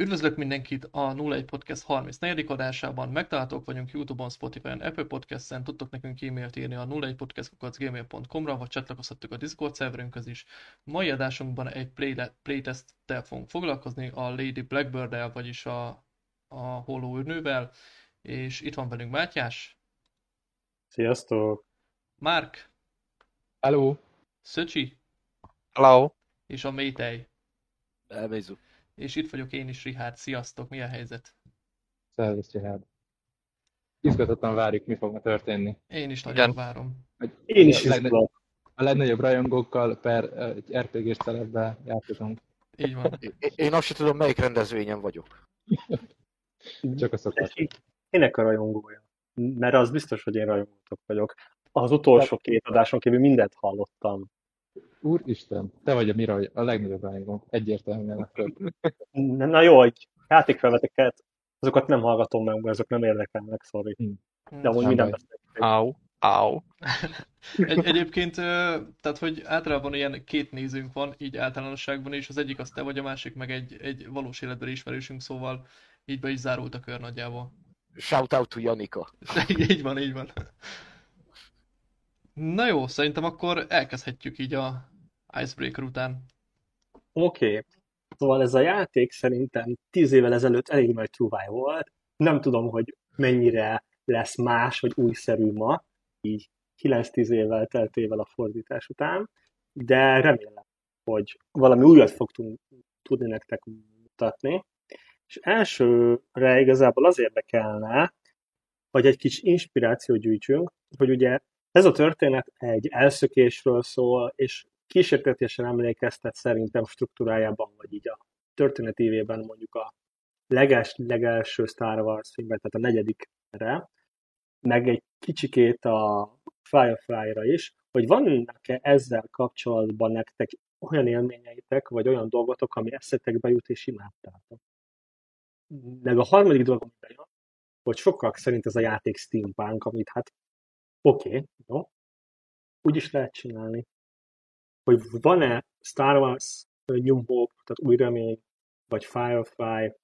Üdvözlök mindenkit a 01 Podcast 34. adásában. Megtalálhatók vagyunk Youtube-on, Spotify-on, Apple Podcast-en. Tudtok nekünk e-mailt írni a 01podcast.gmail.com-ra, vagy csatlakozhatok a Discord szerverünkhöz is. Mai adásunkban egy playtest-tel fogunk foglalkozni, a Lady Blackbird-el, vagyis a, a Hollow űrnővel. És itt van velünk Mátyás. Sziasztok! Márk. Hello! Szöcsi. Hello! És a Métej. Elvéző. És itt vagyok én is, Rihárd. Sziasztok, mi a helyzet? Szervusz, Rihárd. Izgatottan várjuk, mi fog történni. Én is nagyon Igen. várom. Én is izgatok. A legnagyobb rajongókkal per egy RPG-s szerepbe játszhatunk. Így van. Én azt sem tudom, melyik rendezvényen vagyok. Csak a szokás. Kinek a rajongója? Mert az biztos, hogy én rajongótok vagyok. Az utolsó két adáson kívül mindent hallottam. Úristen, te vagy a Mirai, a legnagyobb rajongónk. Egyértelműen. Na jó, hogy játékfelveteket, azokat nem hallgatom meg, mert azok nem érdekelnek. Hmm. De amúgy minden. Au, au. Egy, egyébként, tehát hogy általában ilyen két nézőnk van, így általánosságban is, az egyik az te vagy, a másik meg egy, egy valós életben ismerősünk, szóval így be is zárult a kör nagyjából. Shout out to Janika. így van, így van. Na jó, szerintem akkor elkezdhetjük így a Icebreaker után. Oké. Okay. Szóval ez a játék szerintem 10 évvel ezelőtt elég nagy trúváj volt. Nem tudom, hogy mennyire lesz más, vagy újszerű ma, így 9-10 évvel teltével a fordítás után, de remélem, hogy valami újat fogtunk tudni nektek mutatni. És elsőre igazából az érdekelne, hogy egy kis inspirációt gyűjtsünk, hogy ugye ez a történet egy elszökésről szól, és kísértetésen emlékeztet szerintem struktúrájában, vagy így a történetívében mondjuk a leges, legelső Star Wars filmben, tehát a negyedikre, meg egy kicsikét a Firefly-ra is, hogy vannak-e ezzel kapcsolatban nektek olyan élményeitek, vagy olyan dolgotok, ami eszetekbe jut és imádtátok. Meg a harmadik dolog, hogy sokak szerint ez a játék steampunk, amit hát oké, jó, úgy is lehet csinálni, hogy van-e Star Wars New Hope, tehát új remény, vagy Firefly,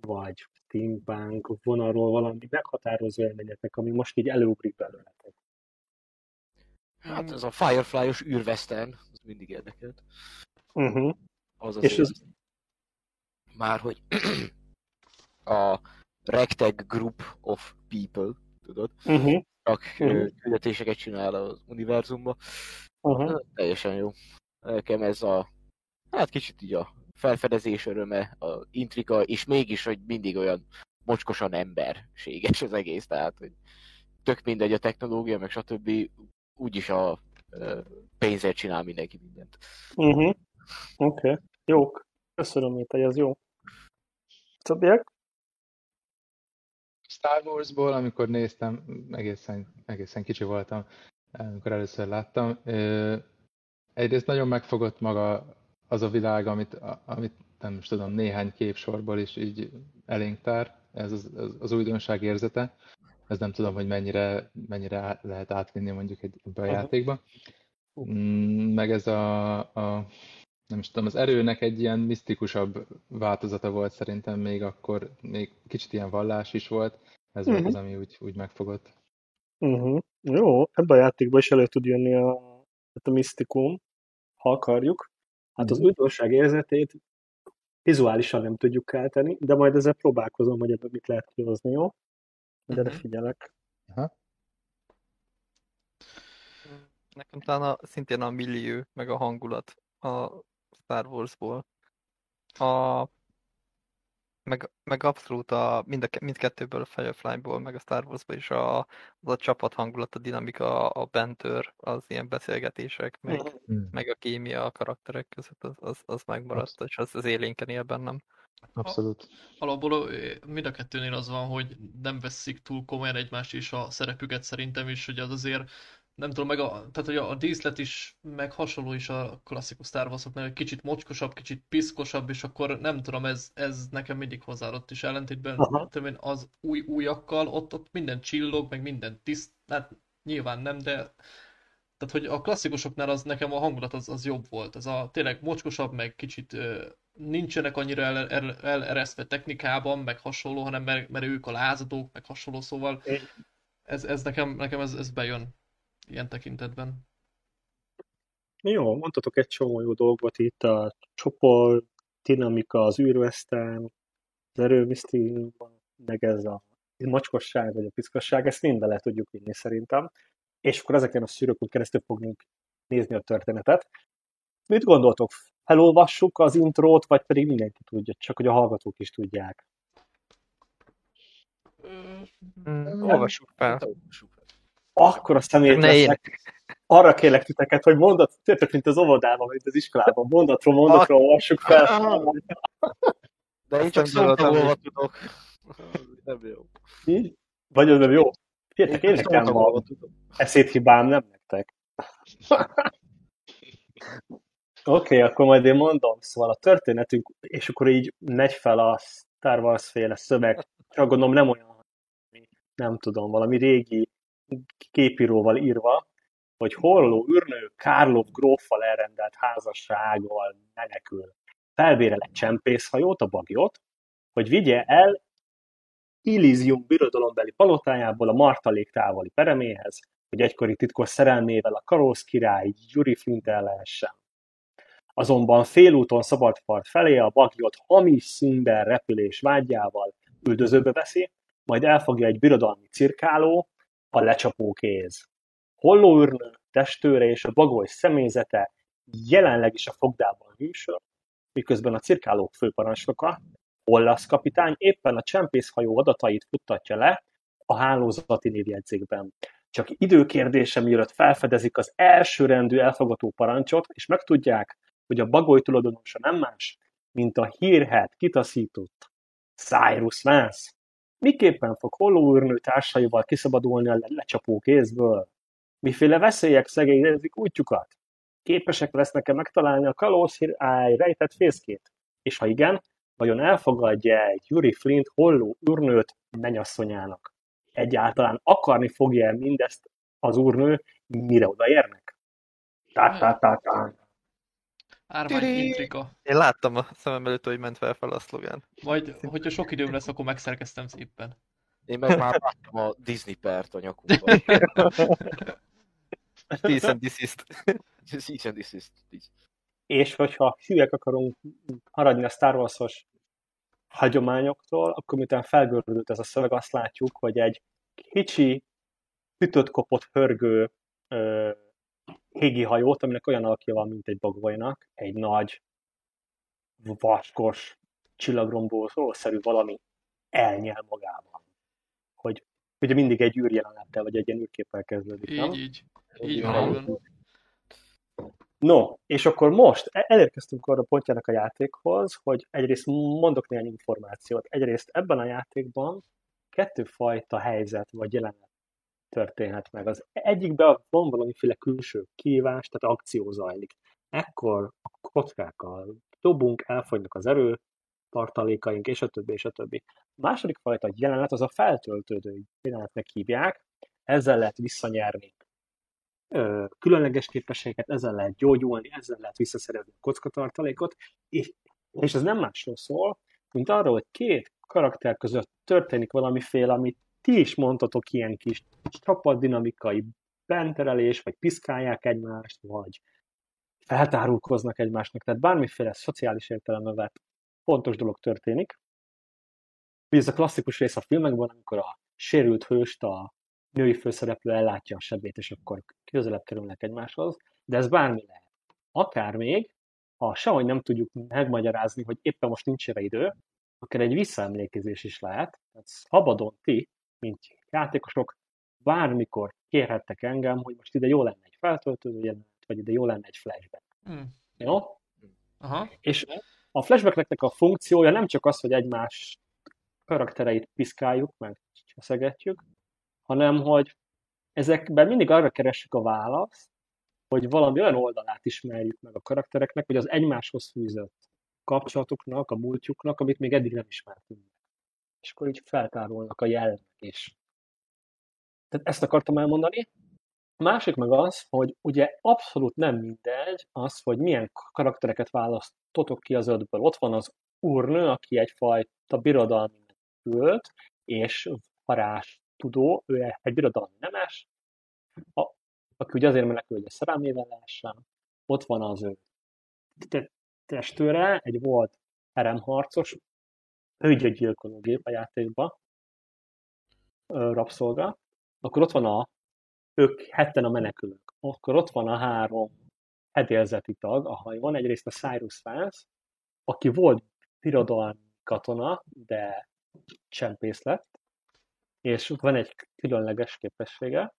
vagy Steampunk vonalról valami meghatározó élményetek, ami most így előugrik belőletek. Hát ez a Firefly-os űrvesztern, az mindig érdekelt. Uh-huh. Az az És ez... Már hogy a Rectag Group of People, tudod? Uh-huh. Csak küldetéseket csinál az univerzumba. Uh-huh. Teljesen jó. Nekem ez a, hát kicsit így a felfedezés öröme, a intrika, és mégis, hogy mindig olyan mocskosan emberséges az egész, tehát, hogy tök mindegy a technológia, meg stb. Úgyis a pénzért csinál mindenki mindent. Uh-huh. Oké, okay. jó. Köszönöm, Métej, az jó. Többiek? Star Warsból, amikor néztem, egészen, egészen kicsi voltam, amikor először láttam. Egyrészt nagyon megfogott maga az a világ, amit, amit nem is tudom, néhány képsorból is így elénk tár, ez az, az, az újdonság érzete. Ez nem tudom, hogy mennyire, mennyire lehet átvinni mondjuk egy, ebbe a játékba. Mm, meg ez a, a, nem is tudom, az erőnek egy ilyen misztikusabb változata volt szerintem még akkor, még kicsit ilyen vallás is volt. Ez uh-huh. volt az, ami úgy, úgy megfogott. Uh-huh. Jó, ebben a játékban is elő tud jönni a, a misztikum, ha akarjuk. Hát az újdonság érzetét vizuálisan nem tudjuk kelteni, de majd ezzel próbálkozom, hogy ebből mit lehet kihozni, jó? Majd erre figyelek. Aha. Nekem talán a, szintén a millió, meg a hangulat a Star Wars-ból. A meg, meg abszolút a, mind a, mindkettőből a Firefly-ból, meg a Star Wars-ból is a, az a csapat hangulat, a dinamika, a bentőr, az ilyen beszélgetések, meg, mm. meg a kémia a karakterek között, az, az, az megmaradt, Abszolút. és az, az élénken él bennem. Abszolút. Alapból mind a kettőnél az van, hogy nem veszik túl komolyan egymást és a szerepüket szerintem is, hogy az azért nem tudom, meg a, tehát hogy a díszlet is, meg hasonló is a klasszikus Star wars hogy kicsit mocskosabb, kicsit piszkosabb, és akkor nem tudom, ez, ez nekem mindig hozzáadott is ellentétben. Tudom az új újakkal, ott, ott minden csillog, meg minden tiszt, hát nyilván nem, de tehát hogy a klasszikusoknál az nekem a hangulat az, az jobb volt, ez a tényleg mocskosabb, meg kicsit nincsenek annyira el, el, eleresztve technikában, meg hasonló, hanem mert, mert ők a lázadók, meg hasonló, szóval ez, ez nekem, nekem ez, ez bejön ilyen tekintetben. Jó, mondtatok egy csomó jó dolgot itt, a csoport, dinamika, az űrvesztán, az erőmisztérium, meg ez a macskosság, vagy a piszkosság, ezt mind le tudjuk vinni szerintem. És akkor ezeken a szűrőkön keresztül fogunk nézni a történetet. Mit gondoltok? Felolvassuk az intrót, vagy pedig mindenki tudja, csak hogy a hallgatók is tudják? Mm, olvassuk fel. Akkor a személyt leszek. Arra kérlek titeket, hogy mondat, tényleg, mint az óvodában, mint az iskolában, mondatról mondatról olvassuk fel. De én csak szóval tudok. Nem jó. Így? Vagy az nem jó? Figyeljetek, én nekem van eszédhibám, nem nektek. Oké, okay, akkor majd én mondom. Szóval a történetünk, és akkor így megy fel a Star Wars féle szöveg, csak gondolom nem olyan, nem tudom, valami régi képíróval írva, hogy holló űrnő Kárlov gróffal elrendelt házassággal menekül. Felbérel egy csempészhajót, a bagyot, hogy vigye el Elysium birodalombeli palotájából a Martalék távoli pereméhez, hogy egykori titkos szerelmével a Karosz király Yuri Flint lehessen. Azonban félúton part felé a bagyot hamis színben repülés vágyával üldözőbe veszi, majd elfogja egy birodalmi cirkáló, a lecsapó kéz. Hollóürnő, testőre és a bagoly személyzete jelenleg is a fogdában hűsöl, miközben a cirkálók főparancsnoka, Hollasz kapitány éppen a csempészhajó adatait futtatja le a hálózati névjegyzékben. Csak időkérdése, mielőtt felfedezik az elsőrendű elfogató parancsot, és megtudják, hogy a bagoly tulajdonosa nem más, mint a hírhet, kitaszított Cyrus Vance. Miképpen fog hollóűrnő társaival kiszabadulni a lecsapó kézből? Miféle veszélyek szegényezik útjukat? Képesek lesznek-e megtalálni a kalóz híráj rejtett fészkét? És ha igen, vajon elfogadja egy Yuri Flint holló űrnőt menyasszonyának? Egyáltalán akarni fogja mindezt az úrnő, mire odaérnek? tá tá tá tá Árvány intrika. Én láttam a szemem előtt, hogy ment fel fel a szlogán. Majd, hogyha sok időm lesz, akkor megszerkeztem szépen. Én meg már láttam a Disney pert a nyakunkban. Cease and desist. Cease and desist. És hogyha hülyek akarunk maradni a Star Wars-os hagyományoktól, akkor miután felgördült ez a szöveg, azt látjuk, hogy egy kicsi, ütött kopott hörgő ö, hégi hajót, aminek olyan alakja van, mint egy bagolynak, egy nagy, vaskos, csillagrombózó-szerű valami elnyel magában. Hogy ugye mindig egy űrjelenettel, vagy egy ilyen űrképpel kezdődik, így, nem? Így, így van. No, és akkor most e- elérkeztünk arra pontjának a játékhoz, hogy egyrészt mondok néhány információt. Egyrészt ebben a játékban kettőfajta helyzet vagy jelenet történhet meg. Az egyikben van valamiféle külső kívás, tehát akció zajlik. Ekkor a kockákkal dobunk, elfogynak az erő, tartalékaink, és a többi, és a többi. A második fajta jelenet az a feltöltődő jelenetnek hívják, ezzel lehet visszanyerni különleges képességeket, ezzel lehet gyógyulni, ezzel lehet visszaszerezni a kockatartalékot, és, és ez nem másról szól, mint arról, hogy két karakter között történik valamiféle, amit ti is mondtatok ilyen kis csapatdinamikai benterelés, vagy piszkálják egymást, vagy feltárulkoznak egymásnak, tehát bármiféle szociális értelemben vett fontos dolog történik. Ez a klasszikus rész a filmekben, amikor a sérült hőst a női főszereplő ellátja a sebét, és akkor közelebb kerülnek egymáshoz, de ez bármi lehet. Akár még, ha sehogy nem tudjuk megmagyarázni, hogy éppen most nincs erre idő, akkor egy visszaemlékezés is lehet. Tehát szabadon ti, mint játékosok, bármikor kérhettek engem, hogy most ide jó lenne egy feltöltő jelenet, vagy ide jó lenne egy flashback. Mm. Jó? Aha. És a flashbacknek a funkciója nem csak az, hogy egymás karaktereit piszkáljuk, meg cseszegetjük, hanem hogy ezekben mindig arra keressük a választ, hogy valami olyan oldalát ismerjük meg a karaktereknek, hogy az egymáshoz fűzött kapcsolatuknak, a múltjuknak, amit még eddig nem ismertünk. És akkor így feltárolnak a jellemek is. Tehát ezt akartam elmondani. A másik meg az, hogy ugye abszolút nem mindegy az, hogy milyen karaktereket választotok ki az ötből. Ott van az úrnő, aki egyfajta birodalmi ült, és varázs tudó, ő egy birodalmi nemes, a, aki ugye azért menekül, hogy a szerelmével lehessen. Ott van az ő testőre, egy volt eremharcos, ő egy gyilkológép a játékba, rabszolga, akkor ott van a, ők hetten a menekülők, akkor ott van a három hedélzeti tag a hajón, egyrészt a Cyrus Vance, aki volt birodalmi katona, de csempész lett, és van egy különleges képessége.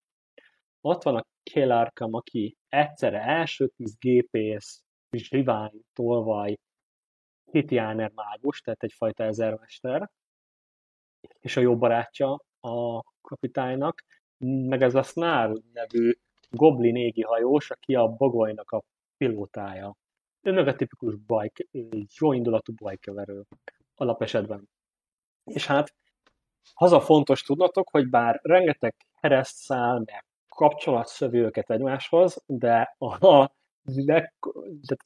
Ott van a Kélarkam, aki egyszerre első tíz gépész, zsivány, tolvaj, Hitiáner mágus, tehát egyfajta ezermester, és a jó barátja a kapitánynak, meg ez a Snár nevű goblin égihajós, aki a bagolynak a pilótája. Ő meg a tipikus bajk, jó indulatú bajkeverő alapesetben. És hát az a fontos tudnatok, hogy bár rengeteg keresztszál, meg kapcsolatszövőket egymáshoz, de a leg,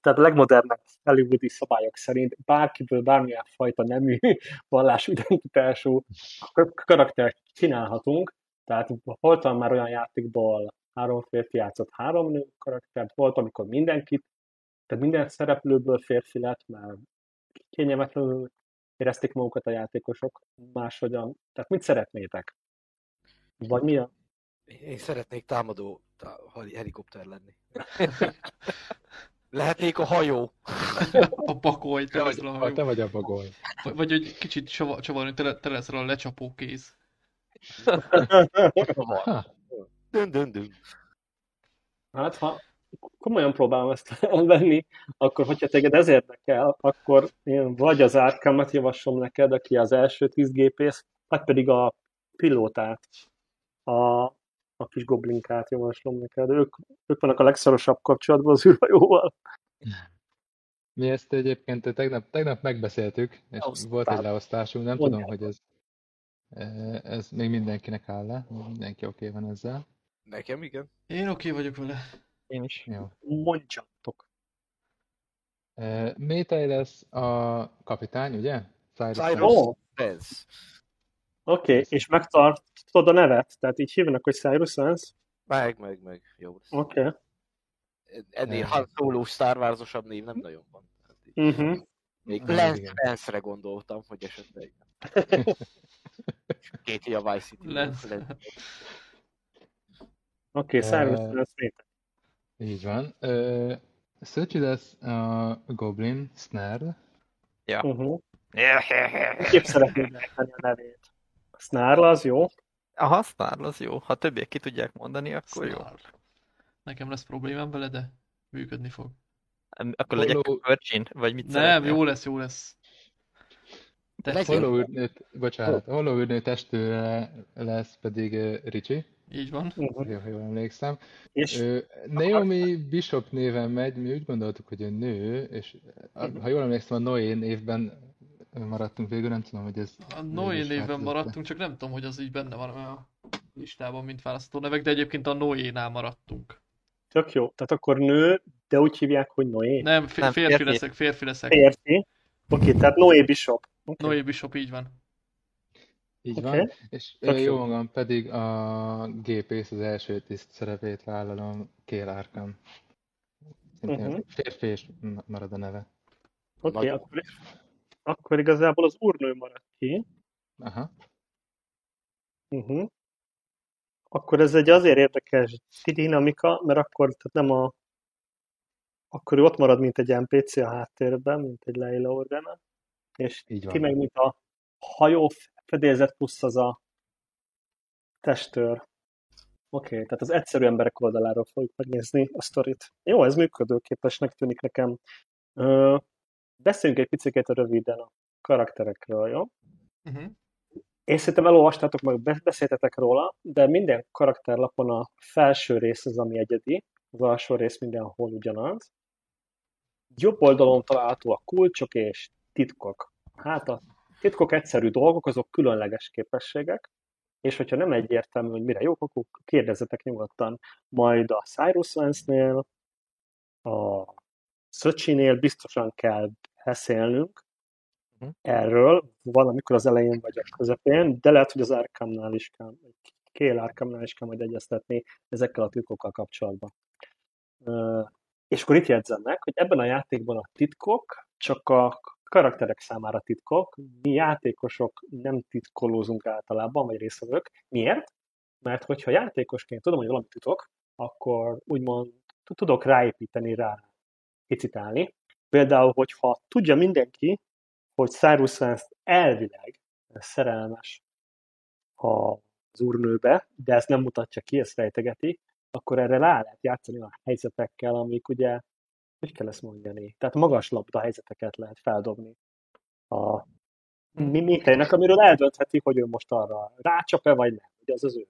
tehát a legmodernebb hollywoodi szabályok szerint bárkiből bármilyen fajta nemű vallásidentitású karaktert csinálhatunk, tehát voltam már olyan játékból három férfi játszott három nő karaktert, volt, amikor mindenkit, tehát minden szereplőből férfi lett, mert kényelmetlenül érezték magukat a játékosok máshogyan. Tehát mit szeretnétek? Vagy mi a... Én szeretnék támadó helikopter lenni. Lehetnék a hajó. a bagoly, te vagy, a hajó. Te vagy a bagoly. Vagy, vagy hogy kicsit csavarni, te, te leszel a lecsapó kéz. dün, dün, dün. Hát, ha komolyan próbálom ezt venni, akkor hogyha téged ez érdekel, akkor én vagy az árkámat javaslom neked, aki az első tíz gépész, vagy pedig a pilótát, a, a kis goblinkát javaslom neked. Ők, ők vannak a legszorosabb kapcsolatban az űrhajóval. Mi ezt egyébként tegnap, tegnap megbeszéltük, és Aztán. volt egy leosztásunk, nem Mondjál. tudom, hogy ez, e, ez még mindenkinek áll le, mindenki oké okay van ezzel. Nekem igen. Én oké okay vagyok vele. Én is. Jó. Mondjatok. Uh, Métej lesz a kapitány, ugye? Cyrus oh. Oké, okay. és megtartod a nevet? Tehát így hívnak, hogy Cyrus Vance? Meg, meg, meg. Jó. Oké. Okay. Ennél Han Solo Star Wars-osabb név nem nagyon van. Uh-huh. Még Lance Vance-re gondoltam, hogy esetleg. Két a Vice City. Lance. Oké, okay, Cyrus Vance így van. Uh, Szöcsi lesz a Goblin Snarl. Ja. Uh-huh. Kép szeretném a nevét. Snarl az jó? Aha, Snarl az jó. Ha többiek ki tudják mondani, akkor Snarl. jó. Nekem lesz problémám vele, de működni fog. Akkor Follow... legyek Virgin, vagy mit Nem, szeretnél? jó lesz, jó lesz. Hollow bocsánat, Hollow testőre lesz pedig uh, Ricsi. Így van. Uh-huh. Jó, jól emlékszem. És ő, Naomi Bishop néven megy, mi úgy gondoltuk, hogy ő nő, és uh-huh. ha jól emlékszem, a Noé névben maradtunk végül, nem tudom, hogy ez... A Noé névben maradtunk, csak nem tudom, hogy az így benne van a listában, mint választó nevek, de egyébként a Noé-nál maradtunk. Tök jó. Tehát akkor nő, de úgy hívják, hogy Noé? Nem, f- nem férfi, férfi leszek, férfi leszek. Férfi. Oké, tehát Noé Bishop. Okay. Noé Bishop, így van. Így okay. van, és Tök jó magam pedig a gépész az első tiszt szerepét vállalom, Kél Árkam. Uh-huh. Férfi és marad a neve. Oké, okay, akkor, akkor igazából az úrnő marad ki. Aha. Uh-huh. Akkor ez egy azért érdekes dinamika, mert akkor tehát nem a akkor ő ott marad, mint egy NPC a háttérben, mint egy Leila Organa, és Így van. ti meg, mint a hajó fedélzet plusz az a testőr. Oké, okay, tehát az egyszerű emberek oldaláról fogjuk megnézni a sztorit. Jó, ez működőképesnek tűnik nekem. Ö, beszéljünk egy picit röviden a karakterekről, jó? Uh-huh. Én szerintem elolvastátok, meg beszéltetek róla, de minden karakterlapon a felső rész az, ami egyedi, az alsó rész mindenhol ugyanaz. Jobb oldalon található a kulcsok és titkok. Hát a titkok egyszerű dolgok, azok különleges képességek, és hogyha nem egyértelmű, hogy mire jók, akkor kérdezzetek nyugodtan. Majd a Cyrus Vance-nél, a Szöcsinél biztosan kell beszélnünk Mhm. erről, valamikor az elején vagy a közepén, de lehet, hogy az Arkhamnál is kell, Kél Arkhamnál is kell majd egyeztetni ezekkel a titkokkal kapcsolatban. És akkor itt jegyzem meg, hogy ebben a játékban a titkok csak a karakterek számára titkok, mi játékosok nem titkolózunk általában, vagy részvevők. Miért? Mert hogyha játékosként tudom, hogy valami titok, akkor úgymond tudok ráépíteni rá, picitálni. Például, hogyha tudja mindenki, hogy Cyrus Vance elvileg szerelmes az úrnőbe, de ezt nem mutatja ki, ezt rejtegeti, akkor erre rá lehet játszani a helyzetekkel, amik ugye, hogy kell ezt mondani, tehát magas labda helyzeteket lehet feldobni a mi Mikkelnek, amiről eldöntheti, hogy ő most arra rácsap-e, vagy nem. Ugye az az ő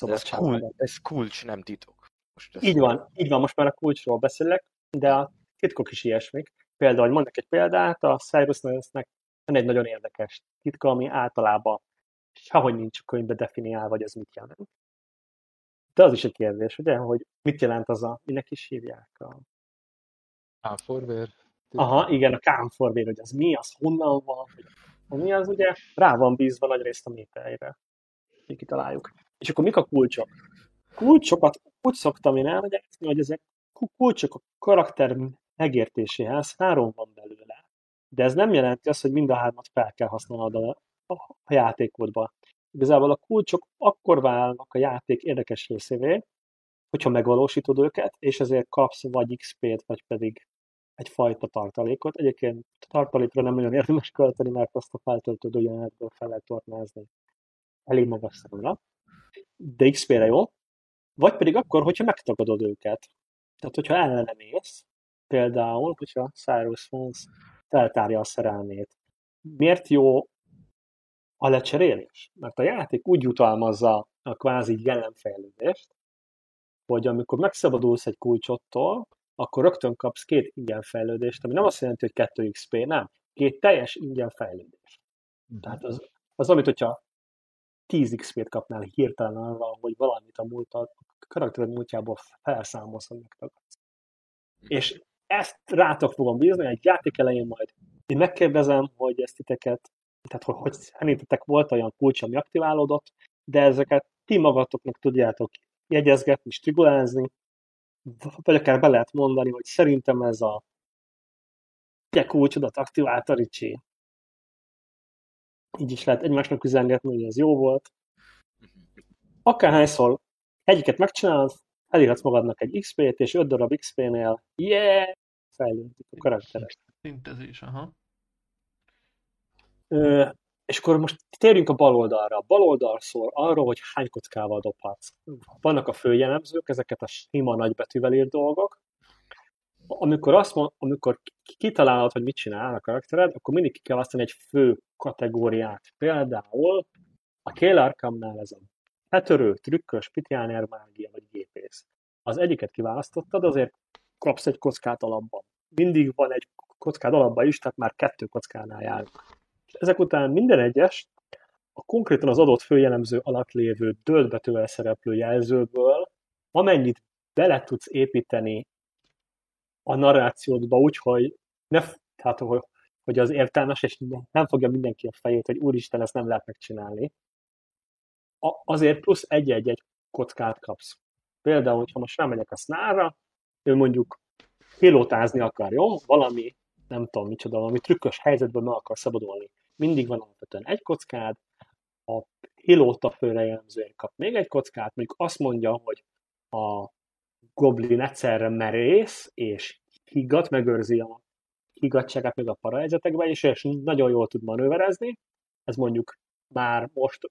De ez, kul, ez kulcs, nem titok. Most Így van, így van, most már a kulcsról beszélek, de a titkok is ilyesmik. Például, hogy mondok egy példát, a Cyrus Vance-nek van egy nagyon érdekes titka, ami általában sehogy nincs a könyvbe definiálva, hogy ez mit jelent. De az is egy kérdés, ugye, hogy mit jelent az a, minek is hívják? A... Á, forvér. Aha, igen, a kámforvér, hogy az mi, az honnan van, hogy ami az ugye rá van bízva nagy részt a mételjére. Így kitaláljuk. És akkor mik a kulcsok? Kulcsokat úgy szoktam én elmagyarázni, hogy ezek kulcsok a karakter megértéséhez három van belőle. De ez nem jelenti azt, hogy mind a hármat fel kell használnod a, a, játékodba. Igazából a kulcsok akkor válnak a játék érdekes részévé, hogyha megvalósítod őket, és ezért kapsz vagy XP-t, vagy pedig egyfajta tartalékot. Egyébként tartalékra nem nagyon érdemes költeni, mert azt a feltöltődő jelenetből fel lehet tornázni elég magas számra. De XP-re jó. Vagy pedig akkor, hogyha megtagadod őket. Tehát, hogyha ellene mész, például, hogyha Cyrus Vance feltárja a szerelmét. Miért jó a lecserélés? Mert a játék úgy jutalmazza a kvázi jelenfejlődést, hogy amikor megszabadulsz egy kulcsottól, akkor rögtön kapsz két ingyen fejlődést, ami nem azt jelenti, hogy 2 XP, nem. Két teljes ingyen fejlődés. Tehát az, az amit, hogyha 10 XP-t kapnál hirtelen arra, hogy valamit a múlt a karaktered múltjából felszámolsz, hogy megtagadsz. És ezt rátok fogom bízni, egy játék elején majd én megkérdezem, hogy ezt titeket, tehát hogy, hogy szerintetek volt olyan kulcs, ami aktiválódott, de ezeket ti magatoknak tudjátok jegyezgetni, strigulázni, vagy akár be lehet mondani, hogy szerintem ez a te kulcsodat aktiválta Ricsi. Így is lehet egymásnak üzengetni, hogy ez jó volt. Akárhányszor egyiket megcsinálod, elírhatsz magadnak egy XP-t, és 5 darab XP-nél, yeah, fejlődik a karakterek. Szintezés, aha. Ö, és akkor most térjünk a bal oldalra. A bal oldal szól arról, hogy hány kockával dobhatsz. Vannak a főjellemzők, ezeket a sima nagybetűvel írt dolgok. Amikor, azt mond, amikor kitalálod, hogy mit csinál a karaktered, akkor mindig ki kell választani egy fő kategóriát. Például a Kél Arkhamnál ez a hetörő, trükkös, pitjáner mágia vagy gépész. Az egyiket kiválasztottad, azért kapsz egy kockát alapban. Mindig van egy kockád alapban is, tehát már kettő kockánál járunk. És ezek után minden egyes a konkrétan az adott főjellemző alatt lévő dölt szereplő jelzőből, amennyit bele tudsz építeni a narrációdba úgy, hogy ne, tehát, hogy, hogy az értelmes, és nem fogja mindenki a fejét, hogy úristen, ezt nem lehet megcsinálni. A, azért plusz egy-egy-egy kockát kapsz. Például, hogyha most rámegyek a snárra, ő mondjuk pilótázni akar, jó? Valami, nem tudom micsoda, valami trükkös helyzetből meg akar szabadulni. Mindig van alapvetően egy kockád, a pilóta főrejelzőért kap még egy kockát, mondjuk azt mondja, hogy a goblin egyszerre merész, és higgadt, megőrzi a higgadtságát még a parahelyzetekben is, és nagyon jól tud manőverezni. Ez mondjuk már most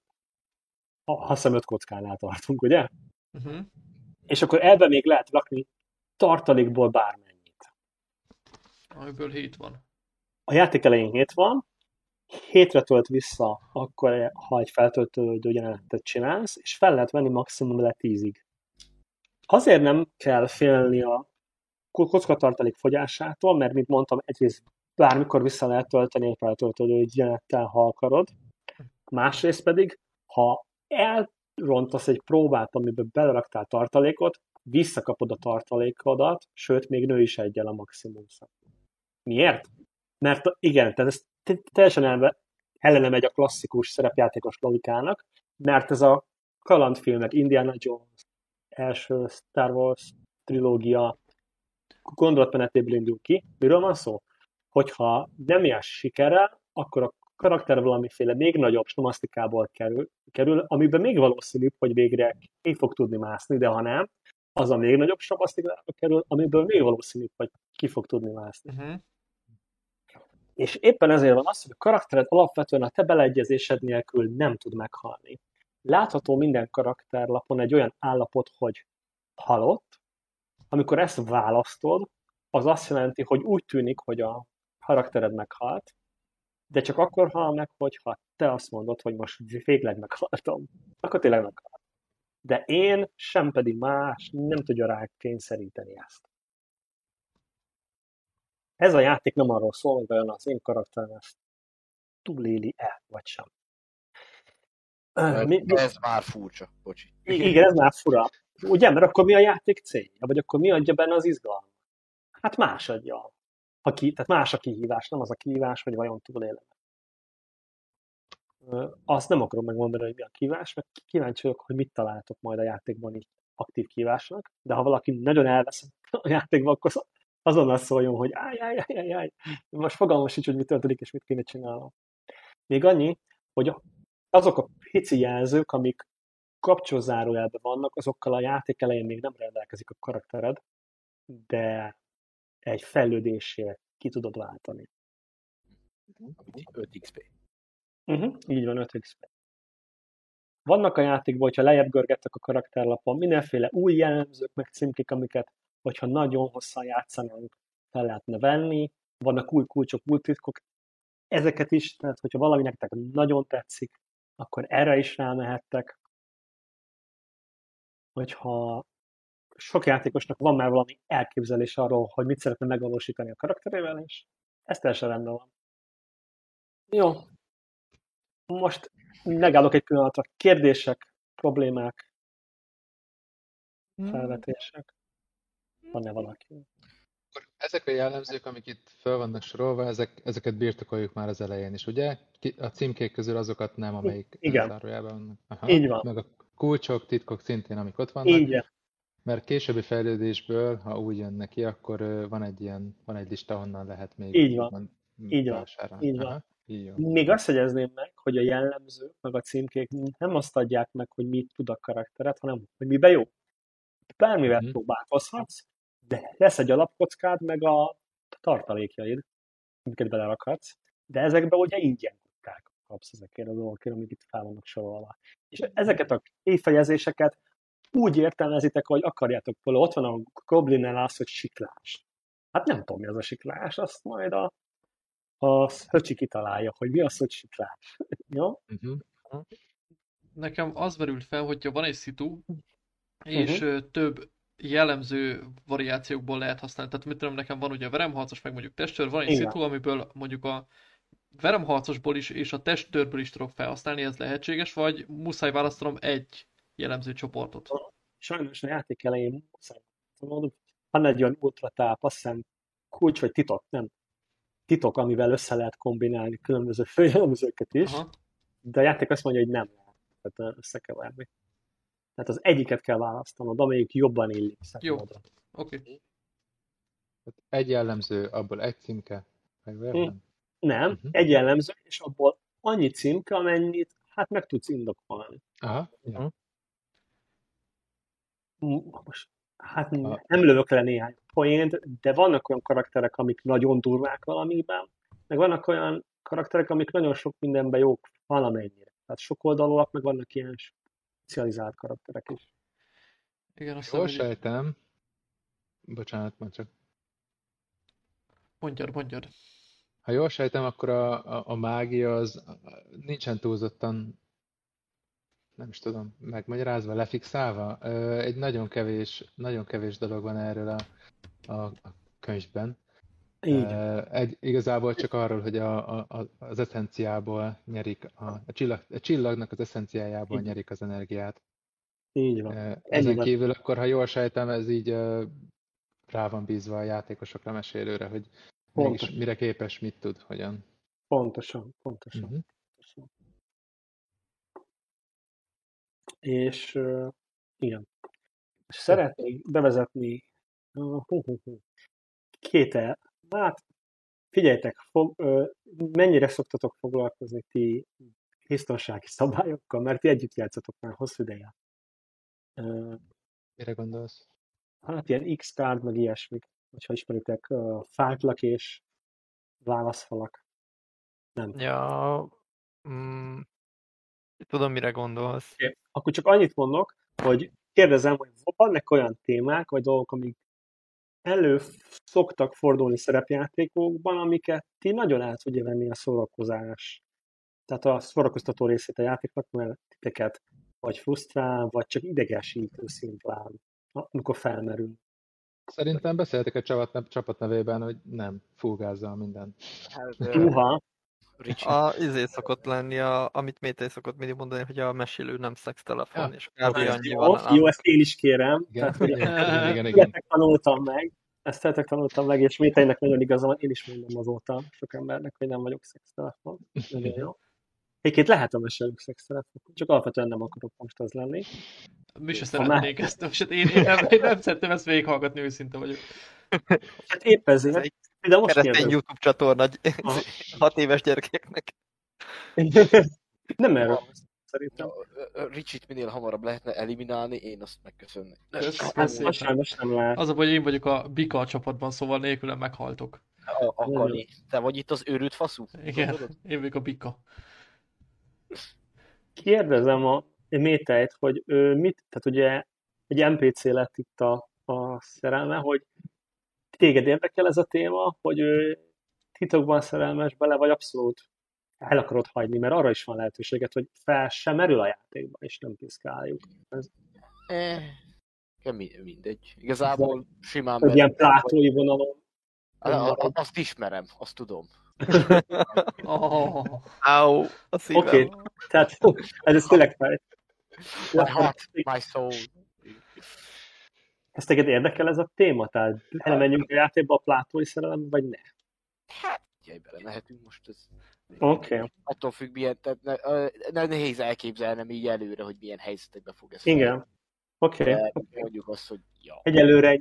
azt hiszem öt kockánál tartunk, ugye? Uh-huh. És akkor ebbe még lehet rakni tartalékból bármennyit. Amiből 7 van. A játék elején 7 van, hétre tölt vissza, akkor, ha egy feltöltődő jelenetet csinálsz, és fel lehet venni maximum le 10-ig. Azért nem kell félni a kockatartalék fogyásától, mert, mint mondtam, egyrészt bármikor vissza lehet tölteni egy feltöltődő jelenettel, ha akarod. Másrészt pedig, ha elrontasz egy próbát, amiben beleraktál tartalékot, visszakapod a tartalékodat, sőt, még nő is egyel a maximum szám. Miért? Mert igen, tehát ez teljesen elve, ellene megy a klasszikus szerepjátékos logikának, mert ez a kalandfilmek, Indiana Jones, első Star Wars trilógia gondolatmenetéből indul ki. Miről van szó? Hogyha nem ilyen sikerrel, akkor a karakter valamiféle még nagyobb stomasztikából kerül, kerül, amiben még valószínűbb, hogy végre ki fog tudni mászni, de ha nem, az a még nagyobb stomasztikába kerül, amiből még valószínűbb, hogy ki fog tudni mászni. Uh-huh. És éppen ezért van az, hogy a karaktered alapvetően a te beleegyezésed nélkül nem tud meghalni. Látható minden karakterlapon egy olyan állapot, hogy halott, amikor ezt választod, az azt jelenti, hogy úgy tűnik, hogy a karaktered meghalt, de csak akkor hal meg, hogyha te azt mondod, hogy most végleg meghaltam. Akkor tényleg meghalt. De én, sem pedig más nem tudja rá kényszeríteni ezt. Ez a játék nem arról szól, hogy vajon az én karakterem ezt túléli-e, vagy sem. Mi, mi... Ez már furcsa, bocsi. Igen, ez már fura. Ugye, mert akkor mi a játék célja? Vagy akkor mi adja benne az izgalmat? Hát más adja. Ha ki, tehát más a kihívás, nem az a kihívás, hogy vajon túlélem. Azt nem akarom megmondani, hogy mi a kihívás, mert kíváncsi vagyok, hogy mit találtok majd a játékban így aktív kihívásnak, de ha valaki nagyon elvesz a játékba, akkor azonnal szóljon, hogy áj, áj, áj, áj, áj. most fogalmam sincs, hogy mi történik, és mit kéne csinálnom. Még annyi, hogy azok a pici jelzők, amik kapcsolzárójelben vannak, azokkal a játék elején még nem rendelkezik a karaktered, de egy fejlődésére ki tudod váltani. 5 XP. Uh-huh, így van, 5 XP. Vannak a játékban, hogyha lejjebb görgettek a karakterlapon, mindenféle új jellemzők, meg címkék, amiket, hogyha nagyon hosszan játszanánk, fel lehetne venni, vannak új kulcsok, új titkok, ezeket is, tehát hogyha valami nektek nagyon tetszik, akkor erre is rámehettek. Hogyha sok játékosnak van már valami elképzelés arról, hogy mit szeretne megvalósítani a karakterével, és ez teljesen rendben van. Jó. Most megállok egy pillanatra. Kérdések, problémák, hmm. felvetések. Van-e valaki? Akkor ezek a jellemzők, amik itt fel vannak sorolva, ezek, ezeket birtokoljuk már az elején is, ugye? A címkék közül azokat nem, amelyik Igen. zárójában vannak. Aha. Így van. Meg a kulcsok, titkok szintén, amik ott vannak. Így van. Mert későbbi fejlődésből, ha úgy jön neki, akkor van egy ilyen, van egy lista, honnan lehet még Így van. Van, így van. Így van. Még azt jegyezném meg, hogy a jellemzők, meg a címkék nem azt adják meg, hogy mit tud a karakteret, hanem hogy miben jó. Bármivel mm-hmm. próbálkozhatsz, de lesz egy alapkockád, meg a tartalékjaid, amiket belerakhatsz, de ezekbe ugye ingyen kutkák kapsz ezekért a dolgokért, amik itt fel vannak sorolva. És ezeket a kifejezéseket úgy értelmezitek, hogy akarjátok volna. Ott van a goblin az, hogy siklás. Hát nem tudom, mi az a siklás, azt majd a, a höcsi kitalálja, hogy mi az, hogy siklás. Jó? Uh-huh. Nekem az merült fel, hogyha van egy szitu, és uh-huh. több jellemző variációkból lehet használni. Tehát mit tudom, nekem van ugye a veremharcos, meg mondjuk testőr, van egy Igen. szitu, amiből mondjuk a veremharcosból is és a testőrből is tudok felhasználni, ez lehetséges, vagy muszáj választanom egy jellemző csoportot? Sajnos a játék elején muszáj van egy olyan ultratáp, azt hiszem kulcs vagy titok, nem titok, amivel össze lehet kombinálni különböző főjellemzőket is, Aha. de a játék azt mondja, hogy nem lehet tehát összekeverni. Tehát az egyiket kell választanod, amelyik jobban illik számodra. Jó, oké. Okay. Egy jellemző, abból egy címke? Hm. Nem, uh-huh. egy jellemző, és abból annyi címke, amennyit hát meg tudsz indokolni. Aha, ja. Most, hát nem lövök le néhány poént, de vannak olyan karakterek, amik nagyon durvák valamiben, meg vannak olyan karakterek, amik nagyon sok mindenben jók valamennyire. Tehát sok oldalúak, meg vannak ilyen specializált karakterek is. Igen, azt Jól sejtem. Bocsánat, már csak. Mondjad, mondjad. Ha jól sejtem, akkor a, a, a mágia az nincsen túlzottan nem is tudom, megmagyarázva, lefixálva. Egy nagyon kevés, nagyon kevés dolog van erről a, a, a könyvben. Ö, Egy, igazából csak arról, hogy a, a, az eszenciából nyerik, a, a, csillag, a csillagnak az eszenciájából Igen. nyerik az energiát. Így van. Ezen van. kívül akkor, ha jól sejtem, ez így rá van bízva a játékosokra, mesélőre, hogy mégis mire képes, mit tud, hogyan. Pontosan, pontosan. Mhm. És uh, igen. És szeretnék bevezetni uh, hú, hú, hú. két el. Hát, figyeljetek, fog, uh, mennyire szoktatok foglalkozni ti biztonsági szabályokkal, mert ti együtt játszatok már hosszú ideje. Uh, Mire gondolsz? hát ilyen X-card, meg ilyesmik, hogyha ismeritek, uh, fáklak és válaszfalak. Nem. Ja, mm, tudom, mire gondolsz. Oké, Akkor csak annyit mondok, hogy kérdezem, hogy vannak olyan témák, vagy dolgok, amik elő szoktak fordulni szerepjátékokban, amiket ti nagyon el tudja venni a szórakozás. Tehát a szórakoztató részét a játéknak, mert titeket vagy frusztrál, vagy csak idegesítő szintén, amikor felmerül. Szerintem beszéltek a csapat, csapat nevében, hogy nem, fulgázzal minden. Hát, ö, Juha, Ricsi, A izé szokott lenni, a, amit Métei szokott mindig mondani, hogy a mesélő nem szextelefon, Ja. és kb. ez annyi jó, van. jó, ezt én is kérem. Igen, Tehát, igen, igen, igen. Tanultam meg, ezt tőletek tanultam meg, és Méteinek nagyon igaza van, én is mondom azóta sok embernek, hogy nem vagyok szextelefon. Nagyon jó. Egyébként lehet a mesélők szextelefon, csak alapvetően nem akarok most az lenni. Mi se A szeretnék ezt. Most én, én, nem, én nem szeretném ezt végighallgatni, őszinte vagyok. Hát épp Ez ezért, egy de most keresztény kérdez. YouTube csatorna Aha. hat éves gyerekeknek. Nem erről szerintem. Ricsit minél hamarabb lehetne eliminálni, én azt megköszönnék. Kösz, Hát sajnos nem lehet. Az a hogy én vagyok a Bika a csapatban, szóval nélkülem meghaltok. A, a Kali. Te vagy itt az őrült faszú? Igen, Gondolod? én vagyok a Bika. Kérdezem a Méteit, hogy ő mit, tehát ugye egy NPC lett itt a, a szerelme, hogy téged érdekel ez a téma, hogy ő titokban szerelmes bele, vagy abszolút el akarod hagyni, mert arra is van lehetőséget, hogy fel sem merül a játékba, és nem piszkáljuk. Ez Eh, mindegy. Igazából simán egy ilyen plátói vonalon. Azt ismerem, azt tudom. Oh, Áú, a szívem. Oké, tehát ez, ez tényleg fel. My heart, my soul. Ezt téged érdekel ez a téma? Tehát elmenjünk a játékba a plátói szerelem, vagy ne? Hát, ugye bele mehetünk most. Ez Oké. Okay. attól függ, milyen, tehát ne, ne, nehéz elképzelnem így előre, hogy milyen helyzetekbe fog ez Igen. Oké. De Okay. mondjuk azt, hogy ja. Egyelőre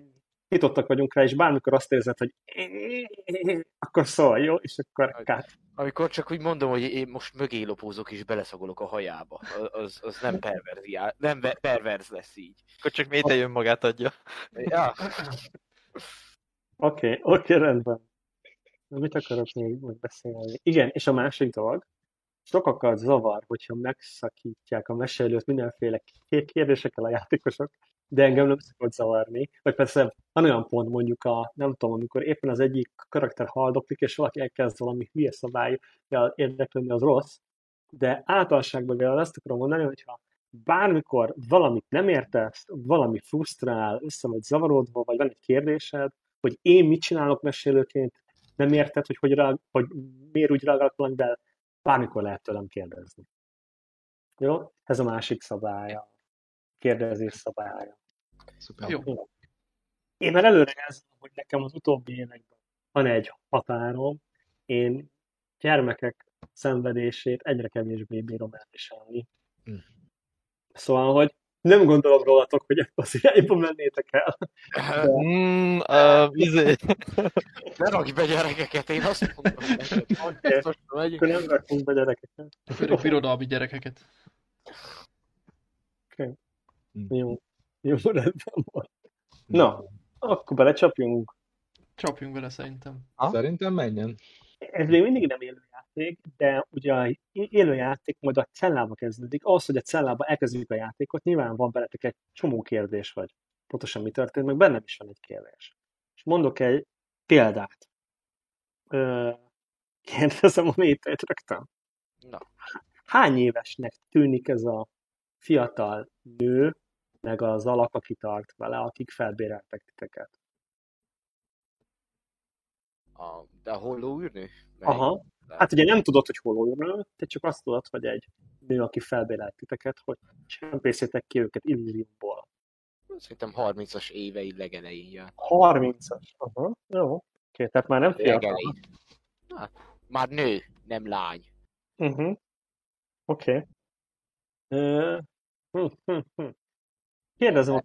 nyitottak vagyunk rá, és bármikor azt érzed, hogy akkor szólj, jó? És akkor kát. Amikor csak úgy mondom, hogy én most mögé lopózok és beleszagolok a hajába, az, az nem perverziál, nem ve- perverz lesz így. Akkor csak Métei önmagát adja. Ja, Oké, okay, oké, okay, rendben. Mit akarok még beszélni? Igen, és a másik dolog, sokakat zavar, hogyha megszakítják a mesélőt mindenféle kérdésekkel a játékosok, de engem nem szokott zavarni. Vagy persze van olyan pont mondjuk a, nem tudom, amikor éppen az egyik karakter haldoklik, és valaki elkezd valami hülye szabály érdeklődni, az rossz, de általánosságban például azt akarom mondani, hogyha bármikor valamit nem értesz, valami frusztrál, össze vagy zavarodva, vagy van egy kérdésed, hogy én mit csinálok mesélőként, nem érted, hogy, hogy, rá, hogy miért úgy reagálok valami, de bármikor lehet tőlem kérdezni. Jó? Ez a másik szabálya. Kérdezés szabálya. Szuper. Jó. Én már előre jelzem, hogy nekem az utóbbi években van egy határom, én gyermekek szenvedését egyre kevésbé bírom elviselni. Hm. Szóval, hogy nem gondolom rólatok, hogy ebbe az irányba mennétek el. Mm, uh, izé. ne rakj be gyerekeket, én azt mondom neked. Oké. Most megyünk. Akkor nem rakunk be gyerekeket. Főleg birodalmi gyerekeket. Jó. Jó, rendben van. Na, akkor belecsapjunk. Csapjunk bele szerintem. Szerintem menjen. Ez még mindig nem élőjáték, de ugye a élőjáték majd a cellába kezdődik. Ahhoz, hogy a cellába elkezdjük a játékot, nyilván van beletek egy csomó kérdés, vagy pontosan mi történt, meg bennem is van egy kérdés. És mondok egy példát. Ö, kérdezem a métét rögtön. Na, Hány évesnek tűnik ez a fiatal nő, meg az alak, aki tart vele, akik felbéreltek titeket? A, de a holló űrnő? Melyik? Aha. Hát ugye nem tudod, hogy hol ülnő, te csak azt tudod, hogy egy nő, aki felbérelt titeket, hogy csempészétek ki őket Illyriumból. Szerintem 30-as évei legelején jön. 30-as. Aha, jó. Oké, tehát már nem fiatal. Hát, már nő, nem lány. Uh-huh. Oké. Ö, hm, hm, hm. Kérdezem,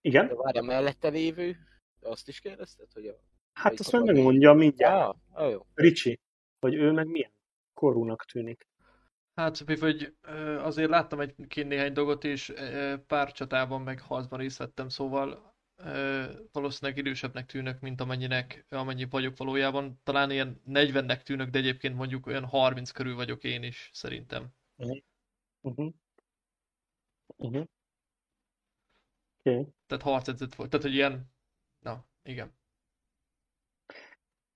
igen? De várj, a mellette lévő, azt is kérdezted, hogy a... Hát azt majd megmondja mindjárt. Ja, ah, jó. Ricsi, hogy ő meg milyen korúnak tűnik. Hát, hogy azért láttam egy néhány dolgot, és pár csatában meg harcban részt vettem, szóval valószínűleg idősebbnek tűnök, mint amennyinek, amennyi vagyok valójában. Talán ilyen 40-nek tűnök, de egyébként mondjuk olyan 30 körül vagyok én is, szerintem. Uh-huh. Uh-huh. Oké. Tehát harcedzett volt. Tehát, hogy ilyen... Na, igen.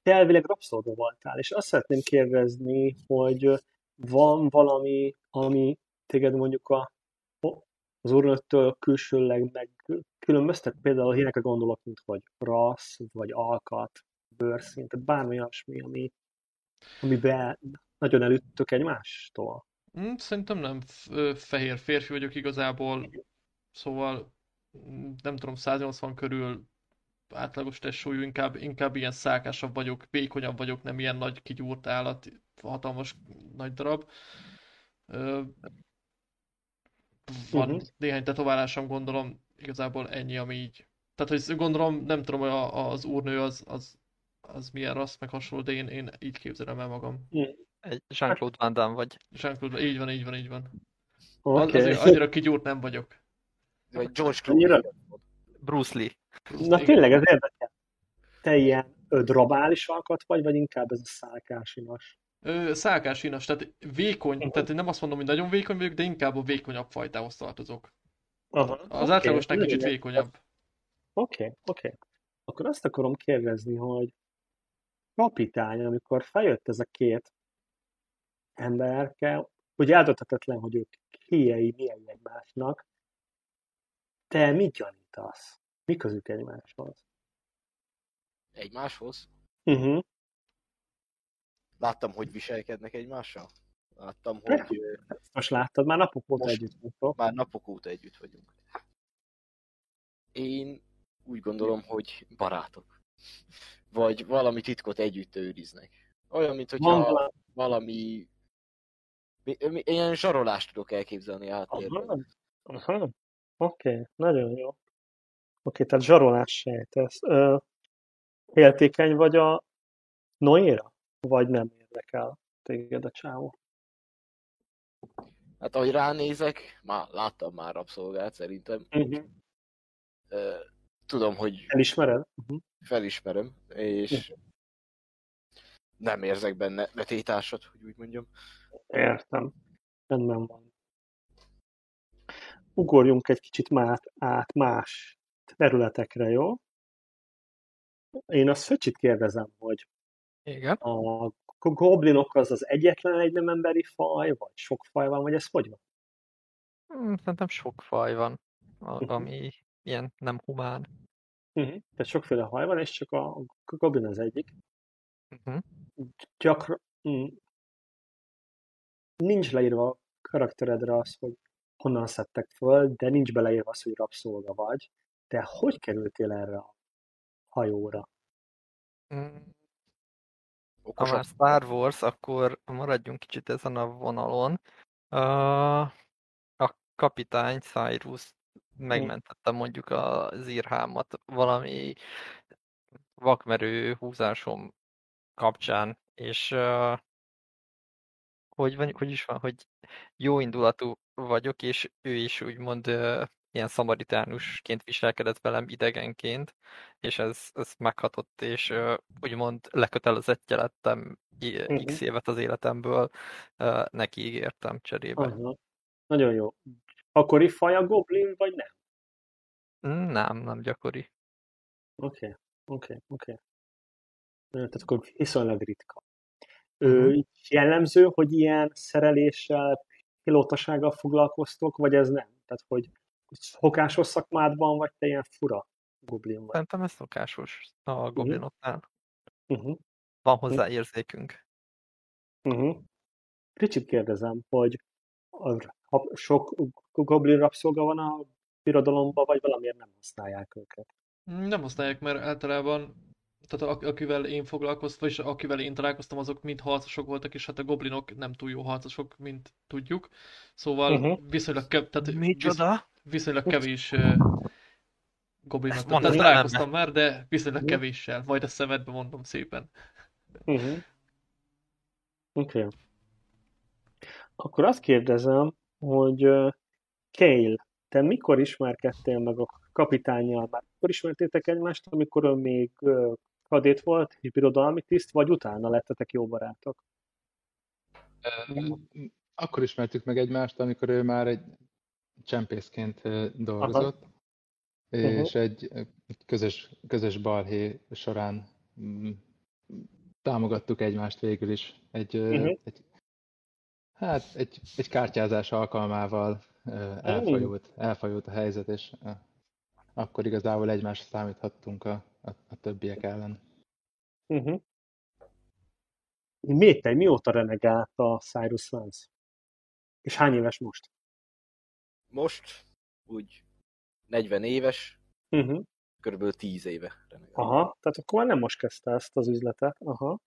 Te elvileg rabszolga voltál, és azt szeretném kérdezni, hogy van valami, ami téged mondjuk a, az úrnőttől külsőleg meg különböztet? Például hírekre gondolok, mint hogy rassz, vagy alkat, bőrszint, tehát bármi olyasmi, ami, amiben nagyon elüttök egymástól. Mm, Szerintem nem fehér férfi vagyok igazából, szóval mm, nem tudom, 180 körül átlagos testsúlyú, inkább, inkább ilyen szálkásabb vagyok, vékonyabb vagyok, nem ilyen nagy kigyúrt állat, hatalmas nagy darab. Ö, van Mhm. néhány tetoválásom, gondolom, igazából ennyi, ami így. Tehát, hogy gondolom, nem tudom, hogy a, az úrnő az, az, az milyen rassz, meg hasonló, de én, én így képzelem el magam. Egy Jean-Claude Van Damme vagy. Jean-Claude, így van, így van, így van. Oké. Az, azért annyira kigyúrt nem vagyok. Vagy George? Clooney. Bruce Lee. Na Igen. tényleg, ez érdekel. Te ilyen drabális alkat vagy, vagy inkább ez a szálkásinas? Ö, szálkás inas, tehát vékony, Mhm. tehát én nem azt mondom, hogy nagyon vékony vagyok, de inkább a vékonyabb fajtához tartozok. Aha. Az oké, átlagosnál kicsit lényeg. vékonyabb. Oké, oké. Akkor azt akarom kérdezni, hogy kapitány, amikor feljött ez a két emberke, hogy eldönthetetlen, hogy ők hiei, miei egymásnak, te mit gyanítasz? Mi közük egymáshoz? Egymáshoz. Uh-huh. Láttam, hogy viselkednek egymással. Láttam, Persze. hogy Most láttad, már napok óta Most. együtt vagytok. már napok óta együtt vagyunk. Én úgy gondolom, hogy barátok. Vagy valami titkot együtt őriznek. Olyan, mint hogyha valami- valami... mi- mi- Ilyen zsarolást tudok elképzelni háttérben. Aha. Aha. Oké, nagyon jó. Oké, tehát zsarolás sejtesz. Ö, vagy a Noéra? Vagy nem érdekel téged a csávó? Hát ahogy ránézek, már láttam már rabszolgát szerintem. Uh-huh. Ö, Tudom, hogy Elismered? Uh-huh. felismerem, és nem érzek benne vetétásot, hogy úgy mondjam. Értem. Rendben van. Ugorjunk egy kicsit már át más területekre, jó? Én azt Föcsit kérdezem, hogy Igen. a goblinok az az egyetlen egy nem emberi faj, vagy sok faj van, vagy ez hogy van? Hmm, Szerintem sok faj van, Mhm. ami ilyen nem humán. Uh-huh. Tehát sokféle faj van, és csak a goblin az egyik. Uh-huh. Gyakran mm, nincs leírva a karakteredre az, hogy honnan szedtek föl, de nincs beleírva az, hogy rabszolga vagy. De hogy kerültél erre a hajóra? Mm, Ha már Star Wars, akkor maradjunk kicsit ezen a vonalon. Uh, a kapitány Cyrus megmentette mondjuk az írhámat valami vakmerő húzásom kapcsán, és uh, hogy, van, hogy is van, hogy jó indulatú vagyok, és ő is úgymond uh, ilyen szamaritánusként viselkedett velem idegenként, és ez, ez meghatott, és úgymond lekötelezettje lettem Mhm. x évet az életemből, neki ígértem cserébe. Aha. Nagyon jó. Akkori faj a goblin, vagy nem? Nem, nem gyakori. Oké, oké, oké. Tehát akkor viszonylag ritka. Ö, Mhm. jellemző, hogy ilyen szereléssel, pilótasággal foglalkoztok, vagy ez nem? Tehát, hogy szokásos szakmádban, vagy te ilyen fura goblin vagy? Szerintem ez szokásos a goblinoknál. Uh-huh. van hozzá érzékünk. Uh-huh. Kicsit kérdezem, hogy a, ha sok goblin rabszolga van a birodalomban, vagy valamiért nem használják őket? Nem használják, mert általában tehát ak- akivel én foglalkoztam, és akivel én találkoztam, azok mind harcosok voltak, és hát a goblinok nem túl jó harcosok, mint tudjuk. Szóval Uh-huh. viszonylag, kev- tehát visz- Micsoda? Viszonylag kevés goblinak. Ezt Tehát találkoztam már, de viszonylag Mhm. kevéssel. Majd a szemedbe mondom szépen. Uh-huh. Oké. Okay. Akkor azt kérdezem, hogy uh, Kale, te mikor ismerkedtél meg a kapitányjal? Már mikor ismertétek egymást, amikor ő még uh, kadét volt, egy birodalmi tiszt, vagy utána lettetek jó barátok? Akkor ismertük meg egymást, amikor ő már egy csempészként dolgozott, és egy egy közös, közös balhé során mm, támogattuk egymást végül is. Egy, Mhm. egy hát egy, egy kártyázás alkalmával elfajult, elfajult a helyzet, és akkor igazából egymásra számíthattunk a, a, a többiek ellen. Uh-huh. Te, mióta renegált a Cyrus Vance? És hány éves most? Most úgy 40 éves, Uh-huh. körülbelül 10 éve. renegál. Aha, tehát akkor már nem most kezdte ezt az üzletet. Aha.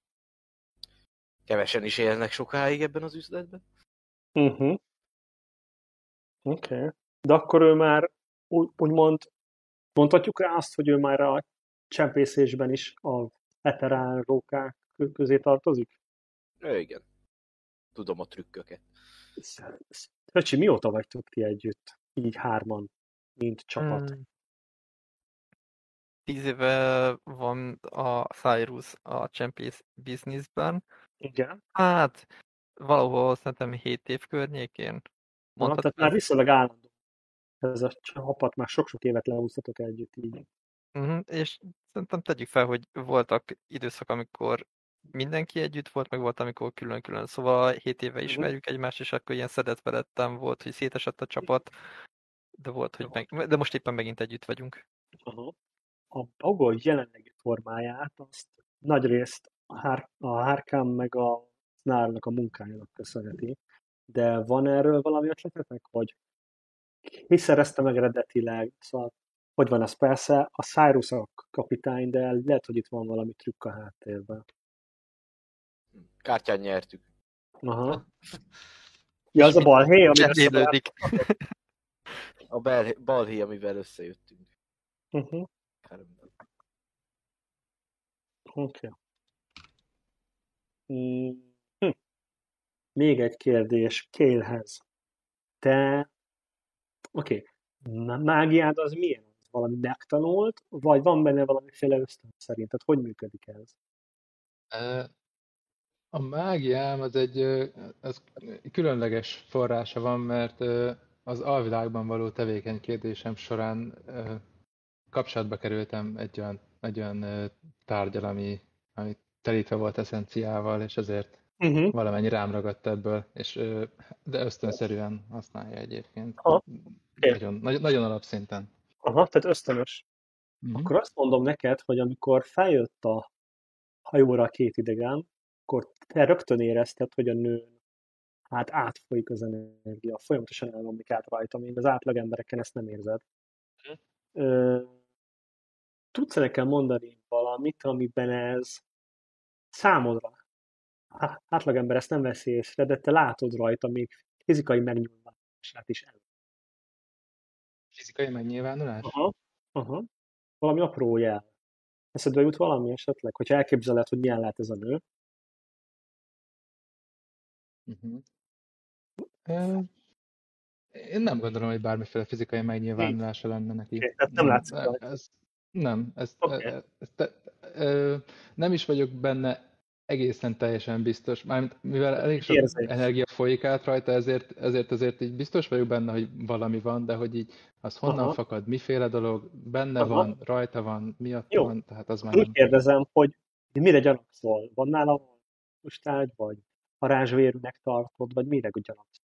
Kevesen is élnek sokáig ebben az üzletben. Uh-huh. Oké. Okay. De akkor ő már úgy, úgymond mondhatjuk rá azt, hogy ő már a csempészésben is a veterán rókák közé tartozik? Ő igen. Tudom a trükköket. Öcsi, mióta vagytok ti együtt? Így hárman, mint csapat. Hmm. Tíz éve van a Cyrus a csempész bizniszben. Igen. Hát, valahol szerintem 7 év környékén. Aha, Mondhatni. tehát már viszonylag állandó. Ez a csapat már sok-sok évet leúsztatok együtt így. Uh-huh. És szerintem tegyük fel, hogy voltak időszak, amikor mindenki együtt volt, meg volt, amikor külön-külön. Szóval 7 éve Mhm. ismerjük egymást, és akkor ilyen szedetvedettem volt, hogy szétesett a csapat, de volt, hogy meg... de most éppen megint együtt vagyunk. Aha. A Bagol jelenlegi formáját azt nagyrészt a, Hár, a Hárkám meg a Snárnak a munkájának köszönheti. De van erről valami ötletetek? Vagy ki szerezte meg eredetileg? Szóval, hogy van ez? Persze a Cyrus a kapitány, de lehet, hogy itt van valami trükk a háttérben. Kártyán nyertük. Aha. Ja, az a balhé, ami Cserélődik. A bel- balhé, amivel összejöttünk. Uh-huh. Oké. Okay. Mm. Hm. Még egy kérdés Kélhez. Te, oké, okay. mágiád az milyen? Valami megtanult, vagy van benne valamiféle ösztön szerinted? Hogy működik ez? A mágiám az egy az különleges forrása van, mert az alvilágban való tevékenykedésem során kapcsolatba kerültem egy olyan, egy olyan tárgyal, ami, ami telítve volt eszenciával, és ezért Uh-huh. valamennyi rám ragadt ebből, és, de ösztönszerűen használja egyébként. Aha. Nagyon, nagyon, nagyon alapszinten. Aha, tehát ösztönös. Mhm. Akkor azt mondom neked, hogy amikor feljött a hajóra a két idegen, akkor te rögtön érezted, hogy a nőn hát átfolyik az energia, folyamatosan elromlik át rajta, még az átlag embereken ezt nem érzed. Ö, tudsz nekem mondani valamit, amiben ez számodra, á- átlagember ezt nem veszi észre, de te látod rajta még fizikai megnyilvánulását is el. Fizikai megnyilvánulás? Aha, aha. Valami apró jel. Eszedbe jut valami esetleg? Hogyha elképzeled, hogy milyen lehet ez a nő, Uh-huh. Ö, Én nem gondolom, hogy bármiféle fizikai megnyilvánulása lenne neki. Oké, tehát nem látszik ez, ez, nem, ez, Oké. ez, ez, te, ö, nem is vagyok benne egészen teljesen biztos, mármint mivel elég sok Érzés. energia folyik át rajta, ezért, ezért azért így biztos vagyok benne, hogy valami van, de hogy így az honnan Aha. fakad, miféle dolog, benne Aha. van, rajta van, miatt Jó. van, tehát az már Úgy nem. kérdezem, hogy mire gyanakszol? Van nála mustárgy, vagy varázsvérűnek tartod, vagy mire gyanaksz?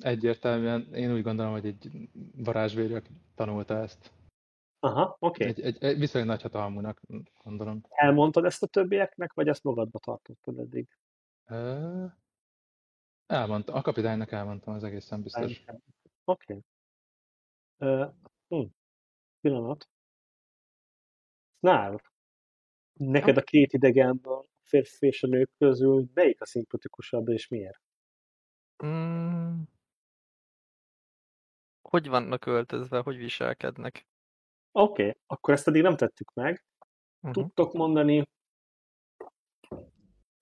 Egyértelműen én úgy gondolom, hogy egy varázsvérő, aki tanulta ezt. Aha, oké. Egy, egy, egy viszonylag nagy hatalmúnak gondolom. Elmondtad ezt a többieknek, vagy ezt magadba tartottad eddig? Ö, Elmondta, a kapitánynak elmondtam az egészen biztos. Oké. Ö, hm. Pillanat. Snarl, neked a két idegenből, férfi és a nők közül melyik a szimpatikusabb és miért? Mm. Hogy vannak öltözve, hogy viselkednek? Oké, okay, akkor ezt eddig nem tettük meg. Uh-huh. Tudtok mondani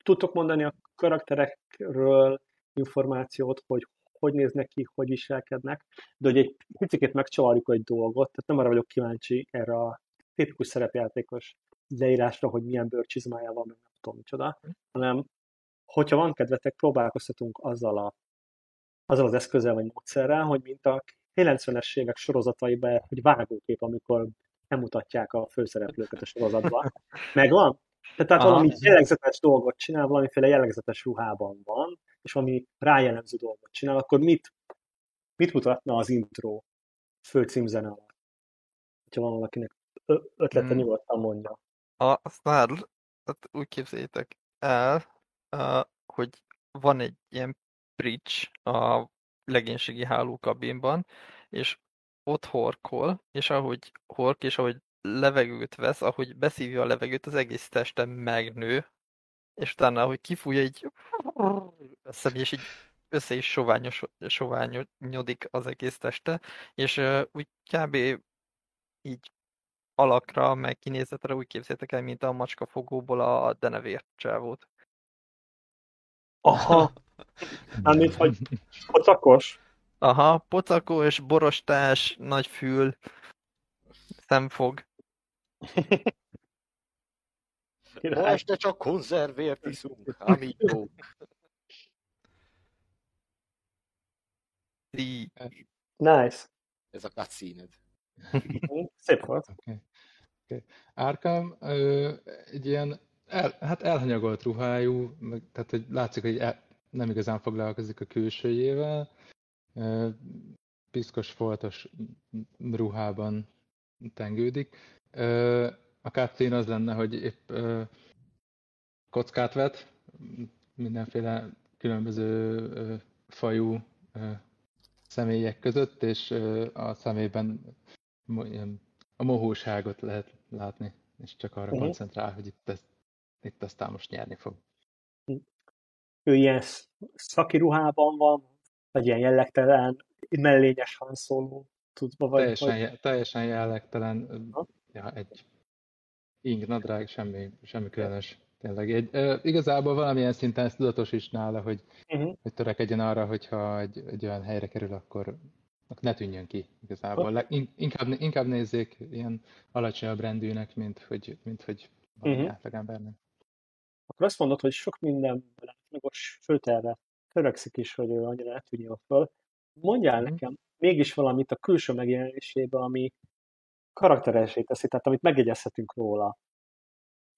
tudtok mondani a karakterekről információt, hogy hogy néznek ki, hogy viselkednek, de hogy egy picit megcsavarjuk egy dolgot, tehát nem arra vagyok kíváncsi erre a tipikus szerepjátékos leírásra, hogy milyen bőrcsizmája van, meg nem tudom micsoda, hanem hogyha van kedvetek, próbálkozhatunk azzal, a, azzal az eszközzel vagy módszerrel, hogy mint a 90-es évek sorozataiban, hogy vágókép, amikor nem mutatják a főszereplőket a sorozatban. Megvan? Tehát, tehát valami jellegzetes dolgot csinál, valamiféle jellegzetes ruhában van, és valami rájellemző dolgot csinál, akkor mit, mit mutatna az intro főcímzene alatt? Ha van valakinek ötlete, hmm. nyugodtan mondja. A Snarl, tehát úgy képzeljétek el, hogy van egy ilyen bridge a legénységi hálókabinban, és ott horkol, és ahogy hork, és ahogy levegőt vesz, ahogy beszívja a levegőt, az egész teste megnő, és utána, ahogy kifújja, így össze, és így össze is soványos, soványodik az egész teste, és úgy kb. így alakra, meg kinézetre úgy képzeljétek el, mint a macska fogóból a denevér csávót. Aha. Mármint, hogy pocakos? Aha, pocakos, borostás, nagy fül, szemfog. Ma este csak konzervért iszunk, amíg Nice. Ez a cutscene Szép volt. Okay. Okay. Árkám egy ilyen el, hát elhanyagolt ruhájú, meg, tehát hogy látszik, hogy el, nem igazán foglalkozik a külsőjével. Piszkos foltos ruhában tengődik. A cutscene az lenne, hogy épp kockát vet, mindenféle különböző fajú személyek között, és a szemében a mohóságot lehet látni, és csak arra uh-huh. koncentrál, hogy itt, ez, itt aztán most nyerni fog. Ő ilyen szaki ruhában van, vagy ilyen jellegtelen, mellényes hanszóló tudva vagy? Teljesen, vagy... teljesen jellegtelen, ja, egy ing, nadrág, semmi, semmi különös. Tényleg egy, e, igazából valamilyen szinten ez tudatos is nála, hogy, uh-huh. hogy törekedjen arra, hogyha egy, egy olyan helyre kerül, akkor ne tűnjön ki igazából. Le, inkább, inkább nézzék ilyen alacsonyabb rendűnek, mint hogy, mint hogy valami uh-huh. átlagembernek. Akkor azt mondod, hogy sok minden átlagos, sőt erre törekszik is, hogy ő annyira ne tűnjön föl. Mondjál uh-huh. nekem mégis valamit a külső megjelenésébe, ami karakteresé teszi, tehát amit megjegyezhetünk róla.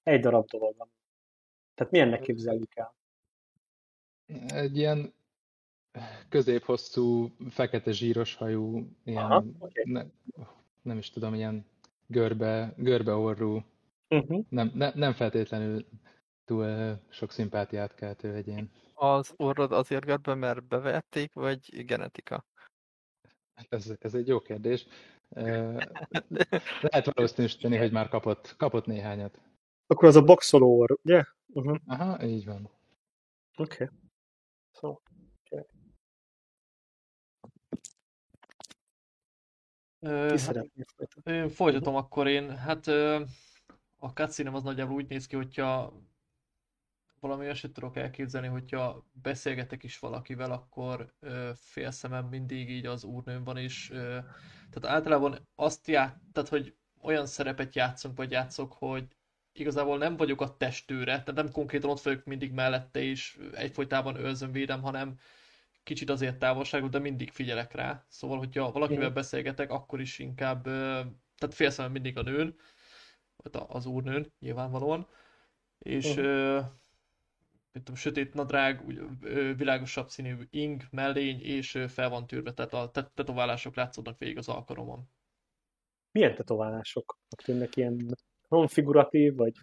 Egy darab dolog. Tehát milyennek képzeljük el? Egy ilyen középhosszú, fekete zsíros hajú, ilyen, Aha, okay. ne, nem is tudom, ilyen görbe, görbe orrú, uh-huh. nem, ne, nem feltétlenül túl sok szimpátiát keltő egyén. Az orrod azért görbe, mert bevették, vagy genetika? Hát ez, ez egy jó kérdés. Lehet valószínűsíteni, hogy már kapott, kapott néhányat. Akkor az a boxoló orr, ugye? Uh-huh. Aha, így van. Oké. Okay. So, okay. Ö, hát, én folytatom akkor én. Hát a cutscene az nagyjából úgy néz ki, hogyha valami olyasmit tudok elképzelni, hogyha beszélgetek is valakivel, akkor ö, félszemem mindig így az úrnőm van, és ö, tehát általában azt ját, tehát hogy olyan szerepet játszunk, vagy játszok, hogy igazából nem vagyok a testőre, tehát nem konkrétan ott vagyok mindig mellette, és egyfolytában őrzöm, védem, hanem kicsit azért távolságot, de mindig figyelek rá. Szóval, hogyha valakivel beszélgetek, akkor is inkább, tehát félszemem mindig a nőn, vagy az úrnőn, nyilvánvalóan. És uh-huh mint a sötét nadrág, világosabb színű ing, mellény, és fel van tűrve, tehát a tetoválások látszódnak végig az alkalomon. milyen tetoválásoknak tűnnek ilyen konfiguratív, vagy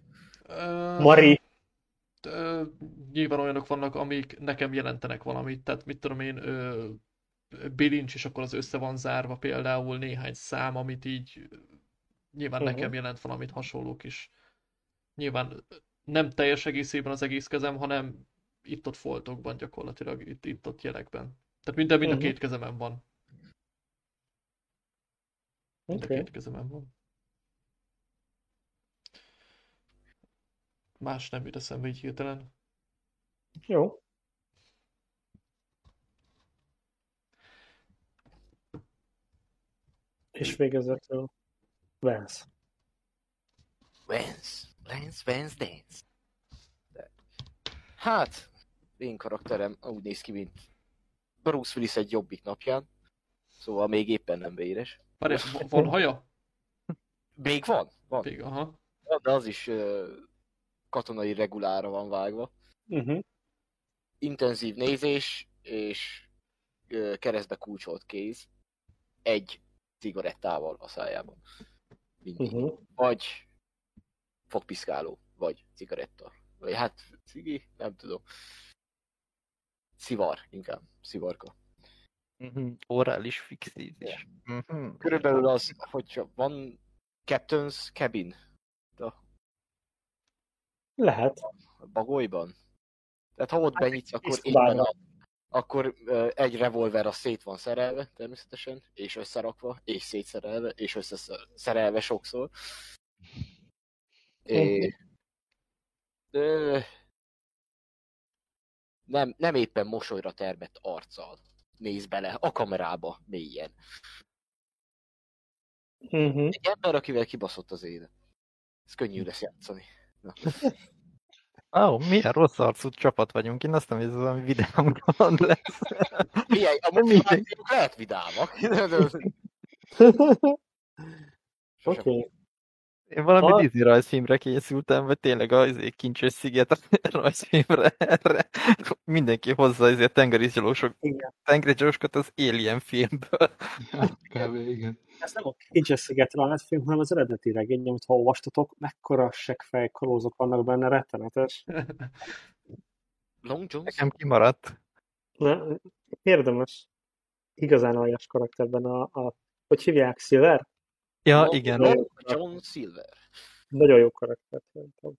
Ö, Mari? Ö, nyilván olyanok vannak, amik nekem jelentenek valamit, tehát mit tudom én, ö, bilincs, és akkor az össze van zárva például néhány szám, amit így nyilván Mhm. nekem jelent valamit hasonlók is. Nyilván nem teljes egészében az egész kezem, hanem itt-ott foltokban gyakorlatilag, itt- itt-ott jelekben. Tehát minden mind a Mhm. két kezemen van. Mind a Oké. két kezemen van. Más nem jut eszembe így hirtelen. Jó. És végezetül Vance. Vance, Lance, Vance, Dance. De- Hát, én karakterem úgy néz ki, mint Bruce Willis egy jobbik napján. Szóval még éppen nem véres. Várj, van haja? Még van? Van. Még, aha. De az is ö, katonai regulára van vágva. Uh-huh. Intenzív nézés és ö, keresztbe kulcsolt kéz. Egy cigarettával a szájában. Mindig. Uh-huh. Vagy fogpiszkáló, vagy cigaretta. Vagy hát cigi, nem tudom. Szivar, inkább. Szivarka. Mhm, Orális fixízés. Mhm. Körülbelül az, hogyha van Captain's Cabin Lehet. a bagolyban. Tehát ha ott benyitsz, akkor éppen a, akkor egy revolver a szét van szerelve természetesen, és összerakva, és szétszerelve, és összeszerelve sokszor. É, ö, nem, nem éppen mosolyra termett arccal néz bele a kamerába mélyen. Uh-huh. Egy ember, akivel kibaszott az élet. Ez könnyű lesz játszani. Ó, oh, milyen rossz arcú csapat vagyunk. Én azt nem hiszem, hogy vidám kaland lesz. Milyen, a motivációk lehet vidámak. Oké. Okay. Én valami Ha- Disney rajzfilmre készültem, vagy tényleg az izé, kincses sziget rajzfilmre erre. Mindenki hozza ezért tengerizgyalósok, Igen. tengerizgyalósokat az Alien filmből. Kb. igen. Ez nem a Kincses sziget rajzfilm, hanem az eredeti regény, amit ha olvastatok, mekkora seggfej kalózok vannak benne, rettenetes. Long Jones? Nekem kimaradt. Ne, érdemes. Igazán aljas karakterben a, a hogy hívják, Silver? Ja, Long- igen. Long John Silver. Nagyon jó karakter szerintem.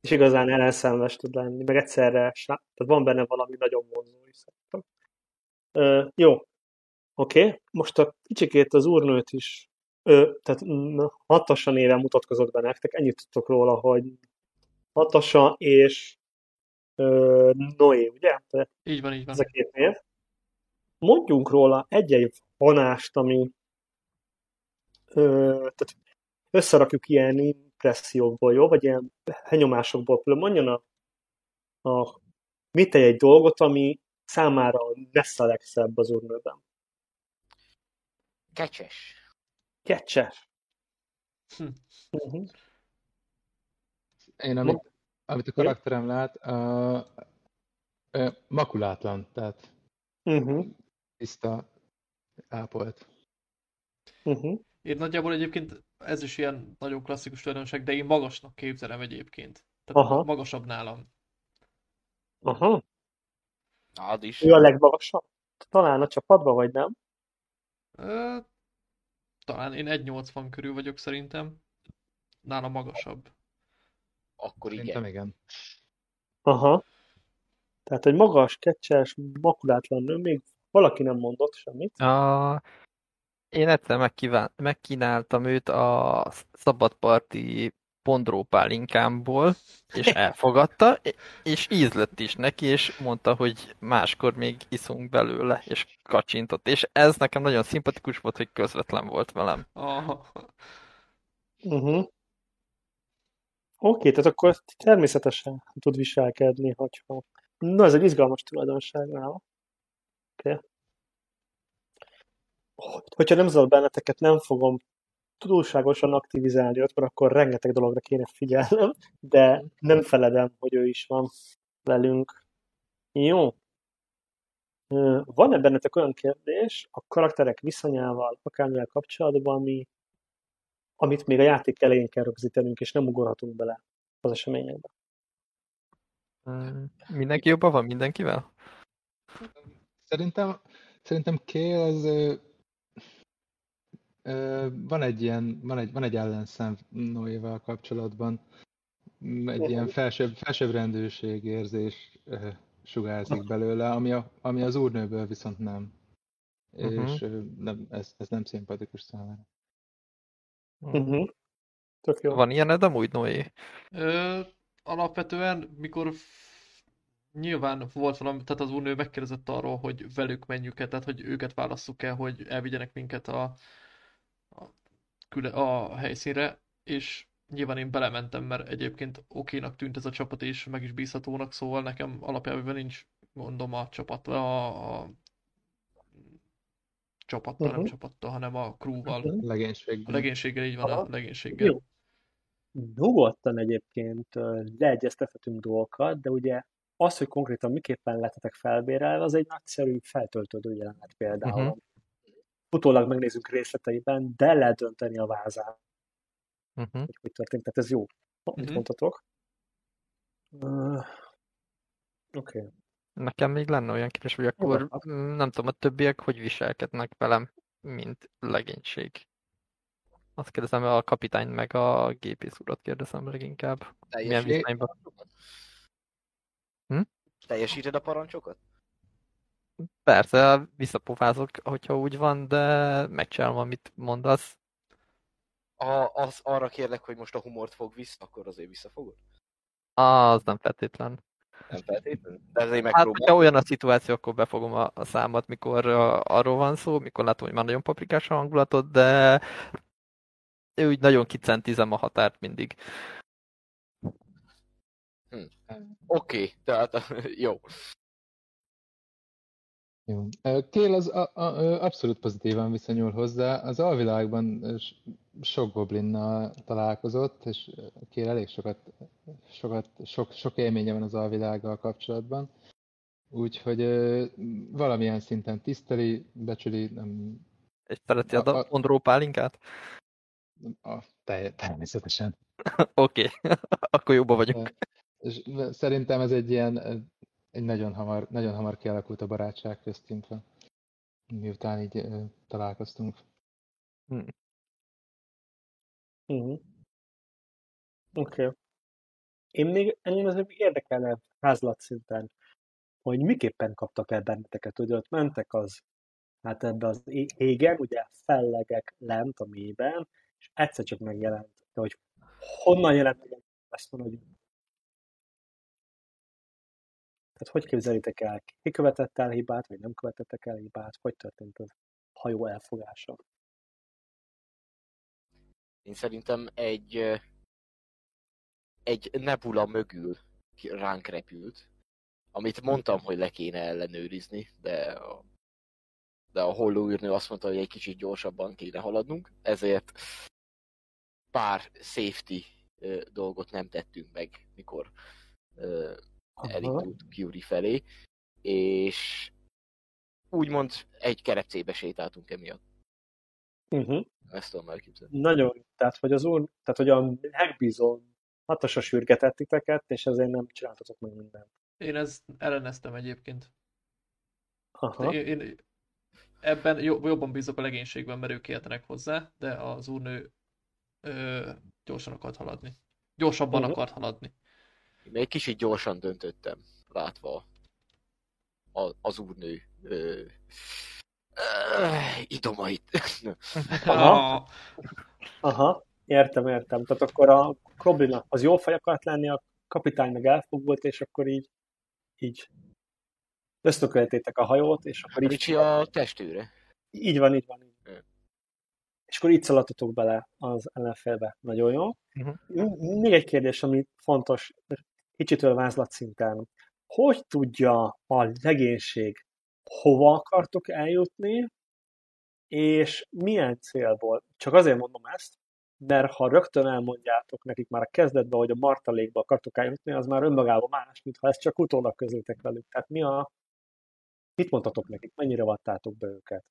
És igazán ellenszenves tud lenni, meg egyszerre, tehát van benne valami nagyon vonzó is szerintem. Ö, jó, oké. Okay. Most a kicsikét az úrnőt is, ö, tehát Hatasa néven mutatkozott be nektek, ennyit tudtok róla, hogy Hatasa és ö, Noé, ugye? De Így van, így van. ez a két név. Mondjunk róla egy-egy vonást, ami ö, tehát összerakjuk ilyen impressziókból, jó? Vagy ilyen benyomásokból. Például mondjon a, a mit egy dolgot, ami számára lesz a legszebb az úrnőben. Kecses. Kecses. Hm. Uh-huh. Én, amit, amit a karakterem lát, uh, uh, makulátlan, tehát Uh-huh. tiszta, ápolt. Uh-huh. Én nagyjából egyébként ez is ilyen nagyon klasszikus tulajdonság, de én magasnak képzelem egyébként. Tehát Aha. magasabb nálam. Aha. Az is. Ő a legmagasabb? Talán a csapatban, vagy nem? Talán én 1,80 körül vagyok szerintem. Nálam magasabb. Akkor Szerintem igen. igen. Aha. Tehát egy magas, kecses, makulátlan nő, még valaki nem mondott semmit. A... Én egyszer megkíván... megkínáltam őt a szabadparti pondrópálinkámból, és elfogadta, és ízlett is neki, és mondta, hogy máskor még iszunk belőle, és kacsintott. És ez nekem nagyon szimpatikus volt, hogy közvetlen volt velem. Aha. Uh-huh. Oké, tehát akkor természetesen tud viselkedni, hogyha... Na, ez egy izgalmas tulajdonság nála. Oké. Hogyha nem zavar benneteket, nem fogom túlságosan aktivizálni ott, mert akkor rengeteg dologra kéne figyelnem, de nem feledem, hogy ő is van velünk. Jó. Van-e bennetek olyan kérdés a karakterek viszonyával, akármivel kapcsolatban, ami amit még a játék elején kell rögzítenünk, és nem ugorhatunk bele az eseményekbe. Mindenki jobban van mindenkivel? Szerintem, szerintem Kél az van egy ilyen, van egy, van egy ellenszem Noéval kapcsolatban. Mm, Egy ilyen felsőbb, felsőbb rendőrség érzés sugárzik belőle, ami, a, ami az úrnőből viszont nem. Mhm. És ö, nem, ez, ez nem szimpatikus számára. Uh-huh. Tök jó. Van ilyened amúgy, Noé? Ö, alapvetően, mikor f- nyilván volt valami, tehát az úrnő megkérdezett arról, hogy velük menjünk-e, tehát hogy őket válasszuk el, hogy elvigyenek minket a, a helyszínre, és nyilván én belementem, mert egyébként okénak tűnt ez a csapat, és meg is bízhatónak, szóval nekem alapjában nincs gondom a csapat, a, a csapattal, nem Mhm. csapattal, hanem a crewval. Mhm. A Legénységben. legénységgel, így van, a Aha. legénységgel. Jó. Nyugodtan egyébként leegyeztethetünk dolgokat, de ugye az, hogy konkrétan miképpen lettetek felbérelve, az egy nagyszerű feltöltődő jelenet például. Mhm. Utólag megnézzük részleteiben, de lehet dönteni a vázán, Uh-huh. hogy hogy történt. Tehát ez jó, amit Mhm. mondhatok. Uh, Oké. Okay. Nekem még lenne olyan kérdés, hogy akkor mm, nem tudom, a többiek hogy viselkednek velem, mint legénység. Azt kérdezem a kapitány meg a gépész urat kérdezem leginkább. Milyen Teljesíted a viszonyban? Hm? Teljesíted a parancsokat? Persze, visszapofázok, hogyha úgy van, de megcsinálom, amit mondasz. Ha az arra kérlek, hogy most a humort fog vissza, akkor azért visszafogod? Az nem feltétlen. Nem feltétlenül. De azért Hát, megpróbál. hogyha olyan a szituáció, akkor befogom a, a számat, mikor uh, arról van szó, mikor látom, hogy már nagyon paprikás a hangulatot, de úgy nagyon kicentizem a határt mindig. Oké, tehát jó. Jó. Kél az a, a, abszolút pozitívan viszonyul hozzá. Az alvilágban sok goblinnal találkozott, és Kél elég sokat, sokat, sok, sok élménye van az alvilággal kapcsolatban. Úgyhogy ö, valamilyen szinten tiszteli, becsüli, nem, És szereti a, A- a- a Ondró pálinkát? a, telj- természetesen. Oké, akkor jobban vagyok. Ö, És szerintem ez egy ilyen, egy nagyon hamar, nagyon hamar kialakult a barátság köztünk, miután így ö, találkoztunk. Uh-huh. Oké. Okay. Én még engem azért érdekelne házlat szinten, hogy miképpen kaptak el benneteket, hogy ott mentek az, hát ebbe az égen, ugye fellegek lent a mélyben, és egyszer csak megjelent, de hogy honnan jelent meg ezt mondom, hogy tehát hogy képzelitek el? Ki követett el hibát, vagy nem követettek el hibát? Hogy történt a hajó elfogása? Én szerintem egy egy nebula mögül ránk repült, amit mondtam, hogy le kéne ellenőrizni, de a, de a hollóűrnő azt mondta, hogy egy kicsit gyorsabban kéne haladnunk, ezért pár safety dolgot nem tettünk meg, mikor elindult Curie felé, és úgymond egy kerepcébe sétáltunk emiatt. Uh-huh. Ezt tudom elképzelni. Nagyon. Tehát, hogy az úr, tehát, hogy a megbízó hatosra sürgetett titeket, és ezért nem csináltatok meg mindent. Én ezt elleneztem egyébként. Aha. Én, én ebben jobb, jobban bízok a legénységben, mert ők értenek hozzá, de az úrnő ö, gyorsan akart haladni. Gyorsabban Mhm. akart haladni. Én egy kicsit gyorsan döntöttem, látva a, az úrnő ö, ö, idomait. Aha. Ah, Aha, értem, értem. Tehát akkor a Goblin az jó fej akart lenni, a kapitány meg elfogult, és akkor így, így összököltétek a hajót, és akkor így, Ricsi a testőre. így van, így van. Így. Ö. És akkor így szaladtatok bele az ellenfélbe. Nagyon jó. M- Még egy kérdés, ami fontos, kicsitől vázlat szinten. Hogy tudja a legénység, hova akartok eljutni, és milyen célból? Csak azért mondom ezt, mert ha rögtön elmondjátok nekik már a kezdetben, hogy a martalékba akartok eljutni, az már önmagában más, mint ha ezt csak utólag közöltek velük. Tehát mi a... Mit mondtatok nekik? Mennyire vattátok be őket?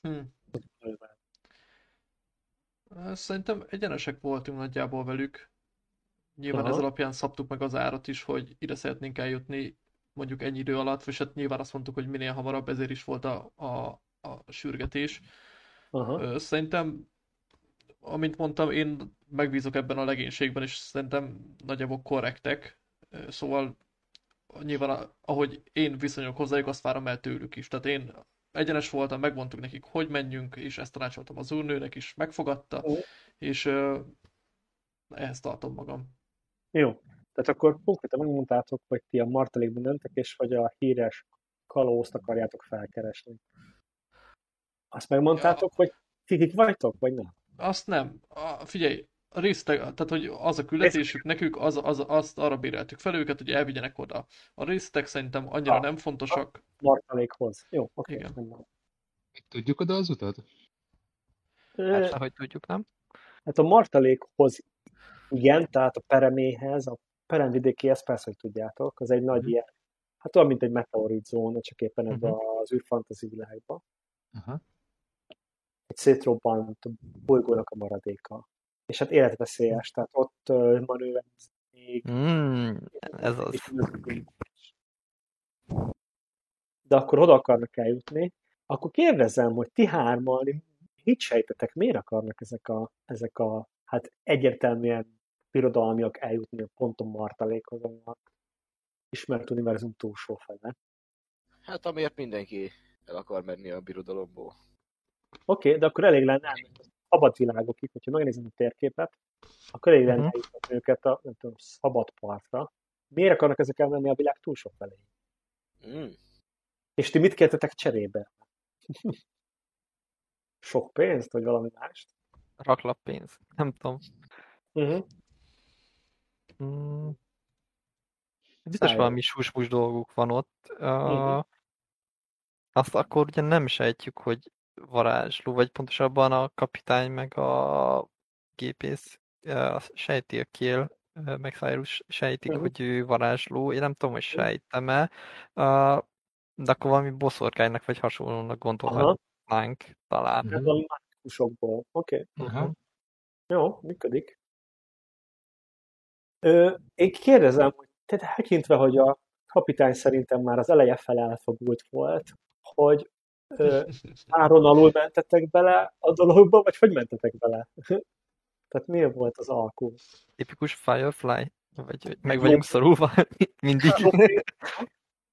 hm. Szerintem egyenesek voltunk nagyjából velük. Nyilván Aha. ez alapján szabtuk meg az árat is, hogy ide szeretnénk eljutni mondjuk ennyi idő alatt, és hát nyilván azt mondtuk, hogy minél hamarabb, ezért is volt a, a, a sürgetés. Aha. Szerintem, amint mondtam, én megbízok ebben a legénységben, és szerintem nagyjából korrektek. Szóval nyilván ahogy én viszonyok hozzájuk, azt várom el tőlük is. Tehát én egyenes voltam, megmondtuk nekik, hogy menjünk, és ezt tanácsoltam az úrnőnek is, megfogadta, Ó. és ehhez tartom magam. Jó. Tehát akkor konkrétan megmondtátok, hogy ti a martalékban döntek, és hogy a híres kalózt akarjátok felkeresni. Azt megmondtátok, hogy ti kik vagytok, vagy nem? Azt nem. A, figyelj, a résztek, tehát hogy az a küldetésük nekük, az, az, azt arra béreltük fel őket, hogy elvigyenek oda. A résztek szerintem annyira Ah. nem fontosak. Martalékhoz. Jó, oké. Igen. rendben. Tudjuk oda az utat? Persze, hogy tudjuk, nem? Hát a martalékhoz igen, tehát a pereméhez, a peremvidékihez persze, hogy tudjátok, az egy nagy Mhm. ilyen, hát olyan, mint egy meteorit zóna, csak éppen ebbe Mhm. az űrfantasy világba. Aha. Egy szétrobbant bolygónak a maradéka. És hát életveszélyes, tehát ott ö, manőverezni, Mm, ez az. de akkor oda akarnak eljutni, akkor kérdezem, hogy ti hárman mit sejtetek, miért akarnak ezek a, ezek a hát egyértelműen birodalmiak eljutni a ponton martalékhoz, a ismert univerzum túlsó fele. Hát amiért mindenki el akar menni a birodalomból. Oké, okay, de akkor elég lenne elmenni a szabad világokig, hogyha megnézem a térképet, akkor elég lenne eljutatni őket a nem tudom, szabad partra. Miért akarnak ezek elmenni a világ túlsó felé? Mm. És ti mit kértetek cserébe? Sok pénzt, vagy valami mást? Raklappénz. Nem tudom. Uh-huh. Mm. Biztos Szálljon. valami susmus dolguk van ott. Mhm. Uh, azt akkor ugye nem sejtjük, hogy varázsló, vagy pontosabban a kapitány meg a gépész uh, sejti a Kiel, uh, meg Cyrus sejtik, Mhm. hogy ő varázsló. Én nem tudom, hogy sejtem-e, uh, de akkor valami boszorkánynak vagy hasonlónak gondolhatnánk talán. Hát valami mágikusokból. Oké. Okay. Aha. Jó, működik. Ö, én kérdezem, hogy te tekintve, hogy a kapitány szerintem már az eleje fel elfogult volt, hogy ö, áron alul mentetek bele a dologba, vagy hogy mentetek bele? Tehát miért volt az alkú? Tipikus Firefly? Vagy meg vagyunk szorulva mindig.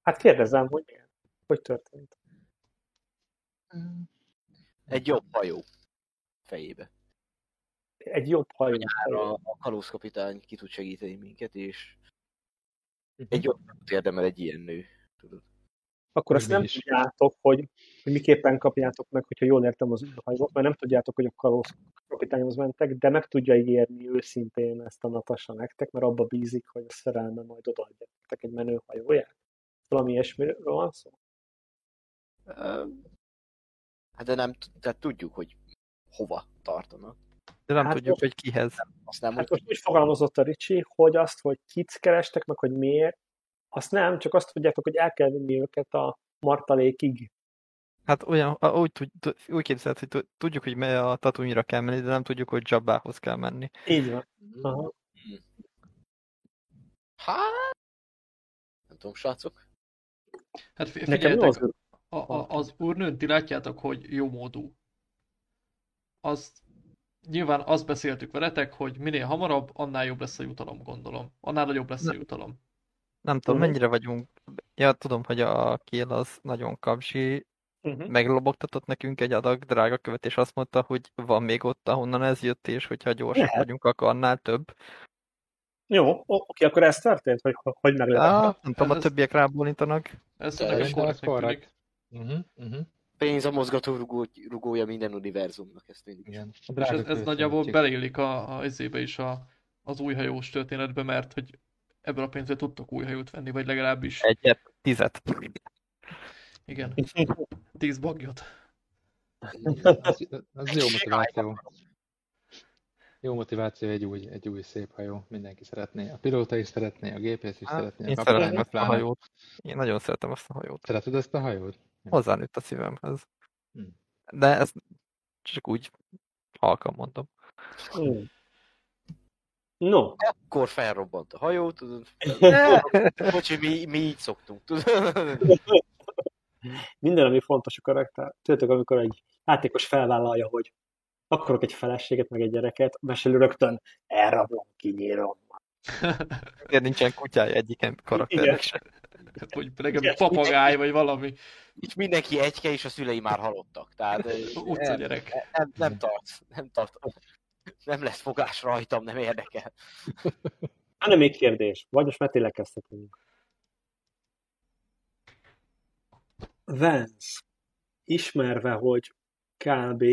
Hát kérdezem, hogy miért? Hogy történt? Egy jobb hajó fejébe. Egy jobb hajó. A, a kalózkapitány ki tud segíteni minket, és egy jobb érdemel egy ilyen nő. Tudod. Akkor azt nem is. tudjátok, hogy, hogy miképpen kapjátok meg, hogyha jól értem az űrhajót, mert nem tudjátok, hogy a kalóz kapitányhoz mentek, de meg tudja ígérni őszintén ezt a Natasha nektek, mert abba bízik, hogy a szerelme majd odaadja nektek egy menő hajóját. Valami ilyesmiről van szó? Hát de nem, tehát tudjuk, hogy hova tartanak. De nem Hát tudjuk, most- hogy kihez. Azt nem, Hát most úgy fogalmazott a Ricsi, hogy azt, hogy kit kerestek, meg hogy miért, azt nem, csak azt tudjátok, hogy el kell vinni őket a martalékig. Hát olyan, úgy, tud- úgy képzeld, hogy tud- tudjuk, hogy me- a Tatooine-ra kell menni, de nem tudjuk, hogy Jabbához kell menni. Így van. Aha. Hát... Nem tudom, srácok. Hát figyeljetek, az a, a, az úrnőn ti látjátok, hogy jó módú. Azt nyilván azt beszéltük veletek, hogy minél hamarabb, annál jobb lesz a jutalom, gondolom. Annál nagyobb lesz a jutalom. Nem tudom, mennyire vagyunk... Ja, tudom, hogy a Kiel az nagyon kapzsi, uh-huh. meglobogtatott nekünk egy adag drága követ, és azt mondta, hogy van még ott, ahonnan ez jött, és hogyha gyorsak Lehet. vagyunk, akkor annál több. Jó, oké, akkor ez történt, hogy hogy meg lehet. Ja, nem tudom, a ez- többiek rábólintanak. Ez ez korrektnek korrekt. Uh-huh, uh-huh. Pénz a mozgató rugó, rugója minden univerzumnak, ezt mindig. Igen. A És ez, ez nagyjából beleillik a, a izébe is a, az új hajós történetbe, mert hogy ebből a pénzből tudtok új hajót venni, vagy legalábbis, Egyet, tizet. igen, tíz bagyot. Az, az jó motiváció. Jó motiváció egy új, egy új szép hajó. Mindenki szeretné. A pilóta is szeretné, a gépész is Hát, szeretné. A Én kapitány szeretem ezt a hajót. Én nagyon szeretem ezt a hajót. Szereted ezt a hajót? Hozzánőtt a szívemhez. Hm. De ezt csak úgy halkan mondom. Mm. No, Akkor felrobbant a hajó, tudod. Bocsi, mi, mi így szoktunk, tudod. minden, ami fontos a karakter. Tudjátok, amikor egy játékos felvállalja, hogy akarok egy feleséget, meg egy gyereket, mesélő rögtön elrablom, kinyírom. Miért nincsen kutyája egyiken karakternek sem. Hogy legalább papagáj, vagy valami Így mindenki egyke, és a szülei már halottak. Tehát utca gyerek. nem, nem tart, nem tart. Nem lesz fogás rajtam, nem érdekel. Hanem még kérdés, vagy most már tényleg kezdhetünk. Vance, ismerve, hogy kb.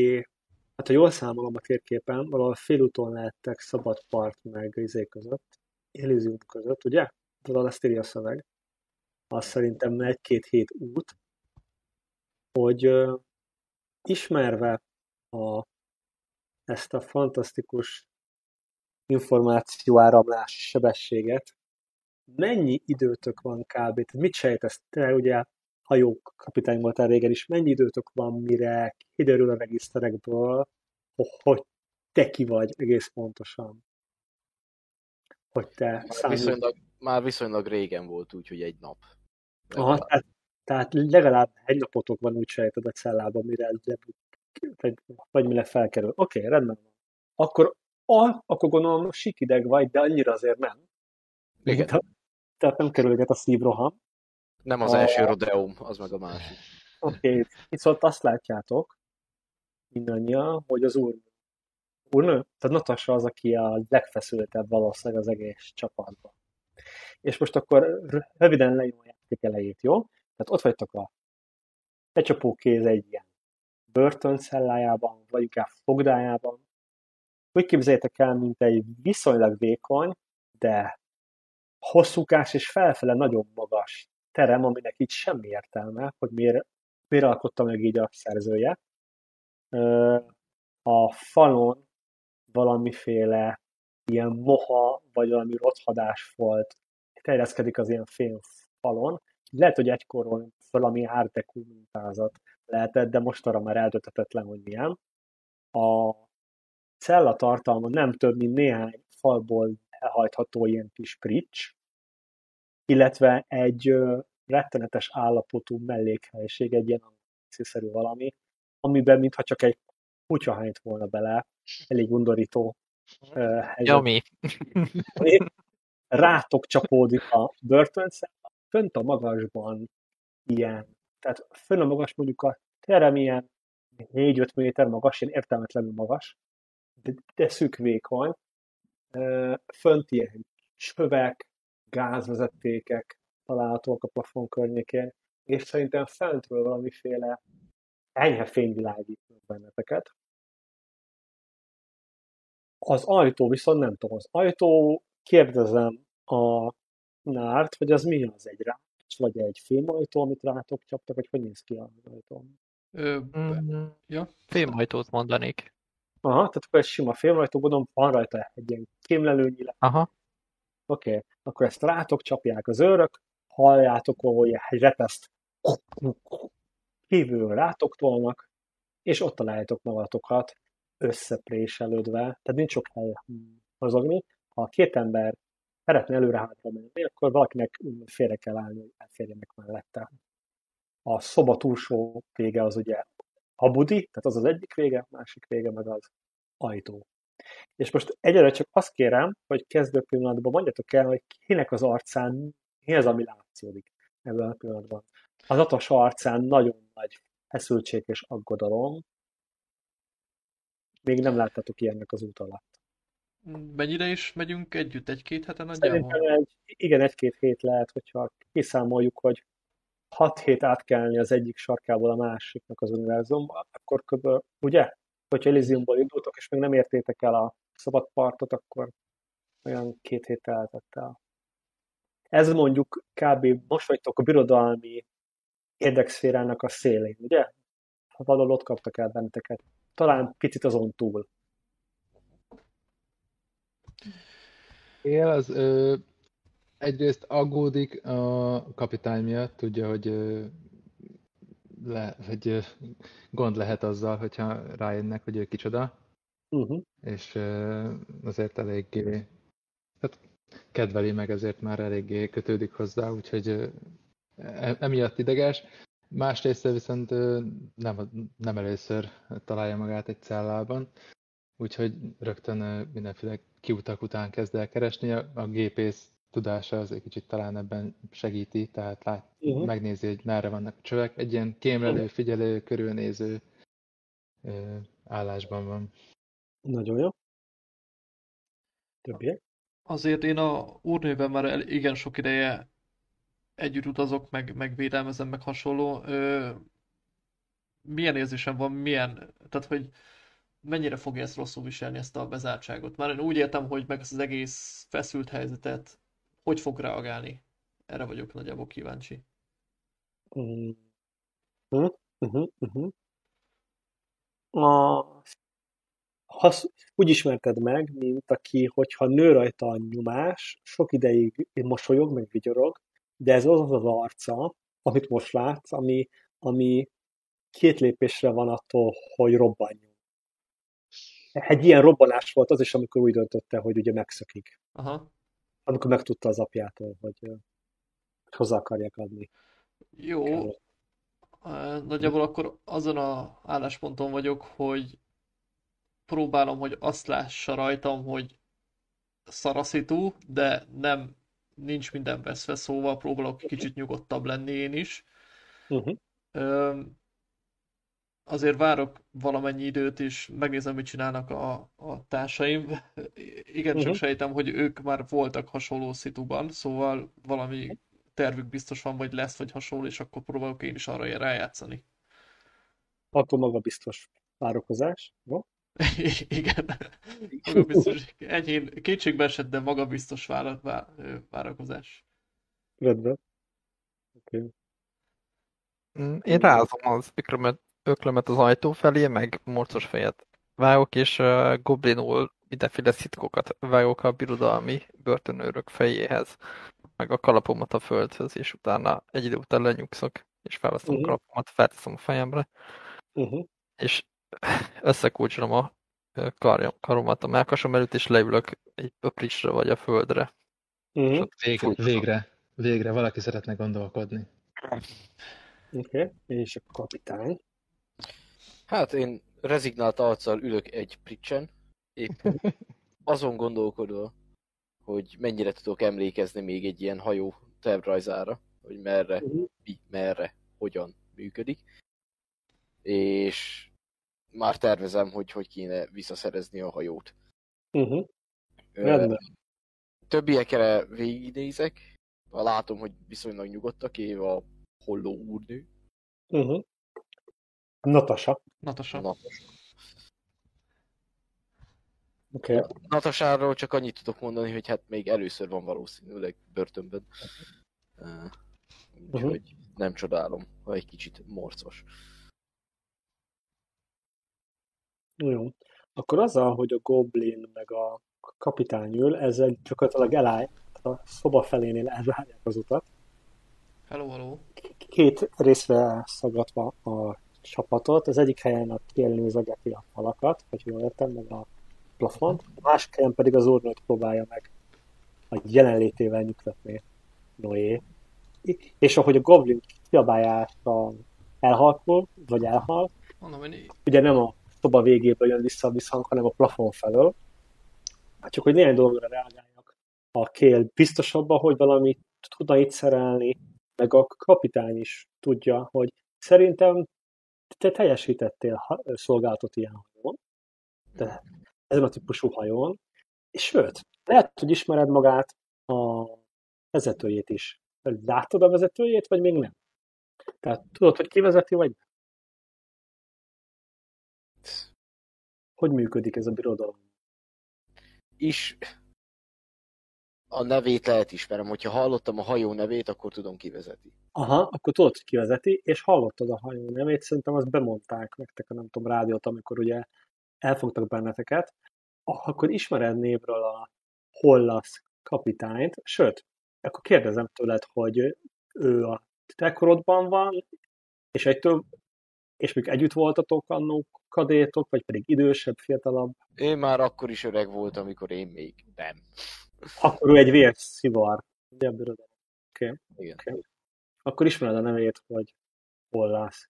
Hát ha jól számolom a térképen, valahol félúton lehettek szabad part meg izé között, Elysium között, ugye? Valahol ezt írja a szöveg. Az szerintem egy-két hét út, hogy ismerve a, ezt a fantasztikus információáramlási sebességet, mennyi időtök van kb. Mit sejtesz? Te ugye hajók kapitány voltál régen is, mennyi időtök van, mire kiderül a regiszterekből, ho- hogy te ki vagy egész pontosan? Hogy te Már számolsz. viszonylag, már viszonylag régen volt, úgyhogy egy nap. Aha, tehát, tehát legalább egy napotok van úgy sejted a cellában, mire le, vagy, vagy mire felkerül. Oké, okay, rendben van. Akkor, a, akkor gondolom sikideg vagy, de annyira azért nem. Igen. Tehát, tehát nem kerülget a szívroham. Nem az A- első rodeum, az meg a másik. Oké, okay. viszont azt látjátok mindannyian, hogy az úr, úrnő, tehát Natasha az, aki a legfeszültebb valószínűleg az egész csapatban. És most akkor röviden a játék elejét, jó? Tehát ott vagytok a becsapó kéz egy ilyen börtöncellájában, vagy inkább fogdájában. Úgy képzeljétek el, mint egy viszonylag vékony, de hosszúkás és felfele nagyon magas terem, aminek így semmi értelme, hogy miért, miért alkotta meg így a szerzője. A falon valamiféle ilyen moha, vagy valami rothadás volt, terjeszkedik az ilyen fém falon. Lehet, hogy egykorról valami art deco mintázat lehetett, de most arra már eldönthetetlen, hogy milyen. A cella tartalma nem több, mint néhány falból elhajtható ilyen kis prics, illetve egy rettenetes állapotú mellékhelyiség, egy ilyen szerű valami, amiben mintha csak egy kutya hányt volna bele, elég undorító ö, helyzet. Yummy. ami rátok csapódik a börtöncella, fönt a magasban ilyen, tehát fönn a magas mondjuk a terem ilyen 4-5 méter magas, ilyen értelmetlenül magas, de, de szűk vékony, fönt ilyen csövek, gázvezetékek találhatóak a plafon környékén, és szerintem fentről valamiféle enyhe fényvilágít benneteket. Az ajtó viszont nem tudom, az ajtó, kérdezem a nárt, hogy az mi az, egy rács, vagy egy fémajtó, amit rátok csaptak, vagy hogy néz ki az ajtó? Ö, Mm, ja. Fémajtót mondanék. Aha, tehát akkor egy sima fémajtó, gondolom, van rajta egy ilyen kémlelőnyile. Aha. Oké, okay. akkor ezt rátok csapják az őrök, halljátok, hogy egy repeszt kívülről rátok tolnak, és ott találjátok magatokat összepréselődve, tehát nincs sok hely mozogni. Ha a két ember szeretne előre-hátra menni, akkor valakinek félre kell állni, hogy elférjenek mellette. A szoba túlsó vége az ugye a budi, tehát az az egyik vége, a másik vége meg az ajtó. És most egyre csak azt kérem, hogy kezdő pillanatban mondjatok el, hogy kinek az arcán mi az, ami látszódik ebben a pillanatban. Az Atas arcán nagyon nagy feszültség és aggodalom. Még nem láttatok ilyennek az út alatt. Mennyire is megyünk együtt? Egy-két hete nagyjából? Szerintem egy, igen, egy-két hét lehet, hogyha kiszámoljuk, hogy hat hét átkelni az egyik sarkából a másiknak az univerzumba, akkor kb. ugye? Hogyha Elysiumból indultok, és még nem értétek el a szabad partot, akkor olyan két hét eltett el. Ez mondjuk kb. most vagytok a birodalmi érdekszférának a szélén, ugye? Valahol ott kaptak el benneteket. Talán picit azon túl. Él az ö, egyrészt aggódik a kapitány miatt, tudja, hogy, ö, le, hogy ö, gond lehet azzal, hogyha rájönnek, hogy ő kicsoda. Uh-huh. és ö, azért eléggé hát kedveli meg, ezért már eléggé kötődik hozzá, úgyhogy ö, e- emiatt ideges. Másrészt viszont nem, nem először találja magát egy cellában, úgyhogy rögtön mindenféle kiutak után kezd el keresni. A, a gépész tudása az egy kicsit talán ebben segíti, tehát lát, Uh-huh. megnézi, hogy merre vannak a csövek. Egy ilyen kémlelő, figyelő, körülnéző ö, állásban van. Nagyon jó. Többiek? Azért én a úrnőben már el- igen sok ideje együtt utazok, meg, meg védelmezem, meg hasonló. Ö, milyen érzésem van, milyen, tehát hogy mennyire fogja ezt rosszul viselni, ezt a bezártságot? Már én úgy értem, hogy meg ezt az egész feszült helyzetet, hogy fog reagálni? Erre vagyok nagyjából kíváncsi. Mm. Ha úgy ismerted meg, mint aki, hogyha nő rajta a nyomás, sok ideig mosolyog, meg vigyorog, de ez az az arca, amit most látsz, ami, ami két lépésre van attól, hogy robbanjon. Egy ilyen robbanás volt az is, amikor úgy döntötte, hogy ugye megszökik. Aha. Amikor megtudta az apjától, hogy, hogy hozzá akarják adni. Jó, Kell. Nagyjából akkor azon a állásponton vagyok, hogy próbálom, hogy azt lássa rajtam, hogy szaraszitú, de nem, nincs minden veszve, szóval próbálok kicsit nyugodtabb lenni én is. Uh-huh. Azért várok valamennyi időt, és megnézem, mit csinálnak a, a társaim. Igen, csak Uh-huh. sejtem, hogy ők már voltak hasonló szituban, szóval valami tervük biztos van, vagy lesz, vagy hasonló, és akkor próbálok én is arra rájátszani. Akkor maga biztos várakozás. Jó? Igen, magabiztos, enyhén kétségbe esett, de magabiztos vára, vá, várakozás. Rendben. Oké. Mm, Én rázom az öklömet, öklömet az ajtó felé, meg morcos fejet vágok, és uh, goblinul mindenféle szitkokat vágok a birodalmi börtönőrök fejéhez, meg a kalapomat a földhöz, és utána egy idő után lenyugszok, és felveszem a Mhm. kalapomat, felteszem a fejemre, Uh-huh. és összekúcsolom a karjam, karomat a melkasom előtt, és leülök egy pöprisre vagy a földre. Uh-huh. ott Végre, végre, végre valaki szeretne gondolkodni. Oké. Okay. És a kapitány. Hát én rezignált arccal ülök egy pricsen, éppen azon gondolkodva, hogy mennyire tudok emlékezni még egy ilyen hajó tervrajzára, hogy merre, Uh-huh. mi, merre, hogyan működik. És már tervezem, hogy hogy kéne visszaszerezni a hajót. Uh-huh. Rendben. Többiekre végignézek, látom, hogy viszonylag nyugodtak, év a holló úrnő, Uh-huh. Natasha. Natasa. Natas. Oké. Okay. Natasáról csak annyit tudok mondani, hogy hát még először van valószínűleg börtönben. Ö, Úgyhogy nem csodálom, ha egy kicsit morcos. Jó. Akkor azzal, hogy a goblin meg a kapitány ül, ezzel gyakorlatilag eláll, a szoba felénél elzárják az utat. Hello, hello. Két részre szagadva a csapatot. Az egyik helyen a tél nézegeti a falakat, hogy jól értem, meg a plafont. A másik helyen pedig az úrnőt próbálja meg a jelenlétével nyugtatni Noé. És ahogy a goblin kiabálása elhalkul, vagy elhal, Mondom, hogy ugye nem a szoba végéből jön vissza a visszhang, hanem a plafon felől. Hát csak hogy néhány dologra reagáljak. A kél biztos abban, hogy valamit tudna itt szerelni, meg a kapitány is tudja, hogy szerintem te teljesítettél szolgálatot ilyen hajón, de ezen a típusú hajón, és sőt, lehet, hogy ismered magát a vezetőjét is. Láttad a vezetőjét, vagy még nem? Tehát tudod, hogy ki vezeti, vagy nem? Hogy működik ez a birodalom? is a nevét lehet ismerem, hogyha hallottam a hajó nevét, akkor tudom kivezeti. Aha, akkor tudod, hogy ki vezeti, és hallottad a hajó nevét, szerintem azt bemondták nektek a nem tudom, rádiót, amikor ugye elfogtak benneteket, Ah, akkor ismered névről a Hollasz kapitányt, sőt, akkor kérdezem tőled, hogy ő a te korodban van, és egy több És még együtt voltatok annó kadétok, vagy pedig idősebb, fiatalabb? Én már akkor is öreg voltam, amikor én még nem. Akkor ő egy vérszivar. Ugye, birodalom? Oké. Igen. Okay. Akkor ismered a nevét, hogy Hollász.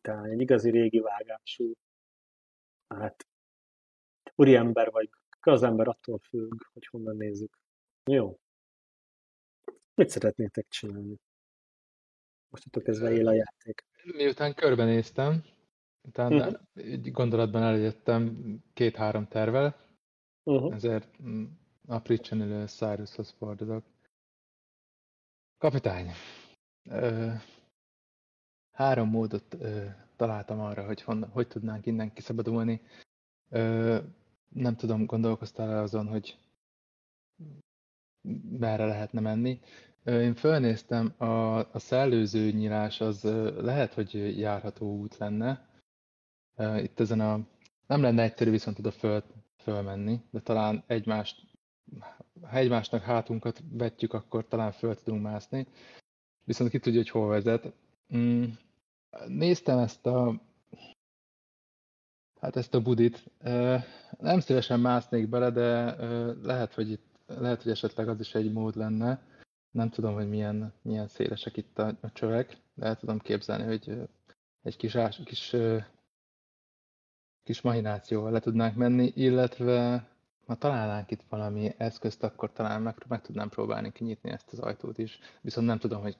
Tehát egy igazi régi vágású. Hát, úriember vagy az ember attól függ, hogy honnan nézzük. Jó. Mit szeretnétek csinálni? Most kezdve él a játék. Miután körbenéztem, utána egy gondolatban eljöttem két-három tervel, Uh-huh. ezért mm, aprítson elő Cyrushoz fordulok. Kapitány, ö, három módot ö, találtam arra, hogy honnan, hogy tudnánk innen kiszabadulni. Ö, nem tudom, gondolkoztál azon, hogy merre lehetne menni. Ö, Én fölnéztem, a, a szellőző nyílás az ö, lehet, hogy járható út lenne. Ö, Itt ezen a... Nem lenne egyszerű viszont oda föl, fölmenni, de talán egymást, ha egymásnak hátunkat vetjük, akkor talán föl tudunk mászni. Viszont ki tudja, hogy hol vezet. Mm, Néztem ezt a Hát ezt a budit. Nem szívesen másznék bele, de lehet, hogy itt, lehet, hogy esetleg az is egy mód lenne. Nem tudom, hogy milyen, milyen szélesek itt a, a csövek, de el tudom képzelni, hogy egy kis, ás, kis, kis mahinációval le tudnánk menni, illetve ha találnánk itt valami eszközt, akkor talán meg, meg tudnám próbálni kinyitni ezt az ajtót is. Viszont nem tudom, hogy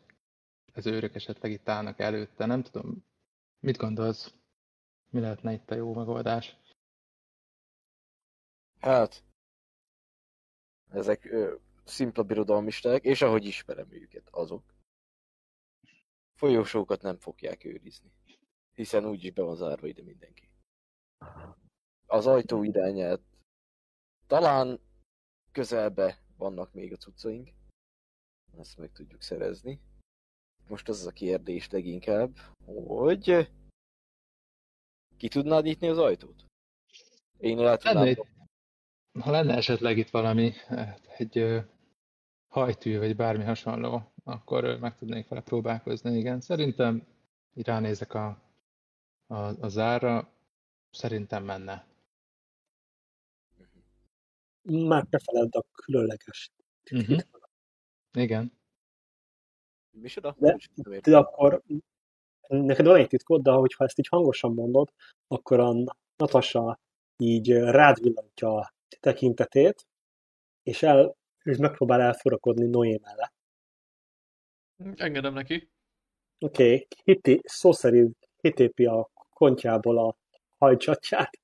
az őrök esetleg itt állnak előtte. Nem tudom, mit gondolsz? Mi lehetne itt a jó megoldás? Hát, ezek ö, szimpla birodalmisták, és ahogy ismerem őket, azok. Folyosókat nem fogják őrizni, hiszen úgyis be van zárva ide mindenki. Az ajtó irányát talán közelbe vannak még a cuccaink, ezt meg tudjuk szerezni. Most az a kérdés leginkább, hogy ki tudnád nyitni az ajtót? Én el tudnám Lenne, ha lenne esetleg itt valami, eh, egy hajtű, vagy bármi hasonló, akkor meg tudnék vele próbálkozni, igen. Szerintem így ránézek a, a, a zárra, szerintem menne. Már ne feledd a különleges. Mhm. Igen. Micsoda? De-. De akkor neked van egy titkod, de hogyha ezt így hangosan mondod, akkor a Natasa így rád villantja a tekintetét, és, el, és megpróbál elfurakodni Noé mellett. Engedem neki. Oké, okay. szó szerint kitépi a kontjából a hajcsatját,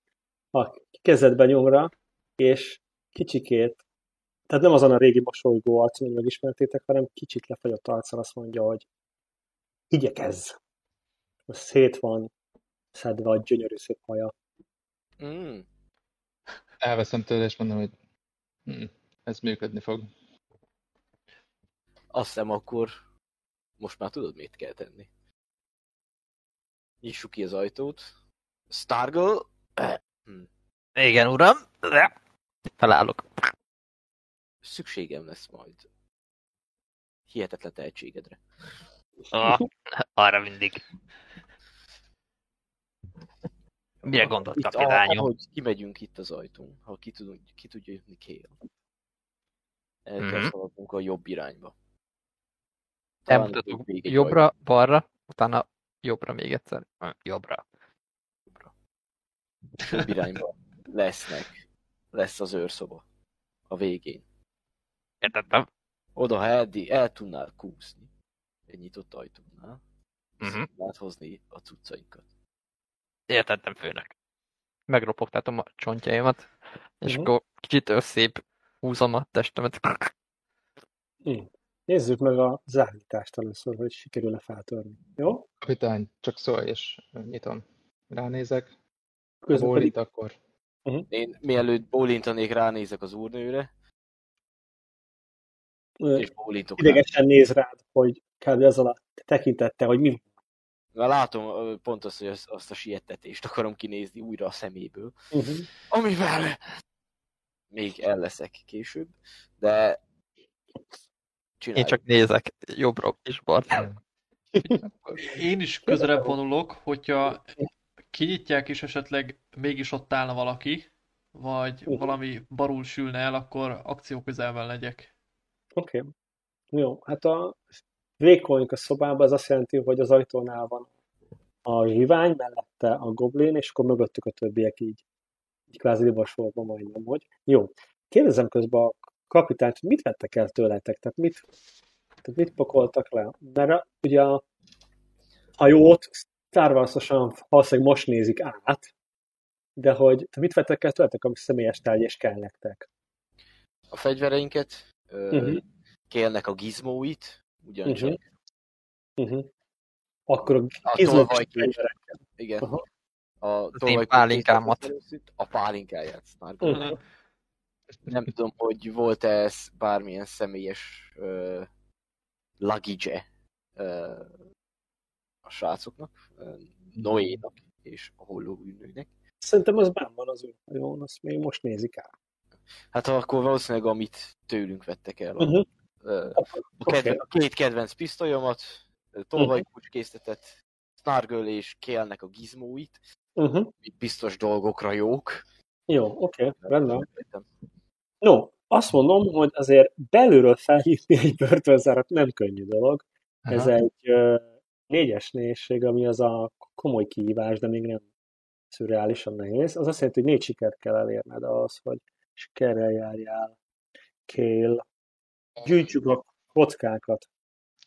a kezedbe nyomra, és kicsikét, tehát nem azon a régi mosolygó arcon, hogy megismertétek, hanem kicsit lefagyott arccal azt mondja, hogy igyekezz. Szét van szedve a gyönyörű szép haja. Mm. Elveszem tőle, és mondom, hogy hm, ez működni fog. Azt hiszem akkor most már tudod, mit kell tenni. Nyissuk ki az ajtót. Stargle. Hm. Igen, uram. Felállok. Szükségem lesz majd. Hihetetlen tehetségedre. Ah, arra mindig. Mire gondolt, kapitányom? ahogy kimegyünk itt az ajtón, ha ki, tudunk, ki tudja jutni Kél. El kell Mhm. szaladnunk a jobb irányba. Talán még egy jobbra, balra, utána jobbra még egyszer. Hm, Jobbra. jobb irányba lesznek. Lesz az őrszoba. A végén. Értettem. Oda, ha el, el tudnál kúszni egy nyitott ajtónál, Mhm. uh tudnád hozni a cuccainkat. Értettem főnek. Megropogtatom a csontjaimat, és Mhm. akkor kicsit összép húzom a testemet. Hm. Nézzük meg a zárítást először, hogy sikerül-e feltörni. Jó? Kapitány, csak szólj, és nyitom. Ránézek, ha Közben pedig bólint, akkor Én mielőtt bólintanék, ránézek az úrnőre, ö, és bólintok rá. idegesen néz rád, hogy kb. ezzel a tekintette, hogy mi Már látom pont azt, hogy azt, azt a sietetést akarom kinézni újra a szeméből. uh-huh. Amivel még el leszek később, de Én csináljuk. csak nézek jobbra és balra. Én is közelebb vonulok, hogyha kinyitják és esetleg mégis ott állna valaki, vagy Mhm. valami barul sülne el, akkor akció közelben legyek. Oké. Okay. Jó, hát a vékonyk a szobában, ez azt jelenti, hogy az ajtónál van a zsivány, mellette a goblin, és akkor mögöttük a többiek így, így kvázi libasorban majdnem, hogy jó. Kérdezem közben a kapitányt, mit vettek el tőletek, tehát mit, tehát mit pakoltak le? Mert a- ugye a hajót Star Wars-osan valószínűleg most nézik át, de hogy te mit vettek el tőletek, ami személyes tárgy és kell nektek? A fegyvereinket, ö, Mhm. kélnek a gizmóit, ugyancsak. Mhm. Uh-huh. Akkor a fegyverek. Igen. Aha. A én tolvajkét pálinkámat. A pálinkáját. Snargle. Mhm. Nem tudom, hogy volt-e ez bármilyen személyes ö, luggage ö, a srácoknak, Noénak és a holló űrnőnek. Szerintem az benn van az ő hajón, azt még most nézik át. Hát akkor valószínűleg amit tőlünk vettek el. A, Uh-huh. ö, a, kedve, Oké. a két kedvenc pisztolyomat, tolvajkulcs készített Snargle és Kélnek a gizmóit, Uh-huh. biztos dolgokra jók. Jó, oké, okay, rendben. No, azt mondom, hogy azért belülről felhívni egy börtönzárat nem könnyű dolog. Aha. Ez egy ö, négyes nehézség, ami az a komoly kihívás, de még nem szürreálisan nehéz. Az azt jelenti, hogy négy sikert kell elérned ahhoz, hogy sikerrel járjál. Kél. Gyűjtsük a kockákat.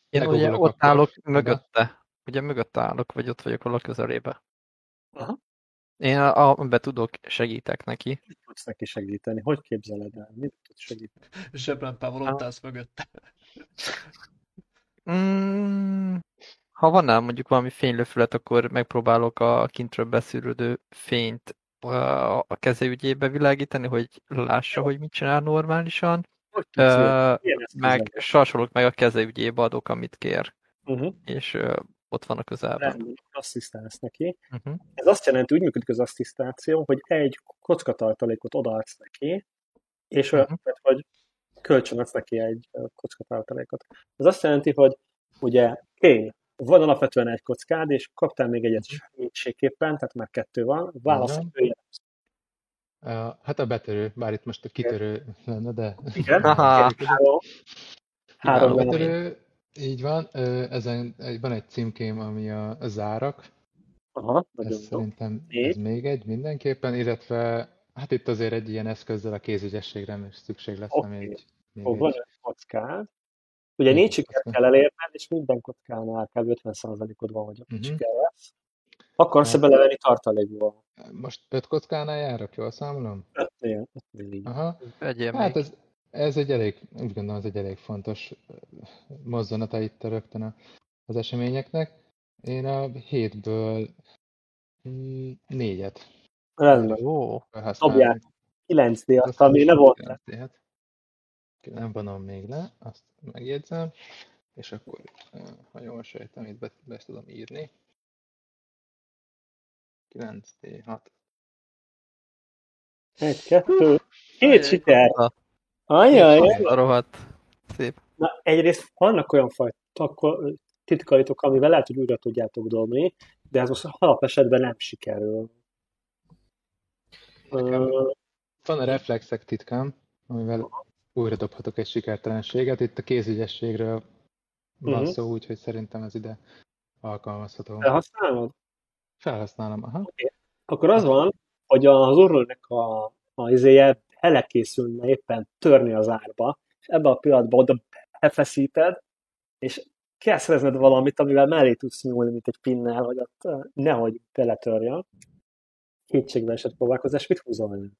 Én ugye Legugolok ott akkor. állok mögötte. Ugye mögötte állok, vagy ott vagyok valahol közelébe. Aha. Én a, a, be tudok, segítek neki. Mit tudsz neki segíteni? Hogy képzeled el? Mit tudsz segíteni? Zseblámpával ott állsz mögötte. Mm, ha van ám mondjuk valami fénylőfület, akkor megpróbálok a kintről beszűrődő fényt a keze ügyébe világítani, hogy lássa, hogy mit csinál normálisan. Hogy tudsz meg sarsolok meg a keze ügyébe, adok, amit kér. Uh-huh. És ö, ott van a közelben. Rendben, asszisztálsz neki. Uh-huh. Ez azt jelenti, úgy működik az asszisztáció, hogy egy kockatartalékot odaadsz neki, és olyan, uh-huh. hogy kölcsönadsz neki egy kockatartalékot. Ez azt jelenti, hogy ugye Kény, van alapvetően egy kockád, és kaptál még egyet segítségképpen, tehát már kettő van, válasz, Uh, hát a betörő, bár itt most a kitörő lenne, de... igen, Aha. három, három van. betörő, így van. Ezen egy- van egy címkém, ami a, zárak. Aha, Ez jó. szerintem ez még egy mindenképpen, illetve hát itt azért egy ilyen eszközzel a kézügyességre is szükség lesz, ami Oké. egy, még van egy egy kockád. Ugye Négy sikert kell elérned, és minden kockánál kell 50%-od van, hogy Mhm. siker lesz. Akarsz-e Hát- belevenni tartalékból? Most öt kockánál járok, jól számolom? Ötnél, ötnél. Aha. Vegyél Hát még. ez, ez egy elég, úgy gondolom, ez egy elég fontos ö, mozzanata itt rögtön a- az eseményeknek. Én a hétből mm, négyet Rendben. Jó. Dobjál. 9 d Azt azt, ami ne volt. Nem vonom még le, azt megjegyzem, és akkor, ha jól sejtem, itt be, be tudom írni. 9D6. Egy, kettő, két siker. Na, Ajaj, A rohadt. Szép. Na, egyrészt vannak olyan fajta titkaitok, amivel lehet, hogy újra tudjátok dobni, de ez most alapesetben nem sikerül. Ö, Van a reflexek titkám, amivel újra dobhatok egy sikertelenséget. Itt a kézügyességről van Mhm. szó, úgyhogy szerintem ez ide alkalmazható. Felhasználod? Felhasználom, aha. Akkor az van, hogy az urlónak a, a izéje elekészülne éppen törni az árba, és ebben a pillanatban oda befeszíted, és kell szerezned valamit, amivel mellé tudsz nyúlni, mint egy pinnel, hogy ott nehogy beletörjön. Kétségbe esett próbálkozás, mit húzol meg?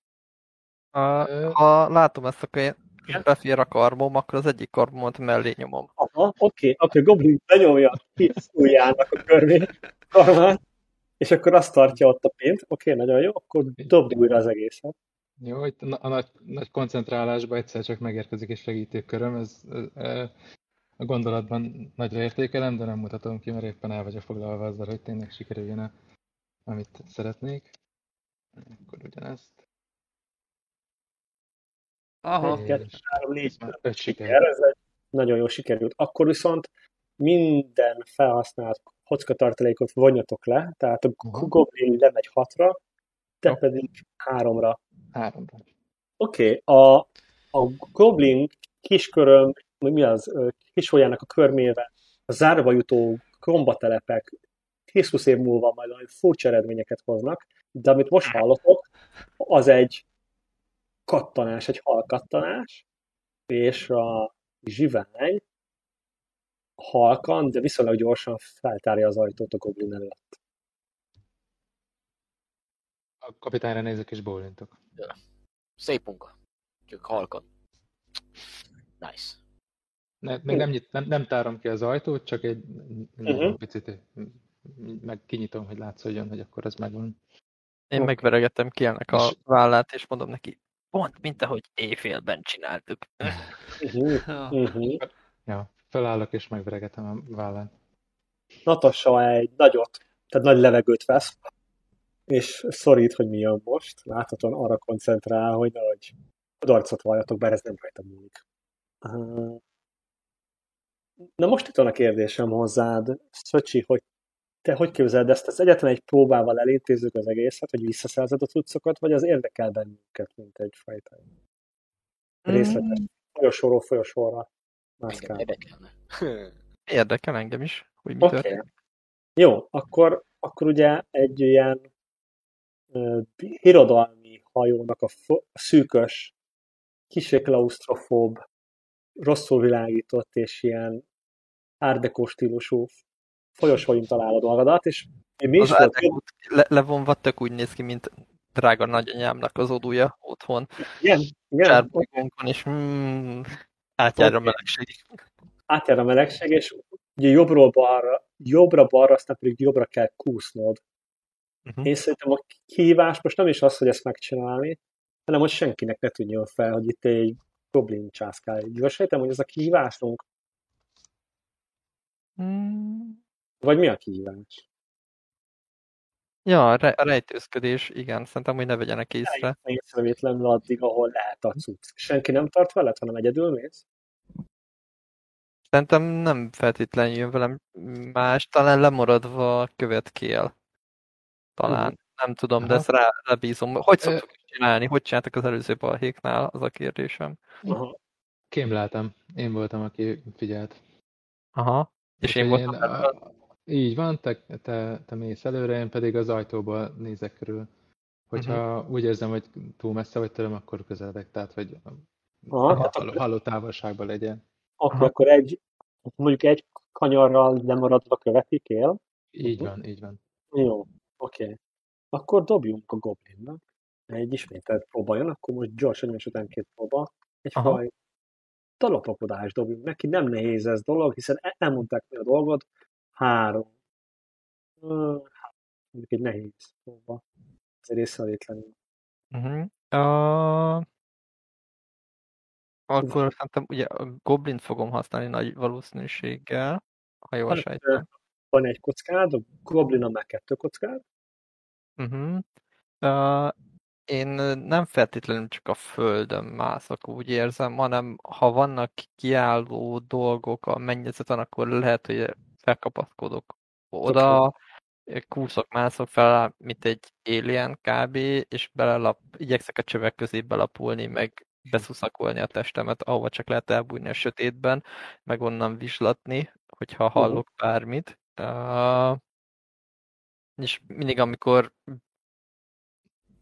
A, Ö, ha látom ezt, akkor én Igen? befér a karbom, akkor az egyik karbomat mellé nyomom. Aha, oké, akkor Goblin benyomja ki az ujjának a karmát, és akkor azt tartja ott a pint. Oké, nagyon jó, akkor dobd újra az egészet. Jó, itt a, a nagy, nagy koncentrálásban egyszer csak megérkezik egy segítőköröm, ez, ez, ez a gondolatban nagyra értékelem, de nem mutatom ki, mert éppen el vagyok foglalva azzal, hogy tényleg sikerüljön -e, amit szeretnék. Akkor ugyanezt. Aha, Egy, kettő, És három, négy, ez már öt siker. siker, ez egy nagyon jó sikerült. Akkor viszont minden felhasznált kockatartalékot vonjatok le, tehát a. Goblin lemegy hatra, te Jó. pedig háromra. Háromra. Oké, okay, a, a Goblin kisköröm, mi az, ö, kisójának a körmével a zárva jutó krombatelepek 10-20 év múlva majd olyan furcsa eredményeket hoznak, de amit most hallotok, az egy kattanás, egy halkattanás, és a zsivány halkan, de viszonylag gyorsan feltárja az ajtót a goblin előtt. A kapitányra nézek és bólintok. Szép munka. Csak halkan. Nice. Ne, még nem, nyit, nem, nem tárom ki az ajtót, csak egy Mhm. picit meg kinyitom, hogy látszódjon, hogy akkor ez megvan. Én Oké. megveregetem Kielnek a vállát, és mondom neki, pont mint ahogy éjfélben csináltuk. Uh-huh. Ja. Uh-huh. Ja, felállok és megveregetem a vállát. Natasha egy nagyot, tehát nagy levegőt vesz, és szorít, hogy mi jön most. Láthatóan arra koncentrál, hogy nehogy kudarcot valljatok, bár ez nem rajta múlik. Na most itt van a kérdésem hozzád, Szöcsi, hogy te hogy képzeled ezt? Ez egyetlen egy próbával elintézzük az egészet, hogy visszaszerzed a cuccokat, vagy az érdekel bennünket, mint egyfajta részletes folyosóról folyosóra mászkál. érdekelne. Érdekel engem is, hogy mi Oké. történik. Jó, akkor, akkor ugye egy ilyen uh, irodalmi hajónak a, fo- a szűkös, kicsit klaustrofób, rosszul világított és ilyen árdekó stílusú folyosóin találod magadat, és mi is Az volt? Le, levonva tök úgy néz ki, mint drága nagyanyámnak az odúja otthon. Igen, igen, Csárbajgonkon, és mm, átjár a melegség. átjár a melegség, és ugye jobbról balra, jobbra-balra, aztán pedig jobbra kell kúsznod. Uh-huh. Én szerintem a kihívás most nem is az, hogy ezt megcsinálni, hanem hogy senkinek ne tudjon fel, hogy itt egy goblin császkál. Jól sejtem, hogy ez a kihívásunk? Mm, Vagy mi a kihívás? ja, a, re- a rejtőzködés, igen, szerintem, hogy ne vegyenek észre. Észrevétlenül addig, ahol lehet a cucc. Senki nem tart veled, hanem egyedül mész? Szerintem nem feltétlenül jön velem más, talán lemaradva követkél. Talán. Nem tudom, de Aha. ezt rá, rábízom. Hogy szoktuk csinálni? Hogy csináltak az előző balhéknál? Az a kérdésem. Aha. Kémleltem. Én voltam, aki figyelt. Aha. És én Úgyhogy voltam a- ebben. Így van, te, te, te mész előre, én pedig az ajtóból nézek körül. Hogyha Mhm. úgy érzem, hogy túl messze vagy tőlem, akkor közeledek, tehát hogy Aha, halló, távolságban legyen. Oké, Aha. akkor egy, mondjuk egy kanyarral lemaradva követik el. Így Mhm. van, így van. Jó, oké. Akkor dobjunk a goblinnak. Egy ismételt próba jön, akkor most gyorsan egymás után két próba. Egy Aha. faj talopakodást dobjunk neki. Nem nehéz ez dolog, hiszen e- elmondták mi a dolgot. Három. Hát, egy nehéz próba. Ez észrevétlenül. Uh-huh. Uh, akkor szerintem ugye a goblint fogom használni nagy valószínűséggel, ha jól Van, sejtem. Van egy kockád, a goblinon már kettő kockád. Uh-huh. Uh, én nem feltétlenül csak a földön mászok, úgy érzem, hanem ha vannak kiálló dolgok a mennyezeten, akkor lehet, hogy felkapaszkodok oda, kúszok, mászok fel, mint egy alien kb, és belelap, igyekszek a csövek közé belapulni, meg beszuszakolni a testemet, ahova csak lehet elbújni a sötétben, meg onnan vislatni, hogyha hallok bármit. Uh, és mindig, amikor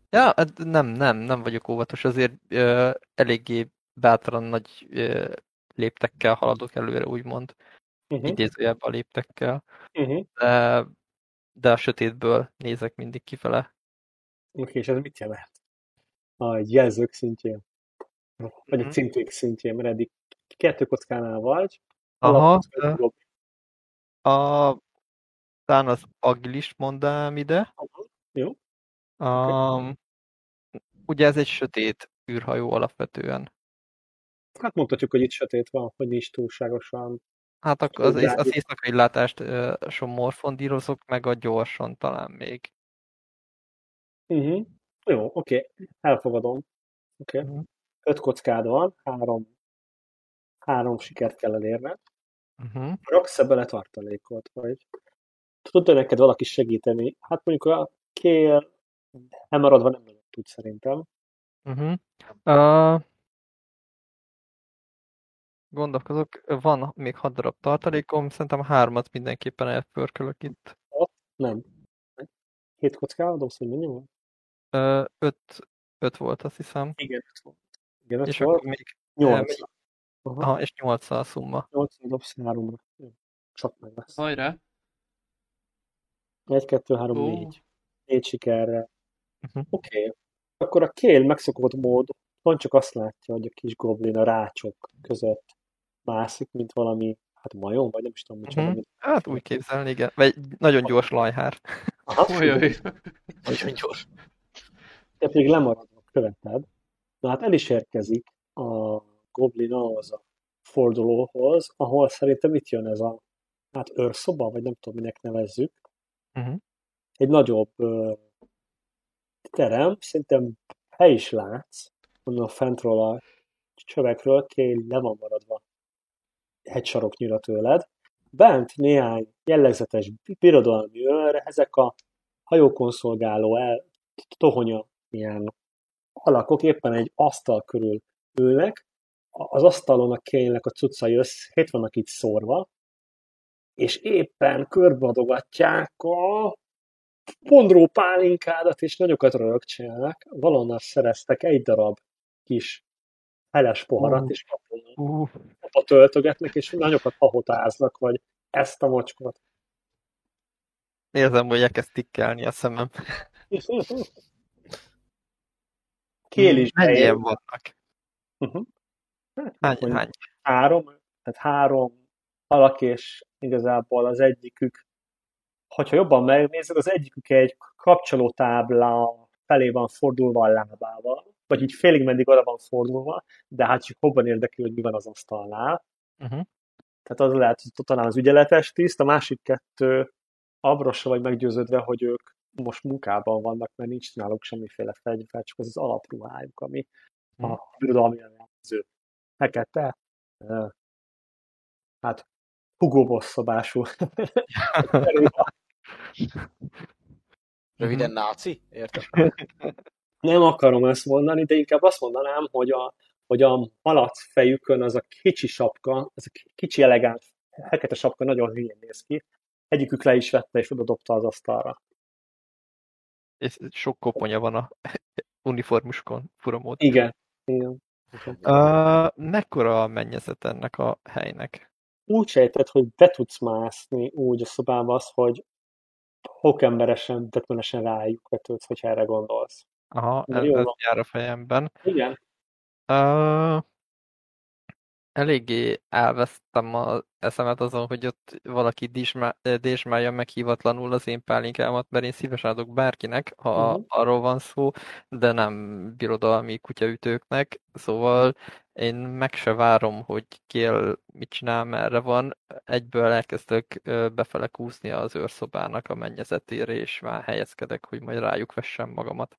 Ja, hát nem, nem, nem vagyok óvatos, azért ö, eléggé bátran nagy ö, léptekkel haladok előre, úgymond, Uh-huh. idézőjelben a léptekkel, Uh-huh. de, de a sötétből nézek mindig kifele. Oké, és ez mit jelent? A jelzők szintjén. Vagy a Mhm. cinték szintjén, mert eddig kettő kockánál vagy. Aha, de- a, talán az agilist mondanám ide. Aha, Jó. Um, ugye ez egy sötét űrhajó alapvetően. Hát mondhatjuk, hogy itt sötét van, hogy nincs túlságosan. Hát akkor az, Világos. az éjszakai látást ö, son morfondírozok, meg a gyorsan talán még. Uh-huh. Jó, oké, elfogadom. Oké. Mhm. Öt kockád van, három, három sikert kell elérned. Uh-huh. raksz-e bele tartalékot, vagy tud neked valaki segíteni? Hát mondjuk a kél elmaradva nem nagyon tud szerintem. Uh-huh. Uh, gondolkozok, van még hat darab tartalékom, szerintem hármat mindenképpen elpörkölök itt. Nem. Hét kockával dobsz, hogy mennyi volt? Uh, öt, öt volt, azt hiszem. Igen, öt volt. Igen, öt És volt. akkor még Nyolc. Aha, Aha, és nyolc a szumma. nyolc dobsz háromra. Jó. Csak meg lesz. Hajrá! Egy, kettő, három, Ó. négy. Négy sikerre. Uh-huh. Oké. Okay. Akkor a kél megszokott mód pont csak azt látja, hogy a kis goblin a rácsok között mászik, mint valami, hát majom, vagy nem is tudom micsoda. Mhm. mint- Hát úgy képzelni, igen. Vagy nagyon gyors lajhár. Aha, Ojjaj! Nagyon gyors. te pedig lemaradva követed. Na hát el is érkezik a goblin ahhoz a fordulóhoz, ahol szerintem itt jön ez a hát őrszoba, vagy nem tudom, minek nevezzük. Uh-huh. Egy nagyobb ö, terem, szerintem hely is látsz, onnan fentről a csövekről kél le van maradva egy saroknyira tőled. Bent néhány jellegzetes birodalmi őr, ezek a hajókon szolgáló el, tohonya ilyen alakok éppen egy asztal körül ülnek, az asztalon a kénynek a cuccai összét vannak itt szórva, és éppen körbeadogatják a pondró pálinkádat, és nagyokat rögcsélnek. Valonnan szereztek egy darab kis heles poharat, Ú. és Uh, apa töltögetnek, és nagyokat hahotáznak, vagy ezt a mocskot. érzem, hogy elkezd tikkelni a szemem. Kél is Mennyien vannak? Uh-huh. Hát, Hány, mondjuk hány? három, tehát három alak, és igazából az egyikük, hogyha jobban megnézed, az egyikük egy kapcsolótábla felé van fordulva a lábával, vagy így félig meddig oda van fordulva, de hát csak jobban érdekli, hogy mi van az asztalnál. Uh-huh. Tehát az lehet, hogy talán az ügyeletes tiszt, a másik kettő abrossa vagy meggyőződve, hogy ők most munkában vannak, mert nincs náluk semmiféle fegyver, csak az az alapruhájuk, ami Mhm. a birodalmi jellemző. Fekete, ö, hát Hugo Boss szabású. Röviden náci? Értem? Nem akarom ezt mondani, de inkább azt mondanám, hogy a, hogy a malac fejükön az a kicsi sapka, az a kicsi elegáns fekete sapka nagyon hülyén néz ki. Egyikük le is vette és oda dobta az asztalra. És sok koponya van a uniformuskon, fura mód. Igen. Igen. Uh, mekkora a mennyezet ennek a helynek? Úgy sejtett, hogy be tudsz mászni úgy a szobába az, hogy hókemberesen, tetmenesen rájuk vetődsz, hogyha erre gondolsz. Aha, Na, ez, ez jár a fejemben. Igen. Uh, eléggé elvesztem az eszemet azon, hogy ott valaki désmálja meg hívatlanul az én pálinkámat, mert én szívesen adok bárkinek, ha Mhm. arról van szó, de nem birodalmi kutyaütőknek, szóval én meg se várom, hogy Kél mit csinál, merre van, egyből elkezdök ö, befele kúszni az őrszobának a mennyezetére, és már helyezkedek, hogy majd rájuk vessem magamat,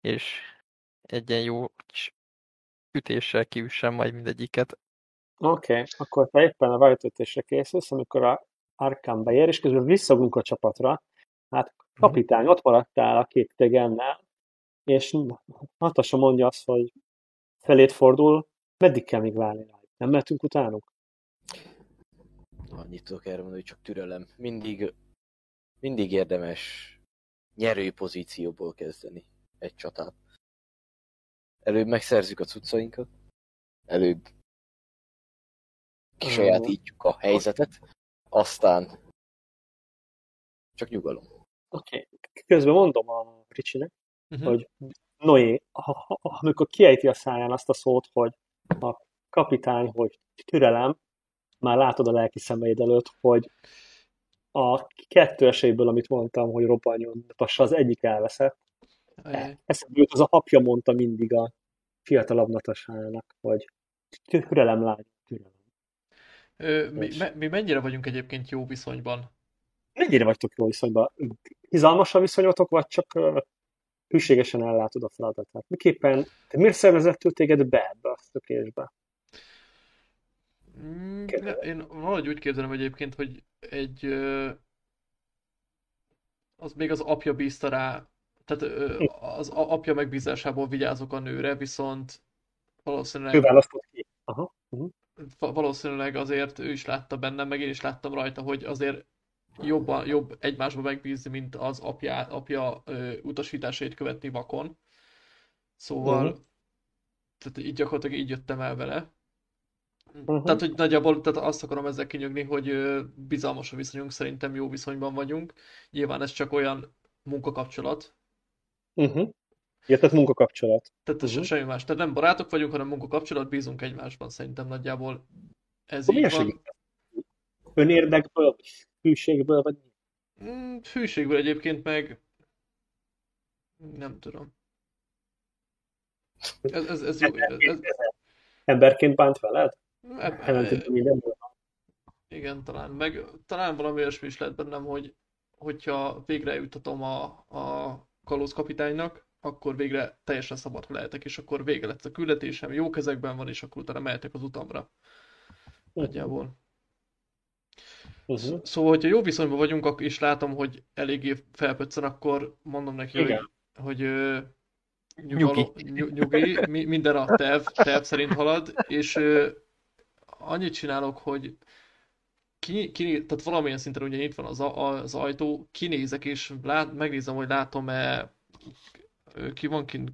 és egy ilyen jó ütéssel kiüssem majd mindegyiket. Oké, okay. akkor te éppen a rajtöltésre készülsz, amikor a Arkán beér, és közben visszagunk a csapatra. Hát kapitány, ott maradtál a két idegennel, és Natasa mondja azt, hogy felét fordul, meddig kell még várni rá? Nem mehetünk utánuk? Annyit tudok erre mondani, hogy csak türelem. Mindig, mindig érdemes nyerői pozícióból kezdeni egy csatát. Előbb megszerzük a cuccainkat, előbb kisajátítjuk a helyzetet, aztán csak nyugalom. Oké, okay. közben mondom a Ricsinek, Mhm. hogy Noé, amikor kiejti a száján azt a szót, hogy a kapitány, hogy türelem, már látod a lelki szemeid előtt, hogy a kettő esélyből, amit mondtam, hogy robbanjon, az egyik elveszett. Eszembe jut, az a apja mondta mindig a fiatalabb Natasának, hogy türelem lány, türelem. Ö, mi, me, mi mennyire vagyunk egyébként jó viszonyban? Mennyire vagytok jó viszonyban? Izalmas a viszonyotok, vagy csak ö, hűségesen ellátod a feladatát? Miképpen, te miért szervezettől téged be ebbe a szökésbe? Mm. Én valahogy úgy képzelem egyébként, hogy egy az még az apja bízta rá, tehát az apja megbízásából vigyázok a nőre, viszont Ő valószínűleg, választott ki. Aha. Uh-huh. va- valószínűleg azért ő is látta bennem, meg én is láttam rajta, hogy azért jobban, jobb egymásba megbízni, mint az apja, apja ö, utasításait követni vakon. Szóval, Mhm. tehát így gyakorlatilag így jöttem el vele. Mhm. Tehát, hogy nagyjából tehát azt akarom ezzel kinyögni, hogy ö, bizalmas a viszonyunk, szerintem jó viszonyban vagyunk. Nyilván ez csak olyan munkakapcsolat, Uh-huh. Ja, tehát munkakapcsolat. tehát ez Mhm. semmi más. Tehát nem barátok vagyunk, hanem munkakapcsolat, bízunk egymásban, szerintem nagyjából ez Akkor így van. segít? Önérdekből, vagy hűségből, vagy Mm, Hűségből egyébként meg nem tudom. Ez, ez, ez jó. Ez, ez, emberként bánt veled? eb- Ellentétben mindenből. Igen, talán. Meg talán valami olyasmi is lehet bennem, hogy hogyha végre eljutatom a, a kalózkapitánynak, akkor végre teljesen szabad lehetek, és akkor vége lett a küldetésem, jó kezekben van, és akkor utána mehetek az utamra. Nagyjából. Uh-huh. Szóval, hogyha jó viszonyban vagyunk, és látom, hogy eléggé felpöccen, akkor mondom neki, hogy, Igen. hogy ö, nyugalom, nyugi. nyugi, mi- minden a terv, terv szerint halad, és annyit csinálok, hogy ki, ki, tehát valamilyen szinten ugye itt van az, a- az ajtó, kinézek, és lát, megnézem, hogy látom-e, ki van kint,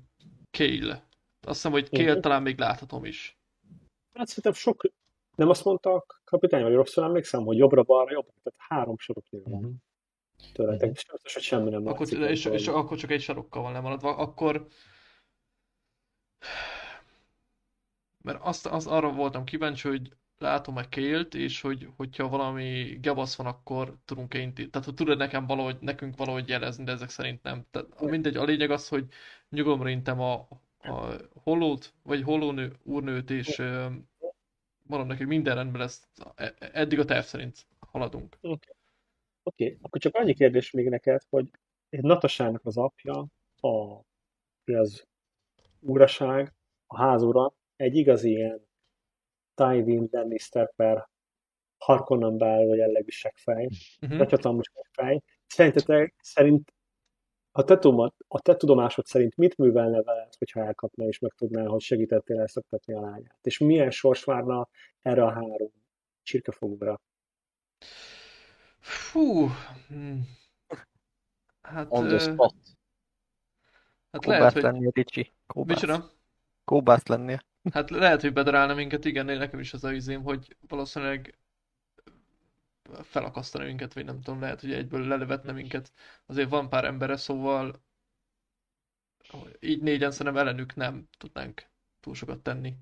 Kale. Azt hiszem, hogy Kale talán még láthatom is. Hát szerintem sok, nem azt mondta a kapitány, vagy rosszul emlékszem, hogy jobbra-balra, jobbra, tehát három soroknyi van Mhm. tőletek, és biztos, hogy semmi nem Akkor, látszik. és, és akkor csak egy sarokkal van lemaradva, akkor... Mert azt, az, arra voltam kíváncsi, hogy látom-e Kélt, és hogy, hogyha valami gebasz van, akkor tudunk-e intézni. Tehát, hogy tudod nekem valahogy, nekünk valahogy jelezni, de ezek szerint nem. Tehát mindegy, a lényeg az, hogy nyugalomra intem a, a hollót, vagy hollónő úrnőt, és mondom neki, minden rendben lesz. E- Eddig a terv szerint haladunk. Oké, okay. akkor csak annyi kérdés még neked, hogy egy Natasának az apja, a, az uraság, a házura, egy igazi ilyen Tywin Lannister per Harkonnen belül jellegű seggfej, Uh-huh. nagyhatalmas seggfej. Szerintetek, szerint a te, tudomat, a te tudomásod szerint mit művelne veled, hogyha elkapna és megtudná, hogy segítettél elszoktatni a lányát? És milyen sors várna erre a három csirkefogóra? Fú. hm. Hát, On the spot. hát lehet, Kóbász hogy... lennél, Ricsi. Kóbász. Micsoda? Kóbász lennél. Hát lehet, hogy bedarálna minket, igen, nekem is az a izém, hogy valószínűleg felakasztana minket, vagy nem tudom, lehet, hogy egyből lelövetne minket. Azért van pár embere, szóval így négyen szerintem ellenük nem tudnánk túl sokat tenni.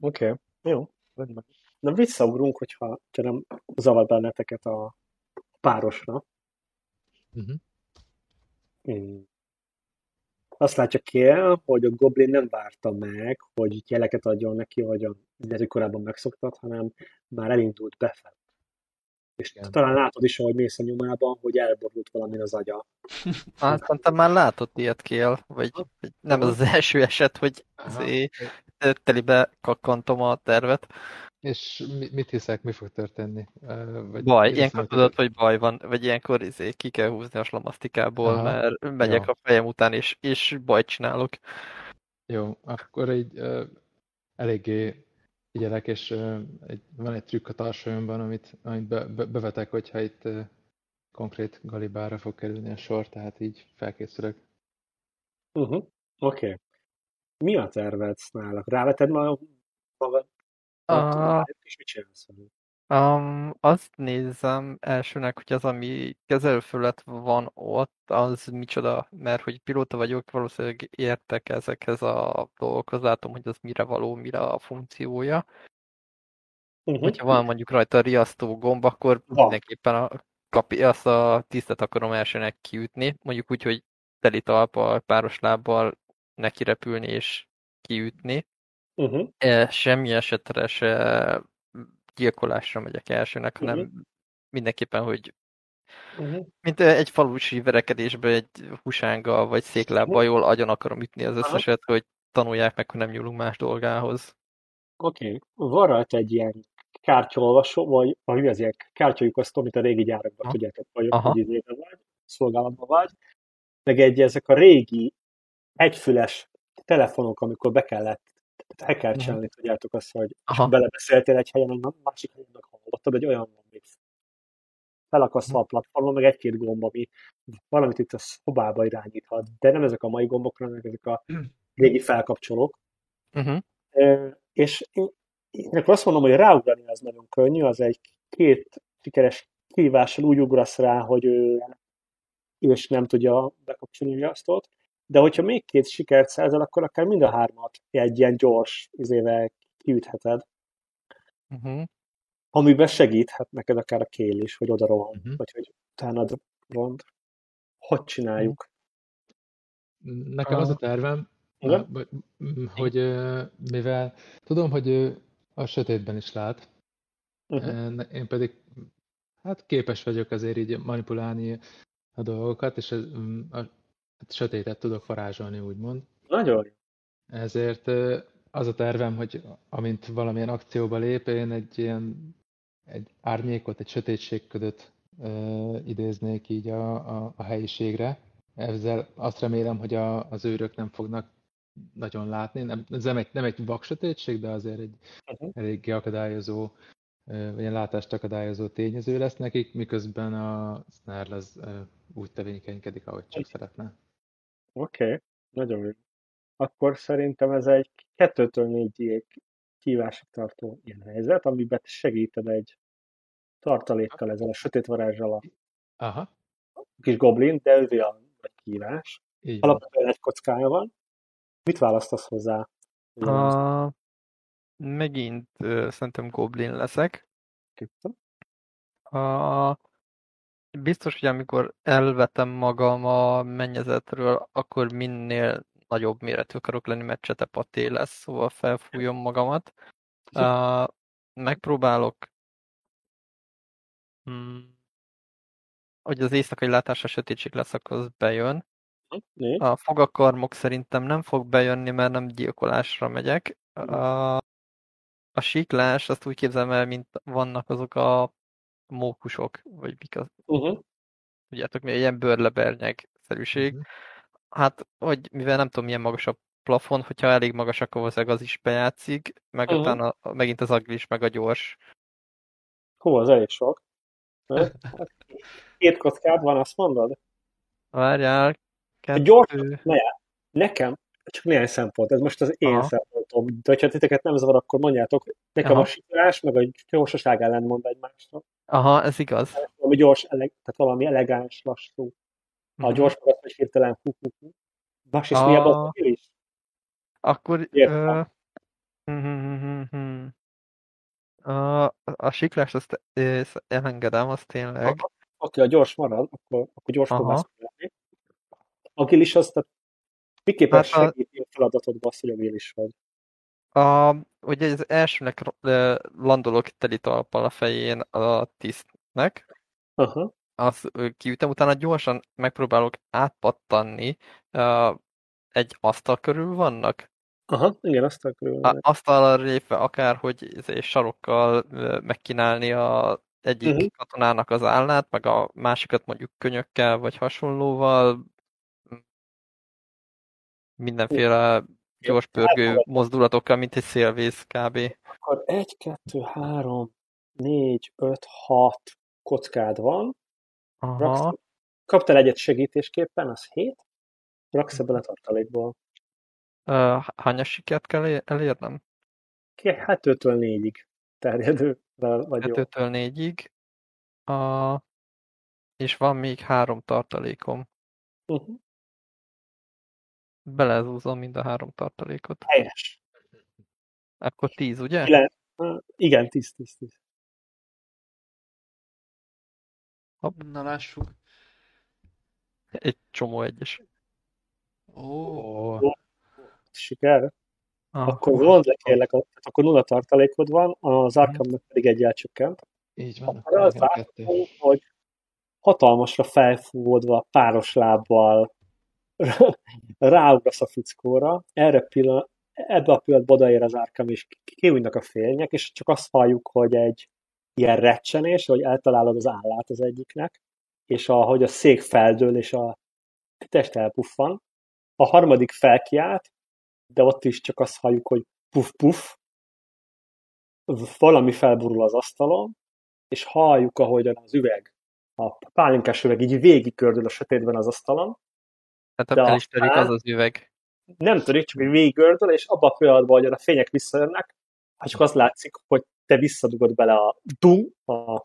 Oké, okay. jó. rendben. Na visszaugrunk, hogyha, hogyha nem zavar benneteket a párosra. Mhm. Mm. Azt látja Kél, hogy a Goblin nem várta meg, hogy jeleket adjon neki, hogy a illetve korábban megszoktat, hanem már elindult befelé. És Igen. talán látod is, ahogy mész a nyomában, hogy elborult valamin az agya. Hát szerintem már látott ilyet Kél, vagy, vagy nem ez az első eset, hogy telibe kakkantom a tervet. És mi, mit hiszek, mi fog történni? Vagy Baj, ilyenkor tudod, hogy baj van, vagy ilyenkor izé, ki kell húzni a slamasztikából, Aha. mert megyek Jó. a fejem után, és, és bajt csinálok. Jó, akkor így ö, eléggé figyelek, és egy, van egy trükk a tarsolyomban, amit, amit be, be, bevetek, hogyha itt konkrét galibára fog kerülni a sor, tehát így felkészülök. Uh-huh. Oké. Okay. Mi a terved nálak? Ráveted ma magad? Ah. És mit csinálsz? Um, azt nézem elsőnek, hogy az, ami kezelőfölött van ott, az micsoda, mert hogy pilóta vagyok, valószínűleg értek ezekhez a dolgokhoz, látom, hogy az mire való, mire a funkciója. Uh-huh. Hogyha van mondjuk rajta a riasztó gomb, akkor Van. mindenképpen a kapi, azt a tisztet akarom elsőnek kiütni, mondjuk úgy, hogy teli talpal, páros lábbal neki repülni és kiütni. Uh-huh. E, semmi esetre se gyilkolásra megyek elsőnek, hanem Mhm. mindenképpen, hogy Uh-huh. mint egy falusi verekedésben egy husánggal vagy széklábbal jól agyon akarom ütni az összeset, hogy tanulják meg, hogy nem nyúlunk más dolgához. Oké, okay. van rajta egy ilyen kártyaolvasó, vagy ami az ilyen kártyalyukasztó, amit a régi gyárakban tudjátok, vagy hogy izébe vagy, szolgálatban vagy, meg egy ezek a régi egyfüles telefonok, amikor be kellett hekercselni, tudjátok azt, hogy Aha. belebeszéltél egy helyen, egy másik helyen hallottad, egy olyan van még felakasztva a platformon, meg egy-két gomb, ami valamit itt a szobába irányíthat, de nem ezek a mai gombok, hanem ezek a régi felkapcsolók. Uh-huh. Ö, És én, én akkor azt mondom, hogy ráugrani az nagyon könnyű, az egy két sikeres kihívással úgy ugrasz rá, hogy ő és nem tudja bekapcsolni a riasztót, de hogyha még két sikert szerzel, akkor akár mind a hármat egy ilyen gyors izével kiütheted, Uh-huh. amiben segíthet neked akár a kél is, hogy oda rohan, Mhm. vagy hogy utána rond. Hogy csináljuk? Nekem az a Ah. tervem, Igen? hogy- mivel tudom, hogy ő a sötétben is lát, Uh-huh. én pedig hát képes vagyok azért így manipulálni a dolgokat, és ez, a, sötétet tudok varázsolni, úgymond. Nagyon. Ezért az a tervem, hogy amint valamilyen akcióba lép, én egy ilyen egy árnyékot, egy sötétségködöt ö, idéznék így a, a, a helyiségre. Ezzel azt remélem, hogy a, az őrök nem fognak nagyon látni. Nem, ez nem egy, nem egy vak sötétség, de azért egy Uh-huh. eléggé akadályozó, vagy ilyen látást akadályozó tényező lesz nekik, miközben a Snarl az úgy tevékenykedik, ahogy csak szeretne. Oké, okay. nagyon jó. Akkor szerintem ez egy kettőtől négyig kívásig tartó ilyen helyzet, amiben te segíted egy tartalékkal ezzel a sötét varázsal a Aha, kis goblin, de ővé a nagy kívás. Alapvetően egy kockája van. Mit választasz hozzá? Uh, megint uh, szerintem goblin leszek. Uh, biztos, hogy amikor elvetem magam a mennyezetről, akkor minél nagyobb méretű akarok lenni, mert csetepaté lesz, szóval felfújom magamat. Uh, megpróbálok hmm, hogy az éjszakai látásra sötétség lesz, akkor az bejön. A fogakarmok szerintem nem fog bejönni, mert nem gyilkolásra megyek. A, a síklás, azt úgy képzelem el, mint vannak azok a mókusok, vagy mik az, Uh-huh. tudjátok, mi ilyen bőrlebernyeg-szerűség. Mhm. Hát, hogy mivel nem tudom, milyen magas a plafon, hogyha elég magas, akkor valószínűleg az is bejátszik, meg Mhm. utána megint az aglis, meg a gyors. Hú, az elég sok. Hát, Két kockád van, azt mondod? Várjál, kettő... Gyors, Nekem csak néhány szempont, ez most az én Aha. Szempontom. De ha titeket nem zavar, akkor mondjátok, nekem Aha. a siklás, meg a gyorsaság ellen mond egymásra. Aha, ez igaz. Valami gyors, eleg, tehát valami elegáns, lassú. A Mhm. gyors meg az, hogy hirtelen hú, hú, hú. Másrészt A- mi az is? Akkor... Értem. Ö... hm, hm, hm, hm. A, a siklást azt elengedem, azt tényleg. Oké, a gyors marad, akkor, akkor gyors Aha. próbálsz. Agilis az, tehát miképpen Hát a- segíti a feladatodba azt, hogy agilis vagy. A, ugye az elsőnek landolok teli talppal a fején a tisztnek, Aha. azt ö, kiütem, utána gyorsan megpróbálok átpattanni. Egy asztal körül vannak, Aha, igen, azt akarom. A- asztallal lépve akárhogy izé, sarokkal megkínálni a egyik Mhm. katonának az állát, meg a másikat mondjuk könyökkel vagy hasonlóval. Mindenféle gyors pörgő mozdulatokkal, mint egy szélvész kb. Akkor egy, kettő, három, négy, öt, hat kockád van. Aha. Raksz, kaptál egyet segítésképpen, az hét. Raksz ebből a tartalékból. Ö, Hányas sikert kell ér- elérnem? Hát ötől négyig terjedő, vagy jó. 2-től 4-ig. A... És van még három tartalékom. Uh-huh. Belezúzom mind a három tartalékot. Helyes. Akkor 10, ugye? Uh, igen, tíz, tíz, tíz. Na lássuk. Egy csomó egyes. Ó, Siker. Ah, Akkor mondd le kérlek, akkor nulla tartalékod van, az Arkhamnak pedig egy elcsökkent. így van. Akkor az várható, hogy hatalmasra felfúvódva, páros lábbal ráugrasz a fickóra, erre pillan, ebbe a pillanatban odaér az árkam, és kiújnak a fények, és csak azt halljuk, hogy egy ilyen recsenés, hogy eltalálod az állát az egyiknek, és ahogy a szék feldől, és a test elpuffan. A harmadik felkiált, de ott is csak azt halljuk, hogy puff-puff, valami felborul az asztalon, és halljuk, ahogyan az üveg, a pálinkás üveg így végigkördül a sötétben az asztalon. Hát akkor el is törik az az üveg. Nem törik, csak végigkördül, és abban a pillanatban, hogy a fények visszajönnek, hát csak azt látszik, hogy te visszadugod bele a dum, a...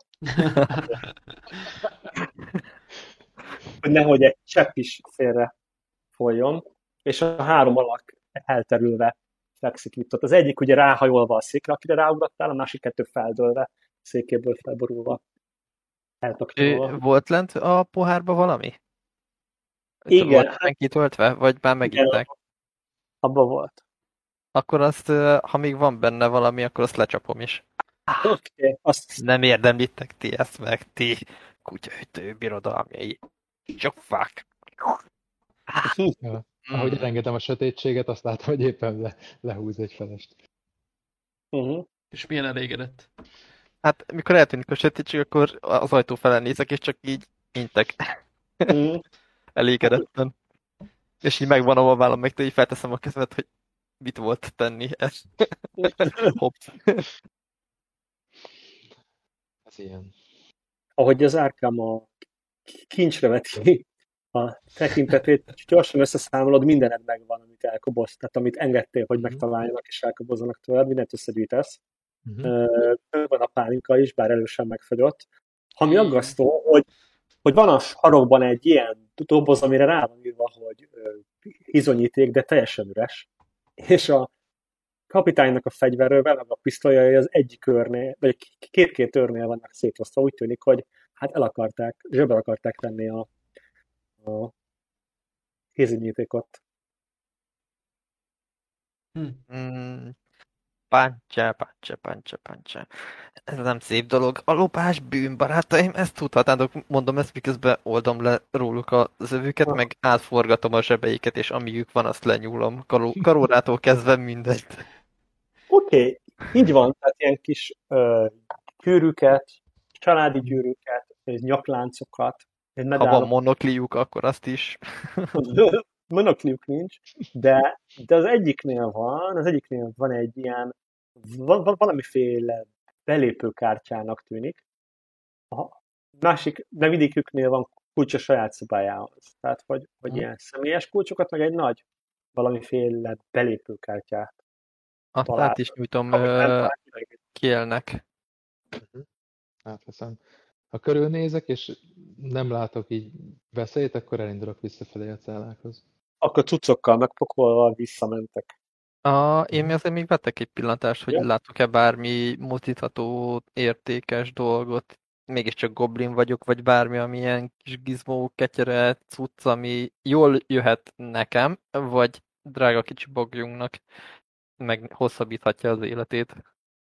hogy nehogy egy csepp is félre folyjon, és a három alak elterülve fekszik itt ott. Az egyik ugye ráhajolva a székre, akire ráugrattál, a másik kettő feldőlve, székéből felborulva. Ő volt lent a pohárba valami? Igen. Volt hát, kitöltve, vagy már megitták? Abba volt. Akkor azt, ha még van benne valami, akkor azt lecsapom is. Okay, azt... Nem érdemlitek ti ezt meg, ti kutyaütő birodalmjai. Csokfák. Ja. Ahogy elengedem a sötétséget, azt látom, hogy éppen le, lehúz egy felest. Uh-huh. És milyen elégedett? Hát, mikor eltűnik a sötétség, akkor az ajtó fele nézek, és csak így intek. Uh-huh. Elégedetten. És így megvonom a vállam, meg így felteszem a kezemet, hogy mit volt tenni ez. Hopp. Ez ilyen. Ahogy az árkám a kincsre veti a tekintetét, gyorsan összeszámolod, mindened megvan, amit elkobozt, tehát amit engedtél, hogy megtaláljanak és elkobozzanak tőled, mindent összegyűjtesz. Uh-huh. van a pálinka is, bár elősen megfagyott. Ami aggasztó, hogy, hogy van a sarokban egy ilyen doboz, amire rá van írva, hogy izonyíték, de teljesen üres. És a kapitánynak a fegyverővel, meg a pisztolyai az egyik körnél, vagy két-két örnél vannak szétosztva. Úgy tűnik, hogy hát el akarták, zsebbe akarták tenni a, a kézignyítékot. Hm. Pancsa, pancsa, pancsa, pancsa. Ez nem szép dolog. A lopás bűn, barátaim, ezt tudhatnátok, mondom ezt, miközben oldom le róluk az övüket, meg átforgatom a zsebeiket, és amígük van, azt lenyúlom. Karó, karórától kezdve mindegy. Oké, okay. így van, tehát ilyen kis uh, gyűrűket, családi gyűrűket, nyakláncokat. Ha van monokliuk, akkor azt is. monokliuk nincs, de, de az egyiknél van, az egyiknél van egy ilyen, van, valamiféle belépőkártyának tűnik. A másik, de vidéküknél van kulcs a saját szobájához. Tehát, hogy, hogy hmm. ilyen személyes kulcsokat, meg egy nagy valamiféle belépőkártyát. Azt át is nyújtom kielnek. Mhm. Átveszem. Ha körülnézek, és nem látok így veszélyt, akkor elindulok visszafelé a cellákhoz. Akkor cuccokkal megpakolva visszamentek. A, én mi azért még vettek egy pillantást, hogy ja. látok-e bármi mozdítható, értékes dolgot. Mégiscsak goblin vagyok, vagy bármi, amilyen kis gizmó, ketyere, cucc, ami jól jöhet nekem, vagy drága kicsi bogjunknak, meg hosszabbíthatja az életét.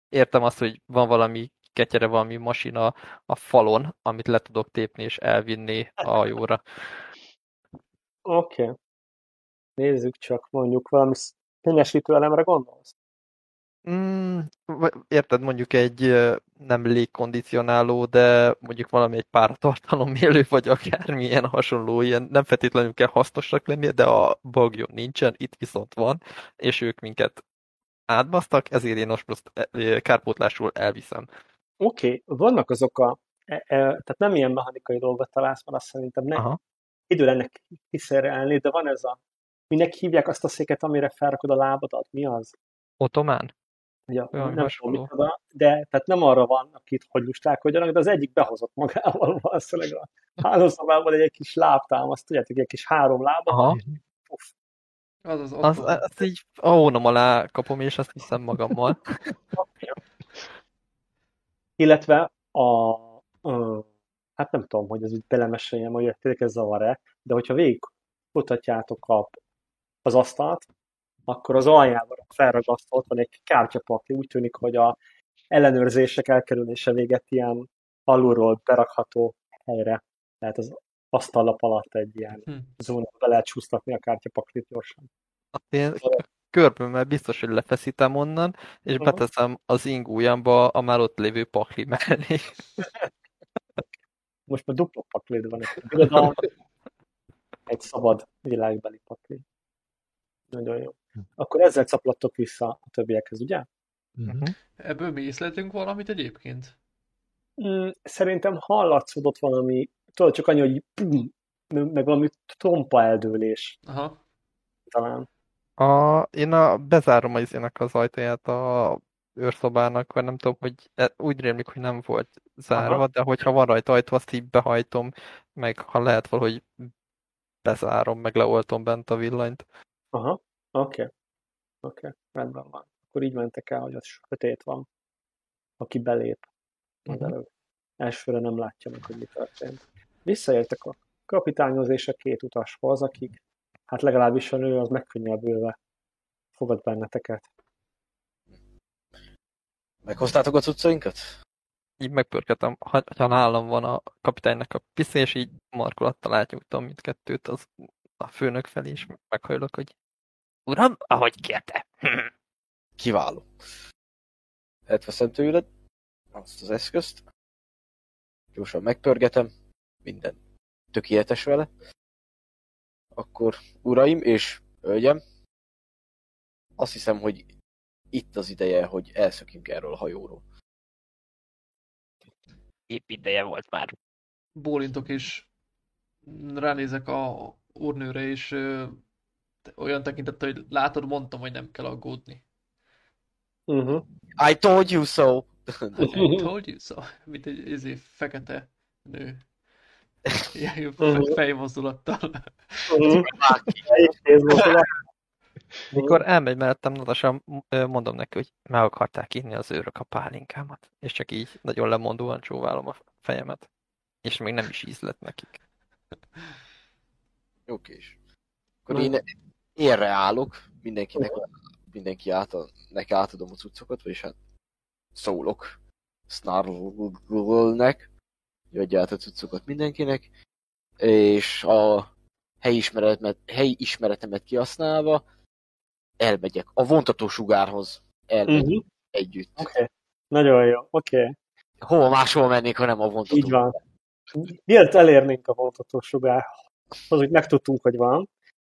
Értem azt, hogy van valami ketyere valami masina a falon, amit le tudok tépni és elvinni a hajóra. Oké. Okay. Nézzük csak, mondjuk valami fényesítő elemre gondolsz? Mm, érted, mondjuk egy nem légkondicionáló, de mondjuk valami egy páratartalom mérő, vagy akármilyen hasonló, ilyen nem feltétlenül kell hasznosak lennie, de a bagjon nincsen, itt viszont van, és ők minket átbasztak, ezért én most kárpótlásul elviszem. Oké, okay. vannak azok a, e, e, tehát nem ilyen mechanikai dolgot találsz, mert azt szerintem nem Aha. idő lenne kiszerelni, de van ez a, minek hívják azt a széket, amire felrakod a lábadat, mi az? Otomán? Ja, nem tudom, de tehát nem arra van, akit hogy lustálkodjanak, de az egyik behozott magával valószínűleg a hálószobában egy, egy kis lábtámaszt, tudjátok, egy kis három lába. Aha. Az, az, az, az, azt így a hónom alá kapom, és azt hiszem magammal. Illetve a, a hát nem tudom, hogy ez úgy belemeséljem, hogy tényleg ez zavar-e, de hogyha végig kutatjátok a, az asztalt, akkor az aljában felragasztott van egy kártyapakli, úgy tűnik, hogy a ellenőrzések elkerülése véget ilyen alulról berakható helyre, tehát az asztallap alatt egy ilyen hm. zónát be lehet csúsztatni a kártyapaklit gyorsan. Én körbömmel biztos, hogy lefeszítem onnan, és Aha. beteszem az ingújamba a már ott lévő pakli mellé. Most már dupla paklid van. Egy szabad világbeli pakli. Nagyon jó. Akkor ezzel caplattok vissza a többiekhez, ugye? Mhm. Ebből mi észleltünk valamit egyébként? Mm, szerintem hallatszódott valami, tudod, csak annyi, hogy pum, meg valami trompa eldőlés Aha. talán. A, én a, bezárom az izének az ajtaját a őrszobának, vagy nem tudom, hogy e- úgy rémlik, hogy nem volt zárva, Aha. de hogyha van rajta ajtó, azt így behajtom, meg ha lehet valahogy bezárom, meg leoltom bent a villanyt. Aha, oké. Oké, rendben van. Akkor így mentek el, hogy az sötét van. Aki belép, az előbb. Elsőre nem látja meg, hogy mi történt. Visszaértek a kapitányhoz és a két utashoz, akik, hát legalábbis a nő az megkönnyebbülve fogad benneteket. Meghoztátok a cuccainkat? Így megpörketem, ha, ha nálam van a kapitánynak a piszi, és így markolattal átnyugtam mindkettőt az a főnök felé, és meghajlok, hogy Uram, ahogy kérte. Kiváló. Elveszem tőled azt az eszközt. Gyorsan megpörgetem. Minden tökéletes vele. Akkor, uraim és hölgyem, azt hiszem, hogy itt az ideje, hogy elszökjünk erről a hajóról. Épp ideje volt már. Bólintok és ránézek a úrnőre, és olyan tekintettel, hogy látod, mondtam, hogy nem kell aggódni. Uh-huh. I told you so! I told you so. Mint egy ezé, fekete nő. Ilyen fejmozdulattal. Uh-huh. Kézmozdulat. Mikor elmegy mellettem, Natasha, mondom neki, hogy meg akarták írni az őrök a pálinkámat. És csak így nagyon lemondóan csóválom a fejemet. És még nem is ízlett nekik. Oké. Akkor én érre állok, mindenkinek, mindenki át, neki átadom a cuccokat, vagyis hát szólok Snarlnek, hogy adja át a cuccokat mindenkinek, és a helyi ismeretemet, helyi ismeretemet kihasználva elmegyek a vontató sugárhoz, elmegyek Uh-huh. együtt. Oké. Nagyon jó, oké. Hova máshol mennék, ha nem a vontató Így van. Miért elérnénk a vontató sugárhoz, hogy megtudtunk, hogy van.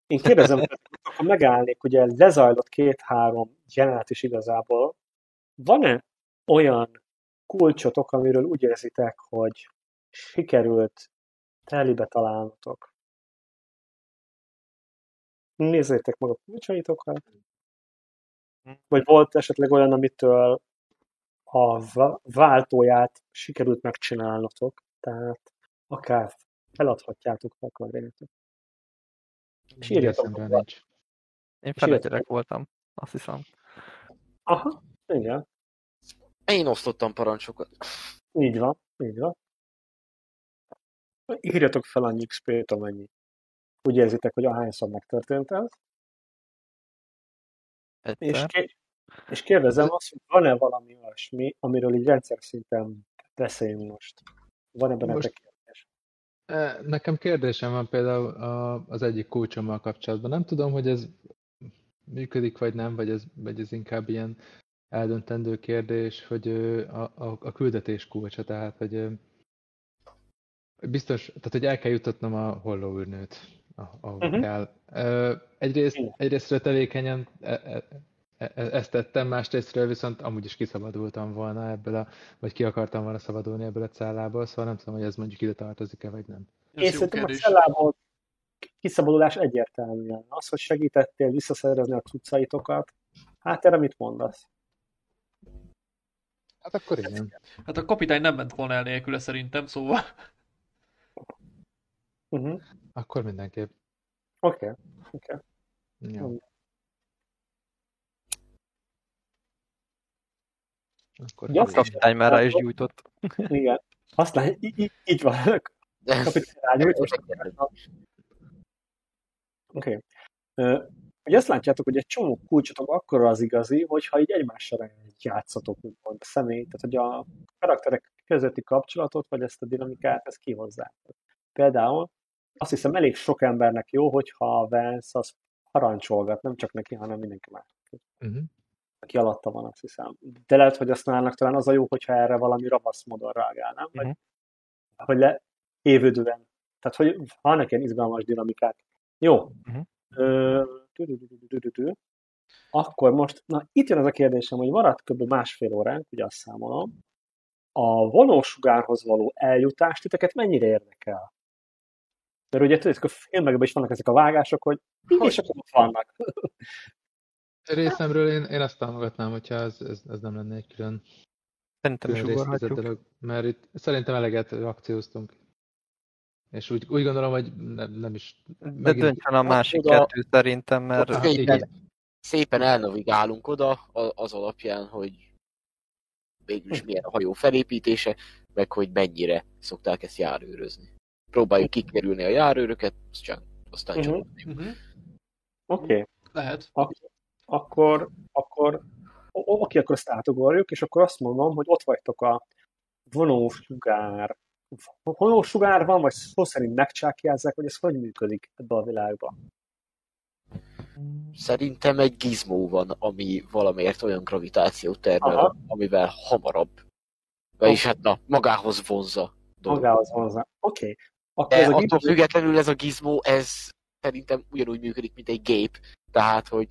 Én kérdezem, akkor megállnék, ugye lezajlott két-három jelenet is igazából. Van-e olyan kulcsotok, amiről úgy érzitek, hogy sikerült telibe találnotok? Nézzétek meg a kulcsaitokat. Vagy volt esetleg olyan, amitől a váltóját sikerült megcsinálnotok, tehát akár feladhatjátok meg magatokat. És írjatok nincs. Én felegyerek voltam, azt hiszem. Aha, igen, Én osztottam parancsokat. így van, így van. Írjatok fel annyi XP-t, amennyi. Úgy érzitek, hogy ahányszor megtörtént ez. És, ké- és kérdezem azt, hogy van-e valami olyasmi, amiről így rendszer szinten beszéljünk most? Van-e bennetek Most- Nekem kérdésem van például az egyik kulcsommal kapcsolatban. Nem tudom, hogy ez működik, vagy nem, vagy ez, vagy ez inkább ilyen eldöntendő kérdés, hogy a, a, a küldetés kulcsa, tehát, hogy biztos, tehát, hogy el kell jutatnom a holló űrnőt, ahol Mhm. kell. Egyrészt, Igen. egyrésztről tevékenyen e, e, ezt tettem, másrésztről viszont amúgy is kiszabadultam volna ebből a, vagy ki akartam volna szabadulni ebből a cellából, szóval nem tudom, hogy ez mondjuk ide tartozik-e, vagy nem. Én szerintem a cellából kiszabadulás egyértelműen. Az, hogy segítettél visszaszerezni a cuccaitokat, hát erre mit mondasz? Hát akkor igen. Hát a kapitány nem ment volna el nélküle szerintem, szóval Uh-huh. Akkor mindenképp. Oké, oké. Jó. Akkor Ja, A kapitány már rá is gyújtott. Igen. Aztán í- í- így van. Kapitány most Oké. Ö, Ugye azt látjátok, hogy egy csomó kulcsotok akkor az igazi, hogyha így egymással játszatok, úgymond személy, tehát hogy a karakterek közötti kapcsolatot, vagy ezt a dinamikát, ezt kihozzátok. Például azt hiszem elég sok embernek jó, hogyha a Vance az parancsolgat, nem csak neki, hanem mindenki más. Uh-huh. Aki alatta van, azt hiszem. De lehet, hogy aztán talán az a jó, hogyha erre valami ravasz módon reagál, nem? Vagy, Mhm. hogy le évődően. Tehát, hogy vannak ilyen izgalmas dinamikák. Jó. Tü-tü-tü-tü-tü-tü. Akkor most, na itt jön az a kérdésem, hogy maradt kb. másfél óránk, ugye azt számolom. A vonósugárhoz való eljutást titeket mennyire érdekel? Mert ugye tudod, a filmekben is vannak ezek a vágások, hogy így és akkor ott vannak. Részemről én, én azt támogatnám, hogyha ez, ez, ez nem lenne egy külön, Szerintem is dolog, mert itt szerintem eleget akcióztunk. És úgy, úgy gondolom, hogy nem, nem is... De megint- döntsön a másik oda- kettő szerintem, mert Szépen, igen. szépen elnavigálunk oda az alapján, hogy végülis milyen a hajó felépítése, meg hogy mennyire szokták ezt járőrözni. Próbáljuk kikerülni a járőröket, aztán, aztán csak Mhm. Oké. Okay. Lehet. Akkor, akkor oké, akkor ezt átugorjuk, és akkor azt mondom, hogy ott vagytok a vonósugár. Vonósugár van, vagy szó szerint megcsákjázzák, hogy ez hogy működik ebbe a világban? Szerintem egy gizmó van, ami valamiért olyan gravitációt termel, Aha. amivel hamarabb, vagyis hát na, magához vonza. Magához vonzá. Oké. Okay. Akkor De ez a attól gizmo- függetlenül ez a gizmó, ez szerintem ugyanúgy működik, mint egy gép. Tehát, hogy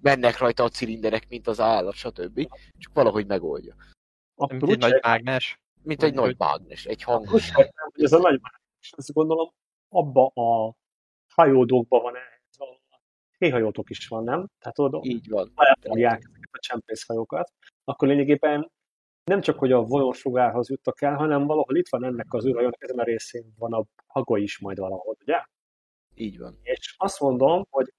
mennek rajta a cilinderek, mint az állat, stb. Csak valahogy megoldja. akkor mint egy nagy mágnes. Mint egy nagy mágnes, egy úgy hangos. ez a nagy mágnes, azt gondolom, abba a hajódókban van ehhez való. Héhajótok is van, nem? Tehát oda Így van. elfogják ezeket a csempészhajókat, akkor lényegében nem csak, hogy a vonósugárhoz juttak el, hanem valahol itt van ennek az űrhajónak ezen a részén van a haga is majd valahol, ugye? Így van. És azt mondom, hogy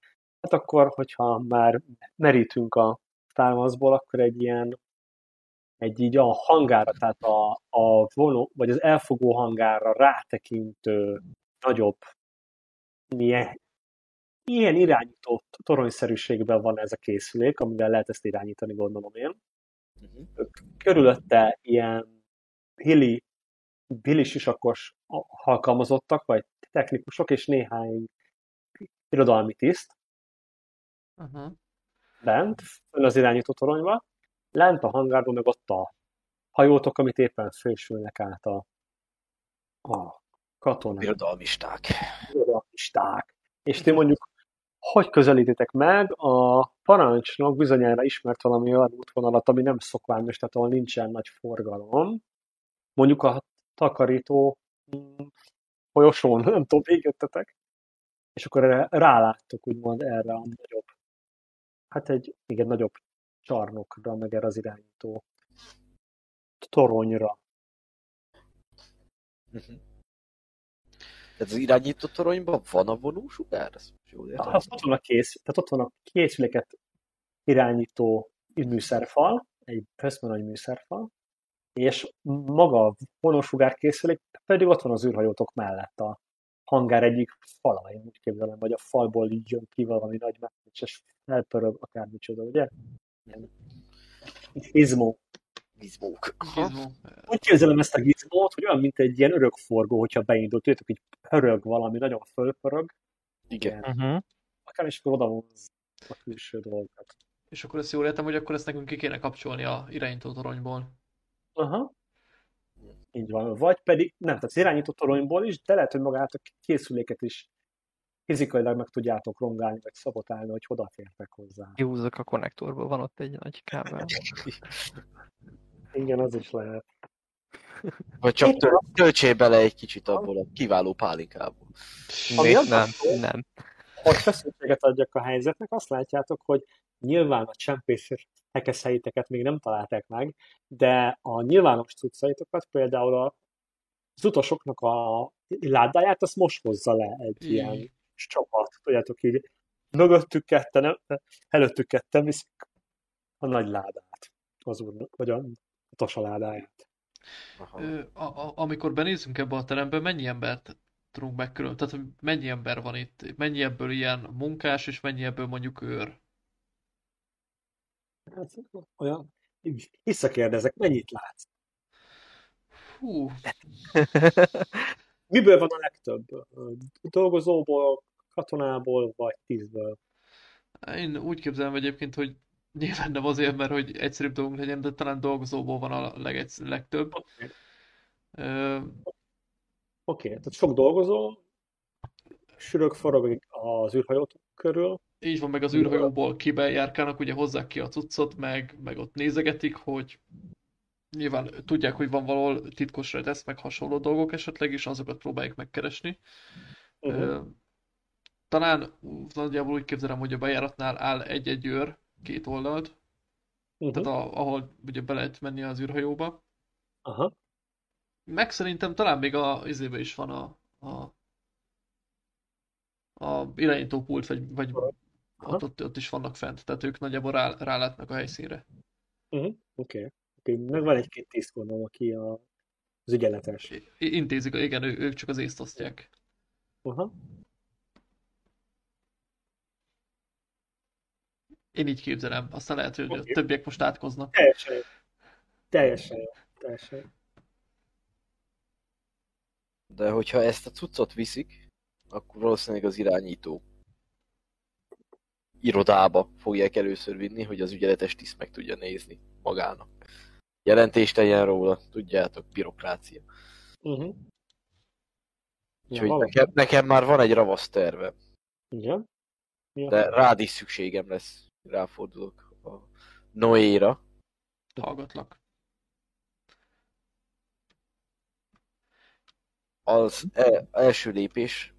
hát akkor, hogyha már merítünk a Star Wars-ból, akkor egy ilyen egy így a hangára, tehát a, a vonó, vagy az elfogó hangára rátekintő nagyobb milyen, ilyen irányító toronyszerűségben van ez a készülék, amivel lehet ezt irányítani, gondolom én. Uh-huh. Körülötte ilyen hilli, hilli sisakos alkalmazottak, vagy technikusok, és néhány irodalmi tiszt Uh-huh. bent, fönn az irányító toronyba, lent a hangárban meg ott a hajótok, amit éppen fésülnek át a, a katonák, Birodalmisták. irodalmisták. És ti mondjuk, hogy közelítitek meg, a parancsnok bizonyára ismert valami olyan útvonalat, ami nem szokványos, tehát ahol nincsen nagy forgalom. Mondjuk a takarító mm, folyosón, nem tudom, végigjöttetek, és akkor erre ráláttok úgymond erre a nagyobb, hát egy igen nagyobb csarnokra, meg erre az irányító toronyra. Uh-huh. Tehát az irányító toronyban van a vonósugár? Jól értem? Hát ott van a kész, tehát ott van a készüléket irányító műszerfal, egy feszme nagy műszerfal, és maga a vonósugár készülék pedig ott van az űrhajótok mellett a hangár egyik fala, én úgy képzelem, vagy a falból így jön ki valami nagy mágnes, és felpörög akármicsoda, ugye? Ilyen Gizmo. Gizmók. Gizmo. Úgy képzelem ezt a gizmót, hogy olyan, mint egy ilyen örökforgó, hogyha beindult, tudjátok, így pörög valami, nagyon fölpörög, Igen. Uh-huh. akár is oda vonz a külső dolgokat. És akkor ezt jól értem, hogy akkor ezt nekünk ki kéne kapcsolni a irányító toronyból. Aha. Így van. Vagy pedig, nem, tehát az irányító toronyból is, de lehet, hogy magát a készüléket is fizikailag meg tudjátok rongálni, vagy szabotálni, hogy odafértek hozzá. Húzzak a konnektorból, van ott egy nagy kábel. Igen, az is lehet. Vagy csak töl- töltsél bele egy kicsit abból a kiváló pálinkából. Ami nem, attól- nem. Hogy feszültséget adjak a helyzetnek, azt látjátok, hogy nyilván a csempész hekeszeiteket még nem találták meg, de a nyilvános cuccaitokat, például a, az utasoknak a ládáját, azt most hozza le egy ilyen csapat, tudjátok így, mögöttük ketten, előttük ketten viszik a nagy ládát, az úrnak, vagy a utasa ládáját. Aha. Ö, a, a, amikor benézünk ebbe a terembe, mennyi embert tudunk megkülön? Tehát, mennyi ember van itt? Mennyi ebből ilyen munkás, és mennyi ebből mondjuk őr? Hát, olyan, visszakérdezek, mennyit látsz? Hú, Miből van a legtöbb? Dolgozóból, katonából, vagy tízből? Én úgy képzelem egyébként, hogy nyilván nem azért, mert hogy egyszerűbb dolgunk legyen, de talán dolgozóból van a legegysz, legtöbb. Oké, Ö, okay. tehát sok dolgozó, sürög forog az űrhajót körül, így van, meg az űrhajóból kibejárkálnak, ugye hozzák ki a cuccot, meg, meg ott nézegetik, hogy nyilván tudják, hogy van valahol titkos redesz, meg hasonló dolgok esetleg, és azokat próbálják megkeresni. uh-huh. Talán nagyjából úgy képzelem, hogy a bejáratnál áll egy-egy őr, két oldalt, Uh-huh. tehát a, ahol ugye be lehet menni az űrhajóba. Aha. Meg szerintem talán még a izébe is van a, a, a irányítópult, vagy, vagy Aha. ott, ott, ott is vannak fent, tehát ők nagyjából rá, rálátnak a helyszínre. Uh-huh. Oké. Okay. Okay. Meg van egy-két tiszt gondolom, aki a, az ügyeletes. Intézik, igen, ő, ők csak az észt osztják. Aha. Én így képzelem, aztán lehet, hogy a Oké. többiek most átkoznak. Teljesen. Teljesen. Teljesen. De hogyha ezt a cuccot viszik, akkor valószínűleg az irányító irodába fogják először vinni, hogy az ügyeletes tiszt meg tudja nézni magának. Jelentést tegyen róla, tudjátok, bürokrácia. Uh-huh. Úgyhogy valami. nekem, nekem már van egy ravasz terve, Igen. Ja. de rád is szükségem lesz. Ráfordulok a Noéra. Hallgatlak. Az e- első lépés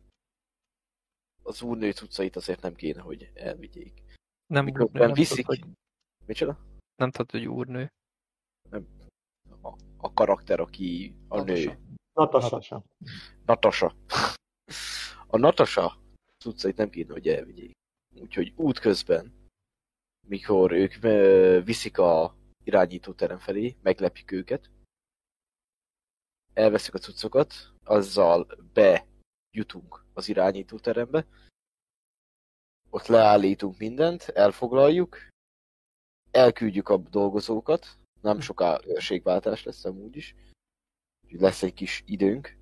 az úrnő cuccait azért nem kéne, hogy elvigyék. Nem Mikor úrnő, nem nem viszik, tudod, hogy, micsoda? nem tudod, hogy úrnő. A, a karakter, aki a Natasha. nő. Natasha. Natasha. Natasa. A Natasa cuccait nem kéne, hogy elvigyék. Úgyhogy útközben, mikor ők viszik a irányítóterem felé, meglepjük őket, elveszük a cuccokat, azzal bejutunk az irányítóterembe, ott leállítunk mindent, elfoglaljuk, elküldjük a dolgozókat, nem soká őrségváltás lesz amúgy is, úgyhogy lesz egy kis időnk,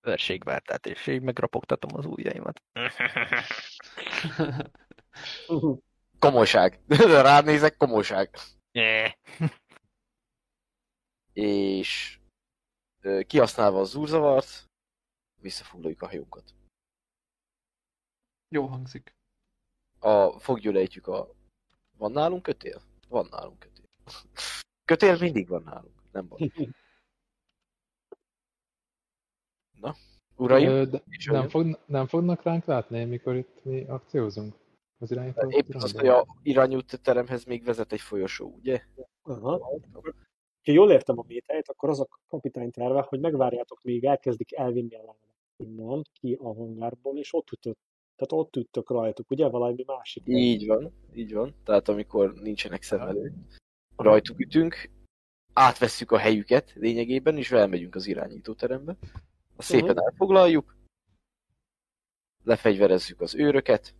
Őrségváltát, és így megrapogtatom az ujjaimat. Komolyság. Rád nézek, komolyság. És kihasználva a zúrzavart, visszafoglaljuk a hajónkat. Jó hangzik. A foggyulejtjük a... Van nálunk kötél? Van nálunk kötél. Kötél mindig van nálunk, nem van. Na, uraim, Ö, de és nem, fog, nem fognak ránk látni, mikor itt mi akciózunk? Az irányító? épp az, hogy a irányút teremhez még vezet egy folyosó, ugye? Aha. Ha jól értem a mételt, akkor az a kapitány terve, hogy megvárjátok, míg elkezdik elvinni a lábat innen, ki a hangárból, és ott ütött. Tehát ott üttök rajtuk, ugye? Valami másik. Így van, így van. Tehát amikor nincsenek szem előtt, rajtuk ütünk, átvesszük a helyüket lényegében, és elmegyünk az irányítóterembe. Azt szépen Mhm. elfoglaljuk, lefegyverezzük az őröket,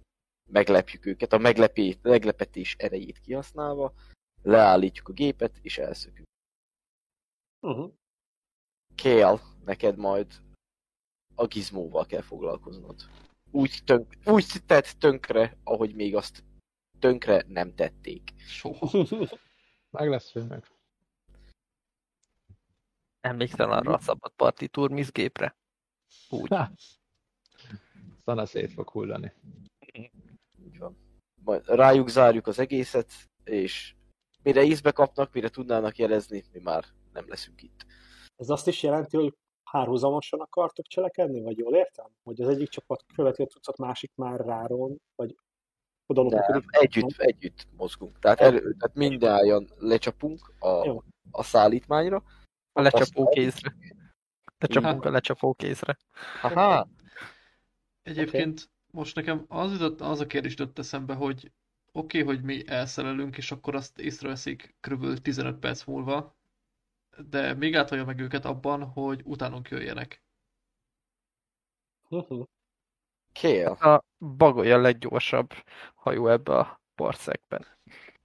meglepjük őket, a meglepét, meglepetés erejét kihasználva, leállítjuk a gépet, és elszökünk. Uh-huh. Kell, neked majd a gizmóval kell foglalkoznod. Úgy, tönk, úgy tett tönkre, ahogy még azt tönkre nem tették. Soha. Meg lesz filmek. Emlékszel arra a szabad parti turmizgépre? Úgy. Ha! Szana szét fog hullani. Majd rájuk zárjuk az egészet, és mire ízbe kapnak, mire tudnának jelezni, mi már nem leszünk itt. Ez azt is jelenti, hogy párhuzamosan akartok cselekedni, vagy jól értem? Hogy az egyik csapat követi a cuccot, másik már ráron, vagy oda Nem, együtt, együtt mozgunk. Tehát, elő, tehát mindjárt lecsapunk a, Jó. a szállítmányra. A lecsapó kézre. Lecsapunk a lecsapó kézre. Haha, Egyébként most nekem az, jutott, az a kérdés jutott eszembe, hogy oké, okay, hogy mi elszelelünk, és akkor azt észreveszik kb. 15 perc múlva, de még átolja meg őket abban, hogy utánunk jöjjenek. Uh-huh. Kél. A bagolja a leggyorsabb hajó ebbe a partszekben.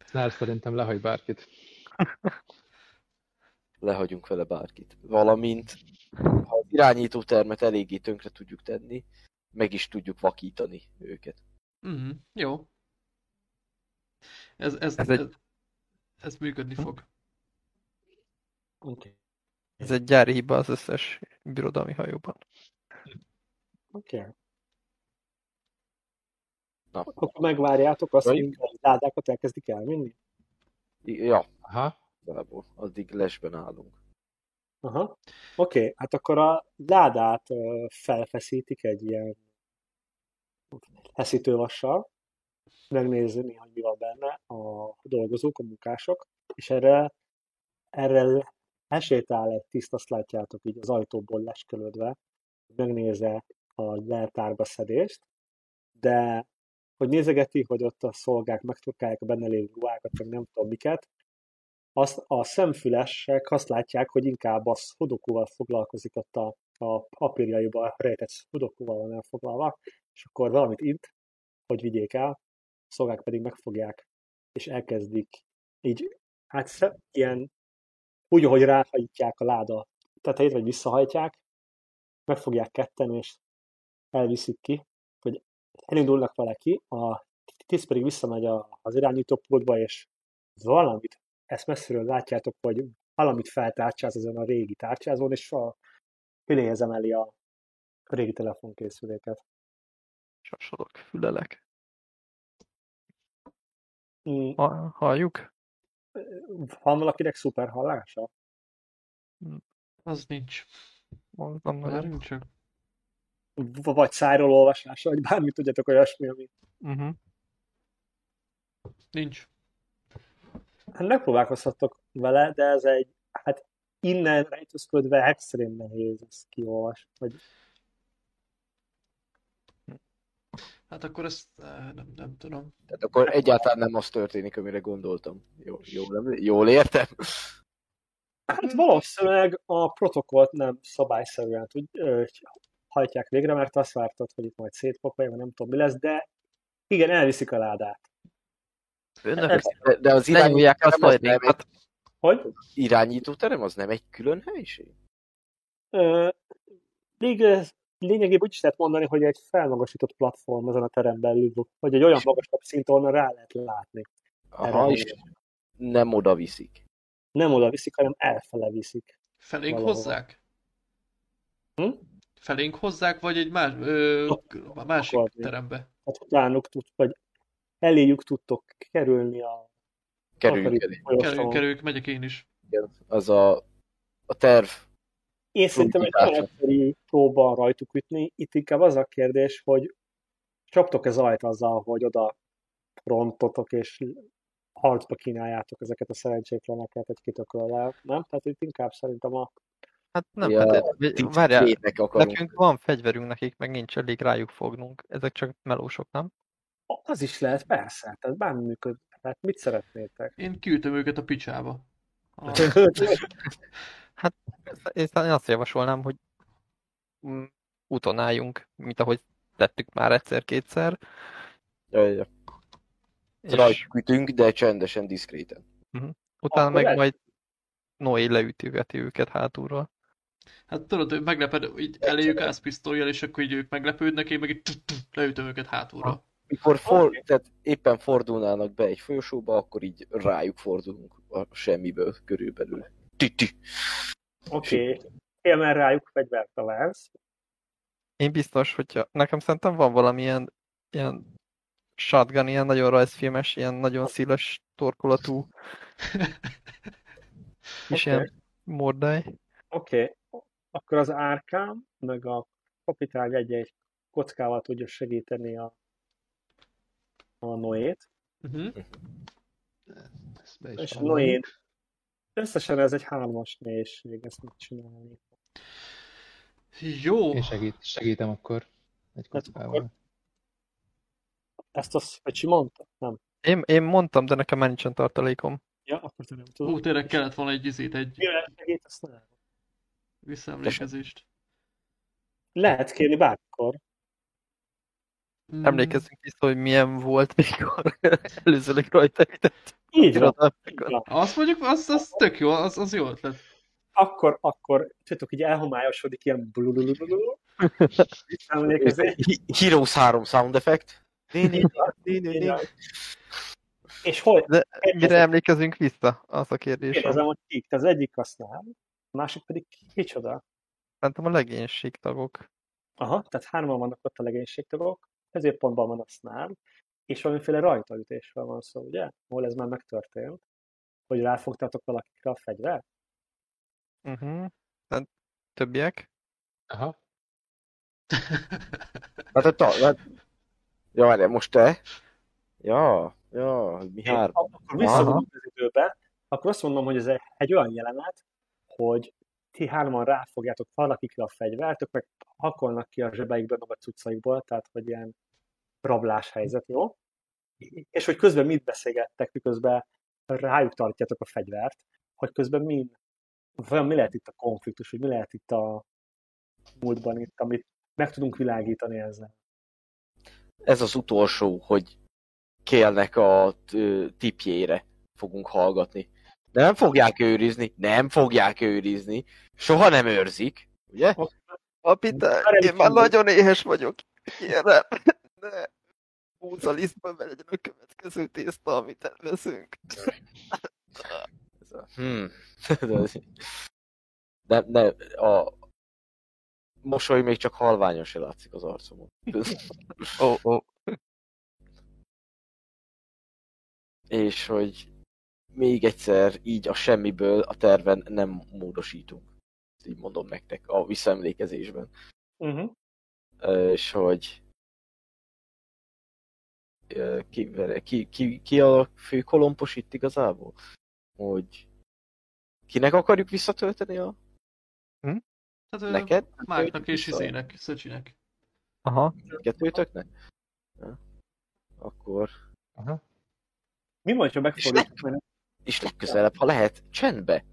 Snár szerintem lehagy bárkit. Lehagyunk vele bárkit. Valamint, ha az irányítótermet eléggé tönkre tudjuk tenni, meg is tudjuk vakítani őket. Mhm, jó. Ez, ez, Ez ez, egy- ez működni fog. Oké. Ez egy gyári hiba az összes birodalmi hajóban. Oké. Na. Akkor megvárjátok azt, hogy a ládákat elkezdik elvinni? Ja, Aha. igazából. Addig lesben állunk. Aha. Oké, okay, hát akkor a ládát felfeszítik egy ilyen feszítővassal, megnézni, hogy mi van benne a dolgozók, a munkások, és erre, erre elsétál egy tiszt, azt látjátok így az ajtóból leskölödve, megnézze a leltárba szedést, de hogy nézegeti, hogy ott a szolgák megturkálják a benne lévő ruhákat, meg nem tudom miket, azt a szemfülesek azt látják, hogy inkább a szudokúval foglalkozik ott a, a papírjaiba rejtett szudokúval van elfoglalva, és akkor valamit int, hogy vigyék el, a szolgák pedig megfogják, és elkezdik így, hát ilyen, úgy, ahogy ráhajtják a láda tetejét, vagy visszahajtják, megfogják ketten, és elviszik ki, hogy elindulnak vele ki, a tiszt pedig visszamegy a- az irányítópultba, és valamit ezt messziről látjátok, hogy valamit feltárcsáz ezen a régi tárcsázón, és a füléhez emeli a régi telefonkészüléket. Sasolok, fülelek. Mm, Ha, halljuk? Van valakinek szuper hallása? Az nincs. Az nem nagyon. Vagy szájról olvasása, vagy bármit tudjátok olyasmi, ami... Uh-huh. Nincs. Hát megpróbálkozhattok vele, de ez egy, hát innen rejtőzködve extrém nehéz ezt kiolvas. Vagy Hát akkor ezt eh, nem, nem tudom. Tehát akkor egyáltalán nem az történik, amire gondoltam. Jó, jó, nem, jól értem? Hát valószínűleg a protokollt nem szabályszerűen tud, hajtják végre, mert azt vártad, hogy itt majd szétpakolja, vagy nem tudom mi lesz, de igen, elviszik a ládát. Önök De, de az lenyúlják a irányítóterem az nem egy. Hogy? irányítóterem az nem egy külön helység? Ö, még lényegében úgy is lehet mondani, hogy egy felmagasított platform ezen a terem belül, vagy egy olyan magasabb szint, ahonnan rá lehet látni. Aha, és nem oda viszik. Nem oda viszik, hanem elfele viszik. Felénk Valahol. hozzák? Hm? Felénk hozzák, vagy egy más, ö, a másik Akarni. terembe? Hát utánuk tud, vagy eléjük tudtok kerülni a folyosón. Kerüljünk, kerüljünk, megyek én is. Igen. Az a, a terv. Én szerintem egy Próbálkozás. olyan egyszerű próba rajtuk ütni. Itt inkább az a kérdés, hogy csaptok-e zajt azzal, hogy oda frontotok és harcba kínáljátok ezeket a szerencsétleneket egy kitököllel, nem? Tehát itt inkább szerintem a... Hát nem, Ja, hát, várjál, nekünk van fegyverünk, nekik meg nincs elég rájuk fognunk. Ezek csak melósok, nem? Az is lehet, persze, tehát bármi működik. Hát mit szeretnétek? Én küldtem őket a picsába. A, Én én azt javasolnám, hogy mm, úton álljunk, mint ahogy tettük már egyszer-kétszer. Ja, ja. És Rajtuk ütünk, de csendesen, diszkréten. utána Akkor meg lehet. majd Noé leütőgeti őket hátulról. Hát tudod, hogy megleped, így eléjük ászpisztolyjal, és akkor így ők meglepődnek, én meg így leütöm őket hátulra. Mikor for, tehát éppen fordulnának be egy folyosóba, akkor így rájuk fordulunk a semmiből körülbelül. Titi. Oké, okay. Élmen rájuk fegyvert találsz. Én biztos, hogyha nekem szerintem van valamilyen ilyen shotgun, ilyen nagyon rajzfilmes, ilyen nagyon széles torkolatú kis Oké. ilyen mordály. Oké, okay. akkor az árkám, meg a kapitány egy-egy kockával tudja segíteni a, a Noét. Uh-huh. És. Noé, összesen ez egy hármas nehézség ezt megcsinálni. Jó, Én segít, segítem akkor egy Hát kockával. akkor- Ezt azt Öcsi mondta? Nem. Én, én mondtam, de nekem már nincsen tartalékom. Ja, akkor te nem tudod. Ú, tényleg kellett volna egy izét, egy Mivel segít, azt nem. Visszaemlékezést. Lehet kérni bármikor. Mm, Emlékezzünk vissza, hogy milyen volt, mikor előzőleg rajta ütett Így van. Azt mondjuk, az, az tök jó, az, az jó ötlet. Akkor, akkor, tudjátok, így elhomályosodik ilyen blululululu. Visszaemlékezni. Heroes 3 sound effect. És hogy? De mire emlékezünk vissza? Az a kérdés. Kérdezem, hogy kik. Az egyik azt nem, a másik pedig kicsoda. Szerintem a legénység tagok. Aha, tehát hárman vannak ott a legénységtagok, ezért pontban van a snár, és valamiféle rajtaütésről van szó, ugye? Hol ez már megtörtént, hogy ráfogtátok valakikre a fegyvert? Uh-huh. Tehát többiek? Aha. Hát a ta... Hát... Ja, várjál, most te? Ja, ja, mi hár... akkor visszamondom az időbe, akkor azt mondom, hogy ez egy, egy olyan jelenet, hogy ti hárman ráfogjátok valakikre a fegyvert, ők meg hakolnak ki a zsebeikből, a cuccaikból, tehát hogy ilyen rablás helyzet, jó? És hogy közben mit beszélgettek, miközben rájuk tartjátok a fegyvert, hogy közben mi, vajon mi lehet itt a konfliktus, hogy mi lehet itt a múltban itt, amit meg tudunk világítani ezzel. Ez az utolsó, hogy kélnek a tipjére fogunk hallgatni. Nem fogják őrizni, nem fogják őrizni, soha nem őrzik, ugye? Apita, Már én már nagyon éhes vagyok. Kérem, ne húzz a lisztbe, mert legyen a következő tészta, amit elveszünk. Hmm. De, de a mosoly még csak halványosan látszik az arcomon. Oh. Oh. És hogy még egyszer így a semmiből a terven nem módosítunk. Ezt így mondom nektek a visszaemlékezésben. Uh-huh. És hogy ki, ki, ki, ki a fő kolompos itt igazából? Hogy kinek akarjuk visszatölteni a... Hát, ö, Neked? Máknak és Vissza? izének, Szöcsinek. Aha. Kettőtöknek? Akkor... Aha. Mi van, ha megfordítjuk, És legközelebb, ha lehet, csendbe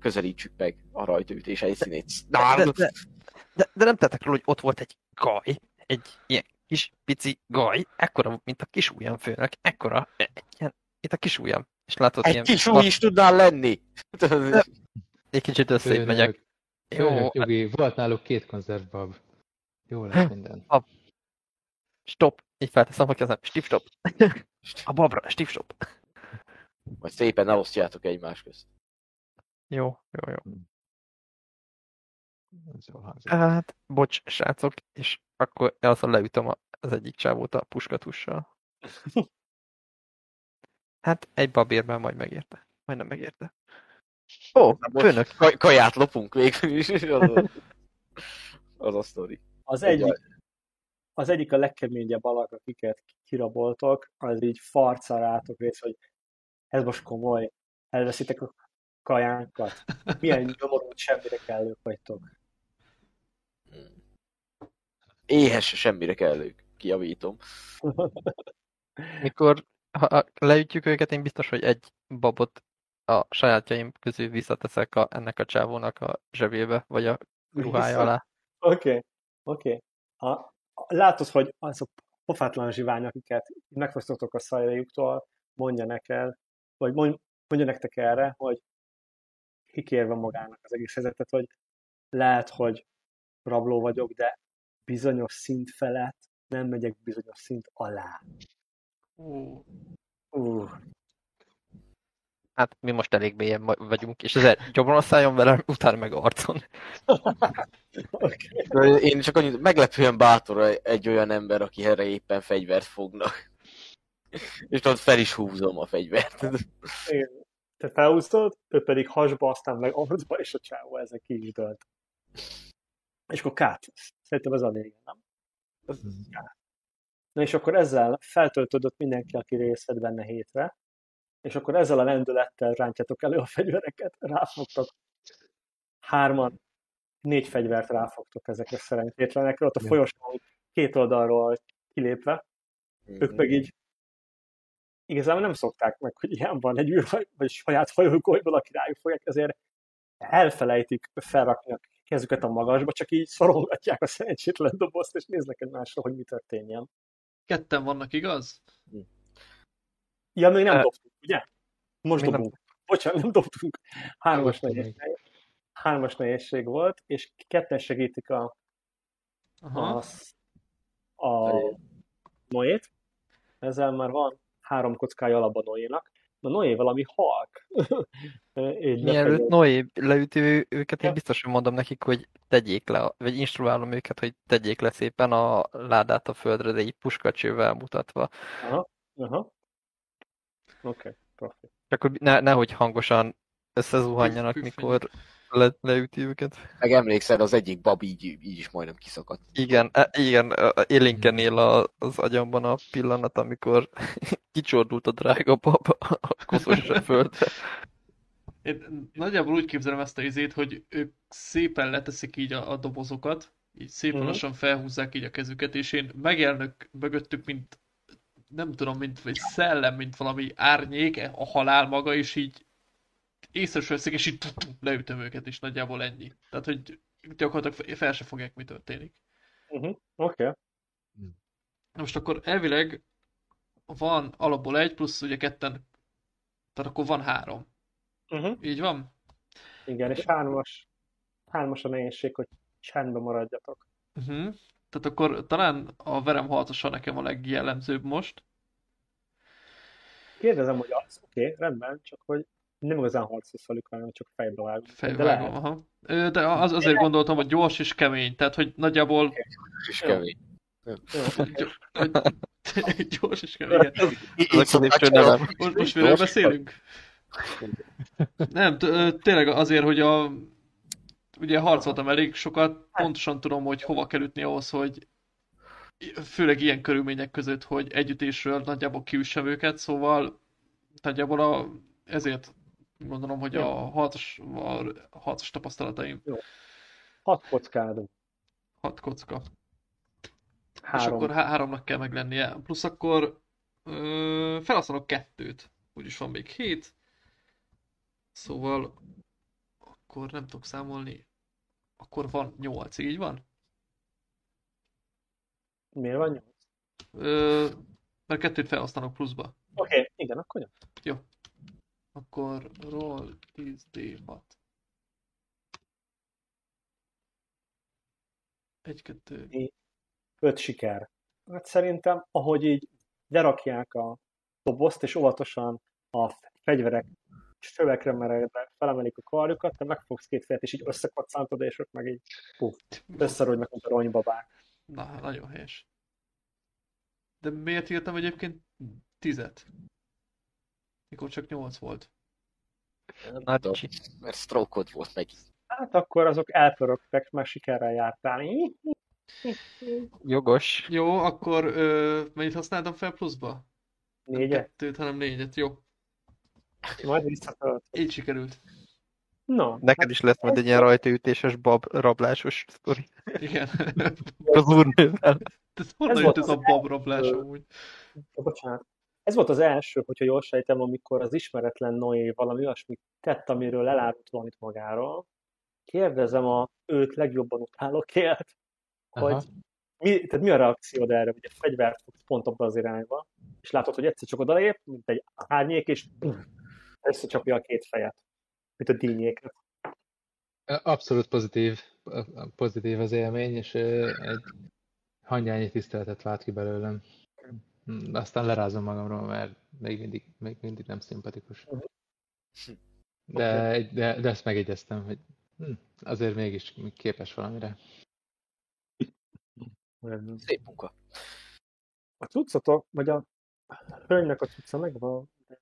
közelítsük meg a rajtaütés helyszínét. De, de, de, de, de nem tettek róla, hogy ott volt egy gaj, egy ilyen kis pici gaj, ekkora, mint a kis ujjam ekkora, egy ilyen, itt a kis ujjam. És látod, Egy ilyen, kis új is tudnál lenni! egy kicsit összét megyek. Jó. Jogi, volt náluk két konzervbab. Jó lesz minden. stop. Így felteszem a kezem. Steve, stop. A babra, Steve, stop. Majd szépen elosztjátok egymás közt. Jó, jó, jó. Ez jól hangzik. Hát, bocs, srácok, és akkor azon leütöm a- az egyik csávót a puskatussal. Hát, egy babérben majd megérte. Majdnem megérte. Ó, főnök. Kaj- kaját lopunk végül is. Az a, az a sztori. az egyik, az egyik a legkeményebb alak, akiket kiraboltok, az így farca rátok rész, hogy ez most komoly, elveszitek a kajánkat. Milyen nyomorult semmire kellők vagytok. Éhes semmire kellők. Kijavítom. Mikor ha leütjük őket, én biztos, hogy egy babot a sajátjaim közül visszateszek a, ennek a csávónak a zsebébe, vagy a ruhája alá. Oké, oké. A- Látod, hogy azok pofátlan zsivány, akiket megfosztottok a szajrajuktól, mondja neked, vagy mond, mondja nektek erre, hogy kikérve magának az egész helyzetet, hogy lehet, hogy rabló vagyok, de bizonyos szint felett nem megyek bizonyos szint alá. Ó, Uh, Hát mi most elég mélyen vagyunk, és ezért gyomron szálljon velem, utána meg arcon. okay. Én csak annyit, meglepően bátor egy olyan ember, aki erre éppen fegyvert fognak. És ott fel is húzom a fegyvert. Én, te felhúztad, ő pedig hasba, aztán meg arcba, és a csávó ezek ki is dölt. És akkor kát. Szerintem ez a vége, nem? Na és akkor ezzel feltöltődött mindenki, aki részt vett benne hétre, és akkor ezzel a lendülettel rántjátok elő a fegyvereket, ráfogtok hárman, négy fegyvert ráfogtok ezekre a szerencsétlenekre, ott a folyosón két oldalról kilépve, ők meg így igazából nem szokták meg, hogy ilyen van egy űrhaj, vagy saját hajógójból, aki rájuk fogják, ezért elfelejtik felrakni a kezüket a magasba, csak így szorongatják a szerencsétlen dobozt, és néznek egymásra, hogy mi történjen. ketten vannak, igaz? Ja, még nem Ö, dobtunk, ugye? Most még nem dobunk. Bocsánat, nem dobtunk. Hármas, nehézség, hármas nehézség volt, és ketten segítik a, Aha. a, a Moét. Ezzel már van három kockája alapban Noénak. Na Noé valami halk. Mielőtt. Noé leüti őket, én biztos, hogy mondom nekik, hogy tegyék le, vagy instruálom őket, hogy tegyék le szépen a ládát a földre, de így puskacsővel mutatva. Aha, aha. Oké, okay, profi. Csak hogy ne, nehogy hangosan összezuhanjanak, mikor le, leüti őket. Meg emlékszel, az egyik bab így, így is majdnem kiszakadt. Igen, e- igen, élénken él a- az agyamban a pillanat, amikor kicsordult a drága bab a koszos földre. Én nagyjából úgy képzelem ezt a izét, hogy ők szépen leteszik így a, a dobozokat, így szépen Mhm. lassan felhúzzák így a kezüket, és én megjelenök mögöttük, mint nem tudom, mint egy szellem, mint valami árnyék, a halál maga, és így észre veszik, és így leütöm őket, és nagyjából ennyi. Tehát, hogy gyakorlatilag fel se fogják, mi történik. Uh-huh. Oké. Okay. Most akkor elvileg van alapból egy, plusz ugye ketten, tehát akkor van három. Uh-huh. Így van? Igen, és hármas, hármas a nehézség, hogy csendben maradjatok. Uh-huh. Tehát akkor talán a verem haltosa nekem a legjellemzőbb most. Kérdezem, hogy az, oké, okay, rendben, csak hogy nem igazán harcolsz velük, hanem csak fejbe vágunk. De Fejvágom, lehet. aha. De az, azért gondoltam, hogy gyors és kemény, tehát hogy nagyjából És Jó. kemény. Gyors és kemény. Most, miről beszélünk? Nem, tényleg azért, hogy a... Ugye harcoltam elég sokat, pontosan tudom, hogy hova kell ütni ahhoz, hogy főleg ilyen körülmények között, hogy együttésről nagyjából kiüssem őket, szóval nagyjából a, ezért gondolom, hogy a harcos, a harcos tapasztalataim Hat kockád, hat kocka. És három. akkor há- háromnak kell meglennie. Plusz akkor ö, felhasználok kettőt. Úgyis van még hét. Szóval akkor nem tudok számolni. Akkor van nyolc, így van? Miért van nyolc? Ö, mert kettőt felhasználok pluszba. Oké, okay, igen, akkor nyolc. Akkor roll 10d6. 1, 2, Öt siker. Hát szerintem, ahogy így lerakják a dobozt, és óvatosan a fegyverek csövekre meredve felemelik a karjukat, te megfogsz két fejet, és így összekaccantod, és ők meg így puff, összerodnak, mint a ronybabák. Na, nagyon helyes. De miért írtam egyébként tizet? Mikor csak nyolc volt. Nagy csi. Mert stroke volt meg. Hát akkor azok elpörögtek, mert sikerrel jártál. Jogos. Jó, akkor ö, mennyit használtam fel pluszba? Nem Négyet? kettőt, hanem négyet. Jó, Majd visszatölt. így sikerült. No, Neked is lesz majd egy ilyen rajtaütéses bab rablásos sztori. Igen. Az úrnővel. Ez honnan Ez jött ez a babrablás első. amúgy? Bocsánat. Ez volt az első, hogyha jól sejtem, amikor az ismeretlen Noé valami olyasmit tett, amiről elárult valamit magáról. Kérdezem a őt legjobban utálókért, Aha. hogy mi, tehát mi a reakciód erre, hogy egy fegyvert fogsz pont abba az irányba, és látod, hogy egyszer csak odalép, mint egy árnyék, és összecsapja a két fejet, mint a dínyéket. Abszolút pozitív, pozitív az élmény, és egy hangyányi tiszteletet vált ki belőlem. Hm, Aztán lerázom magamról, mert még mindig, még mindig nem szimpatikus. De, de, de ezt megegyeztem, hogy hm, azért mégis képes valamire. Szép munka. A cuccotok, vagy a hölgynek a cucca megvan, de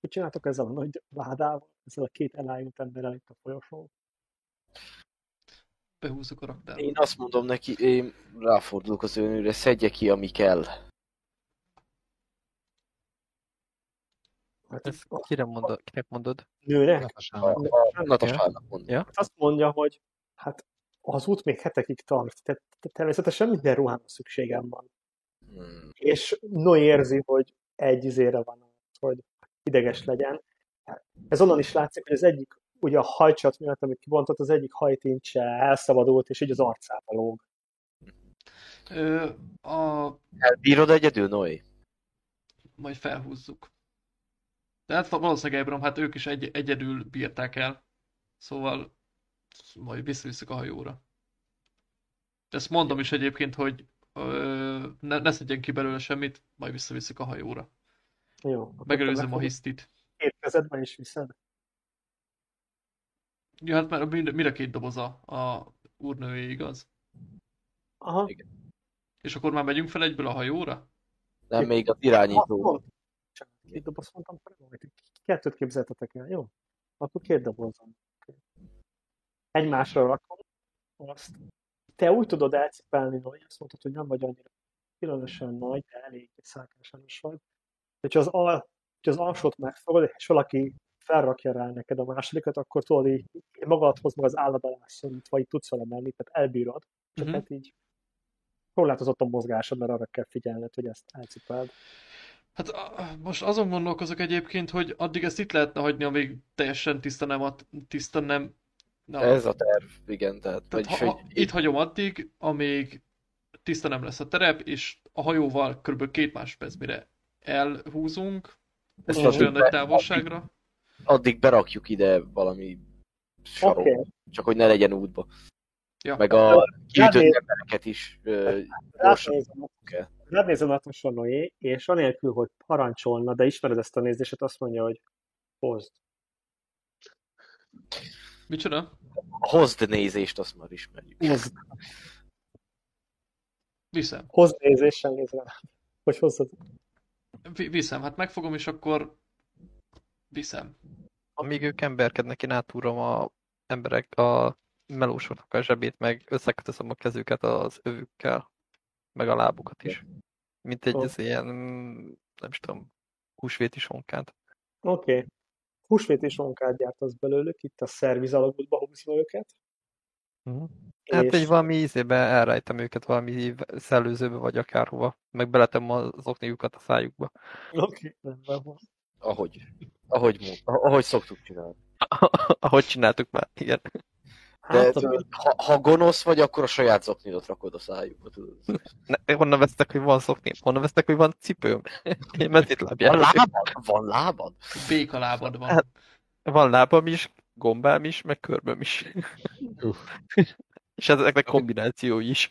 mit csináltok ezzel a nagy ládával, ezzel a két elájult emberrel itt a folyosón? Behúzzuk a raktárba. Én azt mondom neki, én ráfordulok az önőre, szedje ki, ami kell. Hát Ezt kire mondod, kinek mondod? nőnek? Natasának. a Natasának mondja. Ja? Hát azt mondja, hogy hát az út még hetekig tart, tehát természetesen minden ruhára szükségem van. Hmm. És no érzi, hogy egy izére van hogy ideges legyen. Ez onnan is látszik, hogy az egyik, ugye a hajcsat miatt, amit kibontott, az egyik hajtincse elszabadult, és így az arcába lóg. Ö, a... Elbírod egyedül, Noé? Majd felhúzzuk. De hát valószínűleg Abram, hát ők is egy, egyedül bírták el. Szóval majd visszavisszük a hajóra. Ezt mondom is egyébként, hogy ö, ne, ne szedjen ki belőle semmit, majd visszavisszük a hajóra. Jó. Megelőzöm a hisztit. Két kezedben is viszed. Ja, hát már mind, mind a két doboza a úrnőé, igaz? Aha. És akkor már megyünk fel egyből a hajóra? Nem, még az irányító. Két doboz mondtam, hogy kettőt képzeltetek el, jó? Akkor két dobozom. Egymásra rakom azt. Te úgy tudod elcipelni, hogy azt mondtad, hogy nem vagy annyira különösen nagy, de elég szákásan is vagy. Hogyha az, al, az alsót megfogod, és valaki felrakja rá neked a másodikat, akkor tudod így magadhoz meg az állad alá szorítva, így tudsz vele menni, tehát elbírod. Csak Mhm. hát így korlátozott a mozgásod, mert arra kell figyelned, hogy ezt elcipeld. Hát a- most azon gondolkozok egyébként, hogy addig ezt itt lehetne hagyni, amíg teljesen tiszta nem, a, tiszta nem... Na, Ez a terv, igen, tehát, tehát vagyis, ha, hogy itt hagyom addig, amíg tiszta nem lesz a terep, és a hajóval kb. két másodperc mire elhúzunk, nincs olyan addig, nagy be, távolságra. addig berakjuk ide valami sarok, Oké. csak hogy ne legyen útba. Ja. Meg a Ránéz- embereket is ö, gyorsan Ránézem, kell. ránézem a Noé, és anélkül, hogy parancsolna, de ismered ezt a nézését, azt mondja, hogy hozd. Micsoda? A hozd nézést, azt már ismerjük. Hozd, Viszem. hozd nézéssel néz rá. Hogy hozzad. Vi- viszem, hát megfogom, és akkor viszem. Amíg ők emberkednek, én átúrom a emberek a melósoknak a zsebét, meg összekötözöm a kezüket az övükkel, meg a lábukat is. Mint egy ez ilyen, nem is tudom, húsvéti sonkát. Oké. Okay. Húsvéti sonkát gyártasz belőlük, itt a szerviz alagútba húzva őket. Hát és egy valami ízébe elrejtem őket valami szellőzőbe vagy akárhova, meg beletem az okniukat a szájukba. Oké, van. Ahogy, ahogy, ahogy szoktuk csinálni. Ahogy csináltuk már, igen. De Hát, a- ha, ha gonosz vagy, akkor a saját zoknidot rakod a szájukba, tudod. Ne, honnan vesztek, hogy van szokni? Honnan vesztek, hogy van cipőm? Én mezitláb Van lábad? Van lábad? Béka lábad van. Hát- Van lábam is, gombám is, meg körböm is. És ezeknek kombinációi is.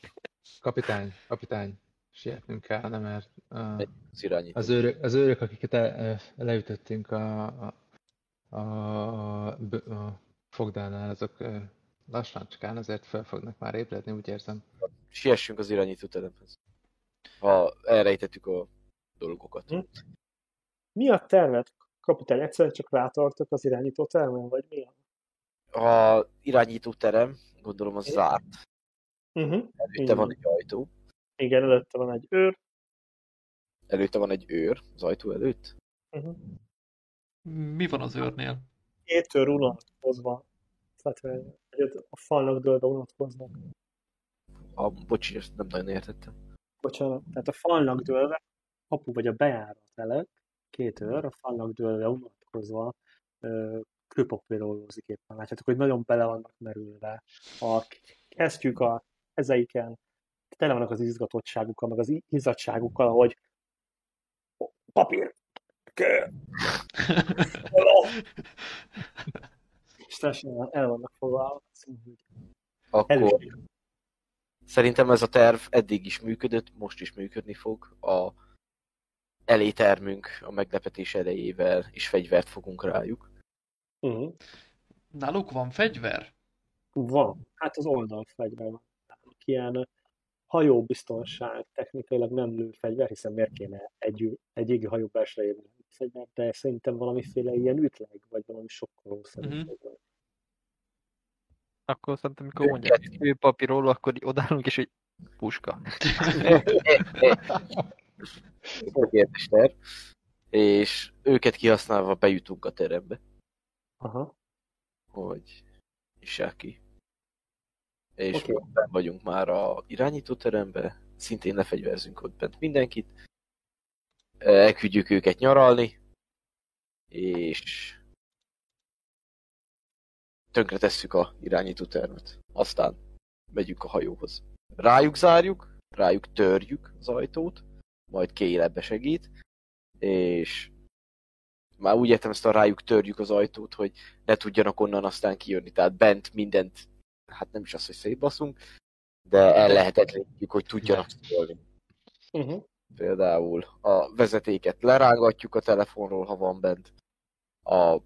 Kapitány, kapitány, sietnünk kellene, mert uh, Az az, őrök, az őrök, akiket el, leütöttünk a, a, a, a, a fogdánál, azok uh, lassancskán azért fel fognak már ébredni, úgy érzem. Siessünk az irányító teremhez. Ha elrejtettük a dolgokat. Hm. Mi a terved, kapitány? Egyszerűen csak rátartok az irányító termen, vagy mi? A irányító terem, gondolom az zárt. Uh-huh. Előtte Igen. van egy ajtó, Igen, előtte van egy őr. előtte van egy őr az ajtó előtt. Uh-huh. Mi van az őrnél? Két őr unatkozva. Tehát hogy a falnak dőlve unatkoznak. A, bocsi, ezt nem nagyon értettem. Bocsánat, tehát a falnak dőlve, kapu vagy a bejárat előtt, két őr, a falnak dőlve unatkozva, ö, kőpapírolózik éppen. Látjátok, hogy nagyon bele vannak merülve. A kesztyűk a ezeiken tele vannak az izgatottságukkal, meg az izzadságukkal, hogy papír, kő. És teljesen el vannak foglalva. Akkor szerintem ez a terv eddig is működött, most is működni fog. A elétermünk a meglepetés elejével és fegyvert fogunk rájuk. Uh-huh. Náluk van fegyver? Van. Hát az oldalfegyver van. Náluk Ilyen hajóbiztonság technikailag nem lőfegyver, hiszen miért kéne egy, egy égi hajó belsejében fegyver, de szerintem valamiféle ilyen ütleg, vagy valami sokkolószerű Mhm. fegyver. Akkor szerintem, amikor mondják, hogy kőpapírról, akkor odállunk, és egy puska. És őket kihasználva bejutunk a terembe, Aha. hogy nyissák ki. És okay. vagyunk már a irányító terembe, szintén lefegyverzünk ott bent mindenkit. Elküldjük őket nyaralni, és tönkretesszük a irányító termet. Aztán megyünk a hajóhoz. Rájuk zárjuk, rájuk törjük az ajtót, majd Kélebbe segít, és már úgy értem ezt a rájuk törjük az ajtót, hogy ne tudjanak onnan aztán kijönni. Tehát bent mindent, hát nem is az, hogy szétbaszunk, de el lehetetlenítjük, hogy tudjanak szólni. Uh-huh. Például a vezetéket lerángatjuk a telefonról, ha van bent. A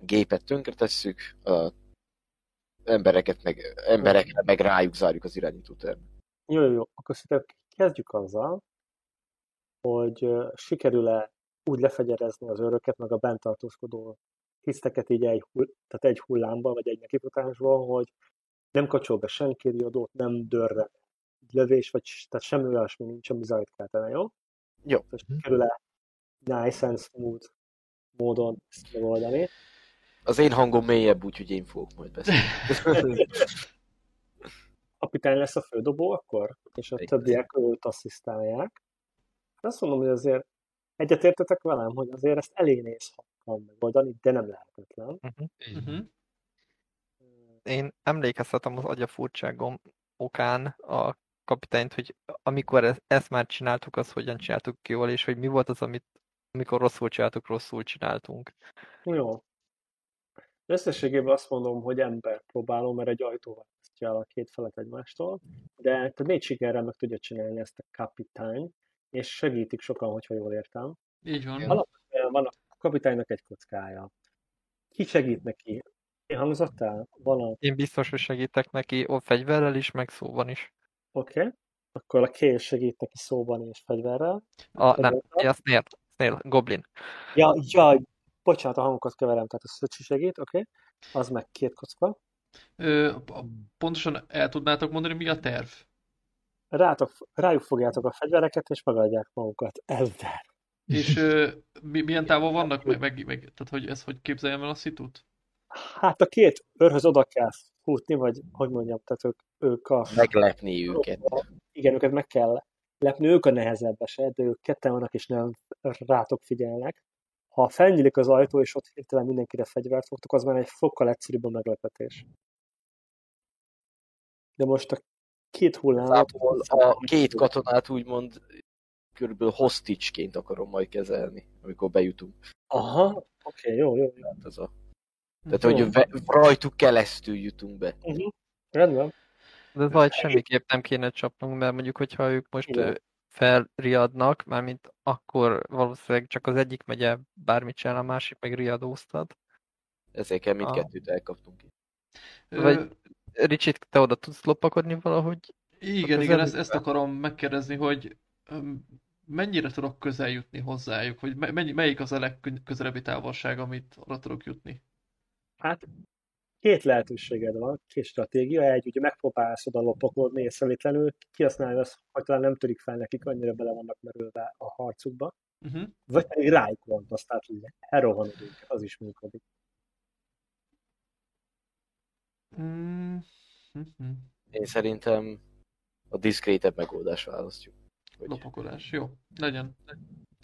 gépet tönkretesszük, a embereket meg, emberekre meg rájuk zárjuk az irányítótermet. Jó, jó. Akkor szerintem kezdjük azzal, hogy sikerül-e úgy lefegyerezni az őröket, meg a bent tartózkodó tiszteket így egy, hull, tehát egy hullámban, vagy egy nekifutásban, hogy nem kacsol be senki riadót, nem dörre lövés, vagy tehát semmi olyasmi nincs, ami zajt keltene, jó? Jó. Tehát sikerül-e nice and smooth módon ezt megoldani. Az én hangom mélyebb, úgyhogy én fogok majd beszélni. kapitány lesz a fődobó akkor, és a többiek őt asszisztálják. Azt mondom, hogy azért egyetértetek velem, hogy azért ezt elég néz van megoldani, de nem lehetetlen. Uh-huh. Én emlékeztetem az agyafurtságom okán a kapitányt, hogy amikor ezt, ezt már csináltuk, az hogyan csináltuk jól, és hogy mi volt az, amit amikor rosszul csináltuk, rosszul csináltunk. Jó. Összességében azt mondom, hogy ember próbálom, mert egy ajtó választja el a két felet egymástól, de tehát négy sikerrel meg tudja csinálni ezt a kapitány, és segítik sokan, hogyha jól értem. Így van. Alapvetően van a kapitánynak egy kockája. Ki segít neki? Hangzott el? Van a Én biztos, hogy segítek neki, ó, fegyverrel is, meg szóban is. Oké. Okay. Akkor a kéz segít neki szóban és fegyverrel. A, nem, Fegyverrel. ja, Snail, Snail, Goblin. Ja, ja, bocsánat, a hangokat keverem, tehát a Szöcsi segít, oké. Okay. Az meg két kocka. Ö, pontosan el tudnátok mondani, mi a terv? Rátok, rájuk fogjátok a fegyvereket, és megadják magukat. Ezzel. És ö, mi, milyen távol vannak? Meg, meg, meg, tehát, hogy ez hogy képzeljem el a szitut? Hát a két őrhöz oda kell futni, vagy hogy mondjam, tehát ők, ők a... Meglepni őket. Igen, őket meg kell lepni, ők a nehezebb eset, de ők ketten vannak, és nem rátok figyelnek. Ha felnyílik az ajtó, és ott hirtelen mindenkire fegyvert fogtok, az már egy fokkal egyszerűbb a meglepetés. De most a két hullámot... Igazából a két katonát úgymond körülbelül hostage-ként akarom majd kezelni, amikor bejutunk. Aha, oké, okay, jó, jó, jó. Tehát, az a... Tehát hogy ve- rajtuk keresztül jutunk be. Uh-huh. Rendben. De ajt semmiképp nem kéne csapnunk, mert mondjuk, hogyha ők most Igen. felriadnak, mármint akkor valószínűleg csak az egyik megye bármit csinál, a másik meg riadóztat. Ezért kell Ah. mindkettőt elkaptunk. Ö, Vagy- Ricsit, te oda tudsz lopakodni valahogy? igen, igen, ezt, ezt akarom megkérdezni, hogy mennyire tudok közel jutni hozzájuk, hogy me- mennyi, melyik az a legközelebbi távolság, amit oda tudok jutni? Hát két lehetőséged van, két stratégia. Egy, ugye megpróbálsz oda lopakodni észrevétlenül, kihasználni azt, hogy talán nem törik fel nekik, annyira bele vannak merülve a harcukba. Uh-huh. Vagy pedig rájuk van, azt tehát hogy elrohanod őket, az is működik. Mm, mhm. Én szerintem a diszkrétebb megoldás választjuk. Hogy Lopakodás, jó, legyen.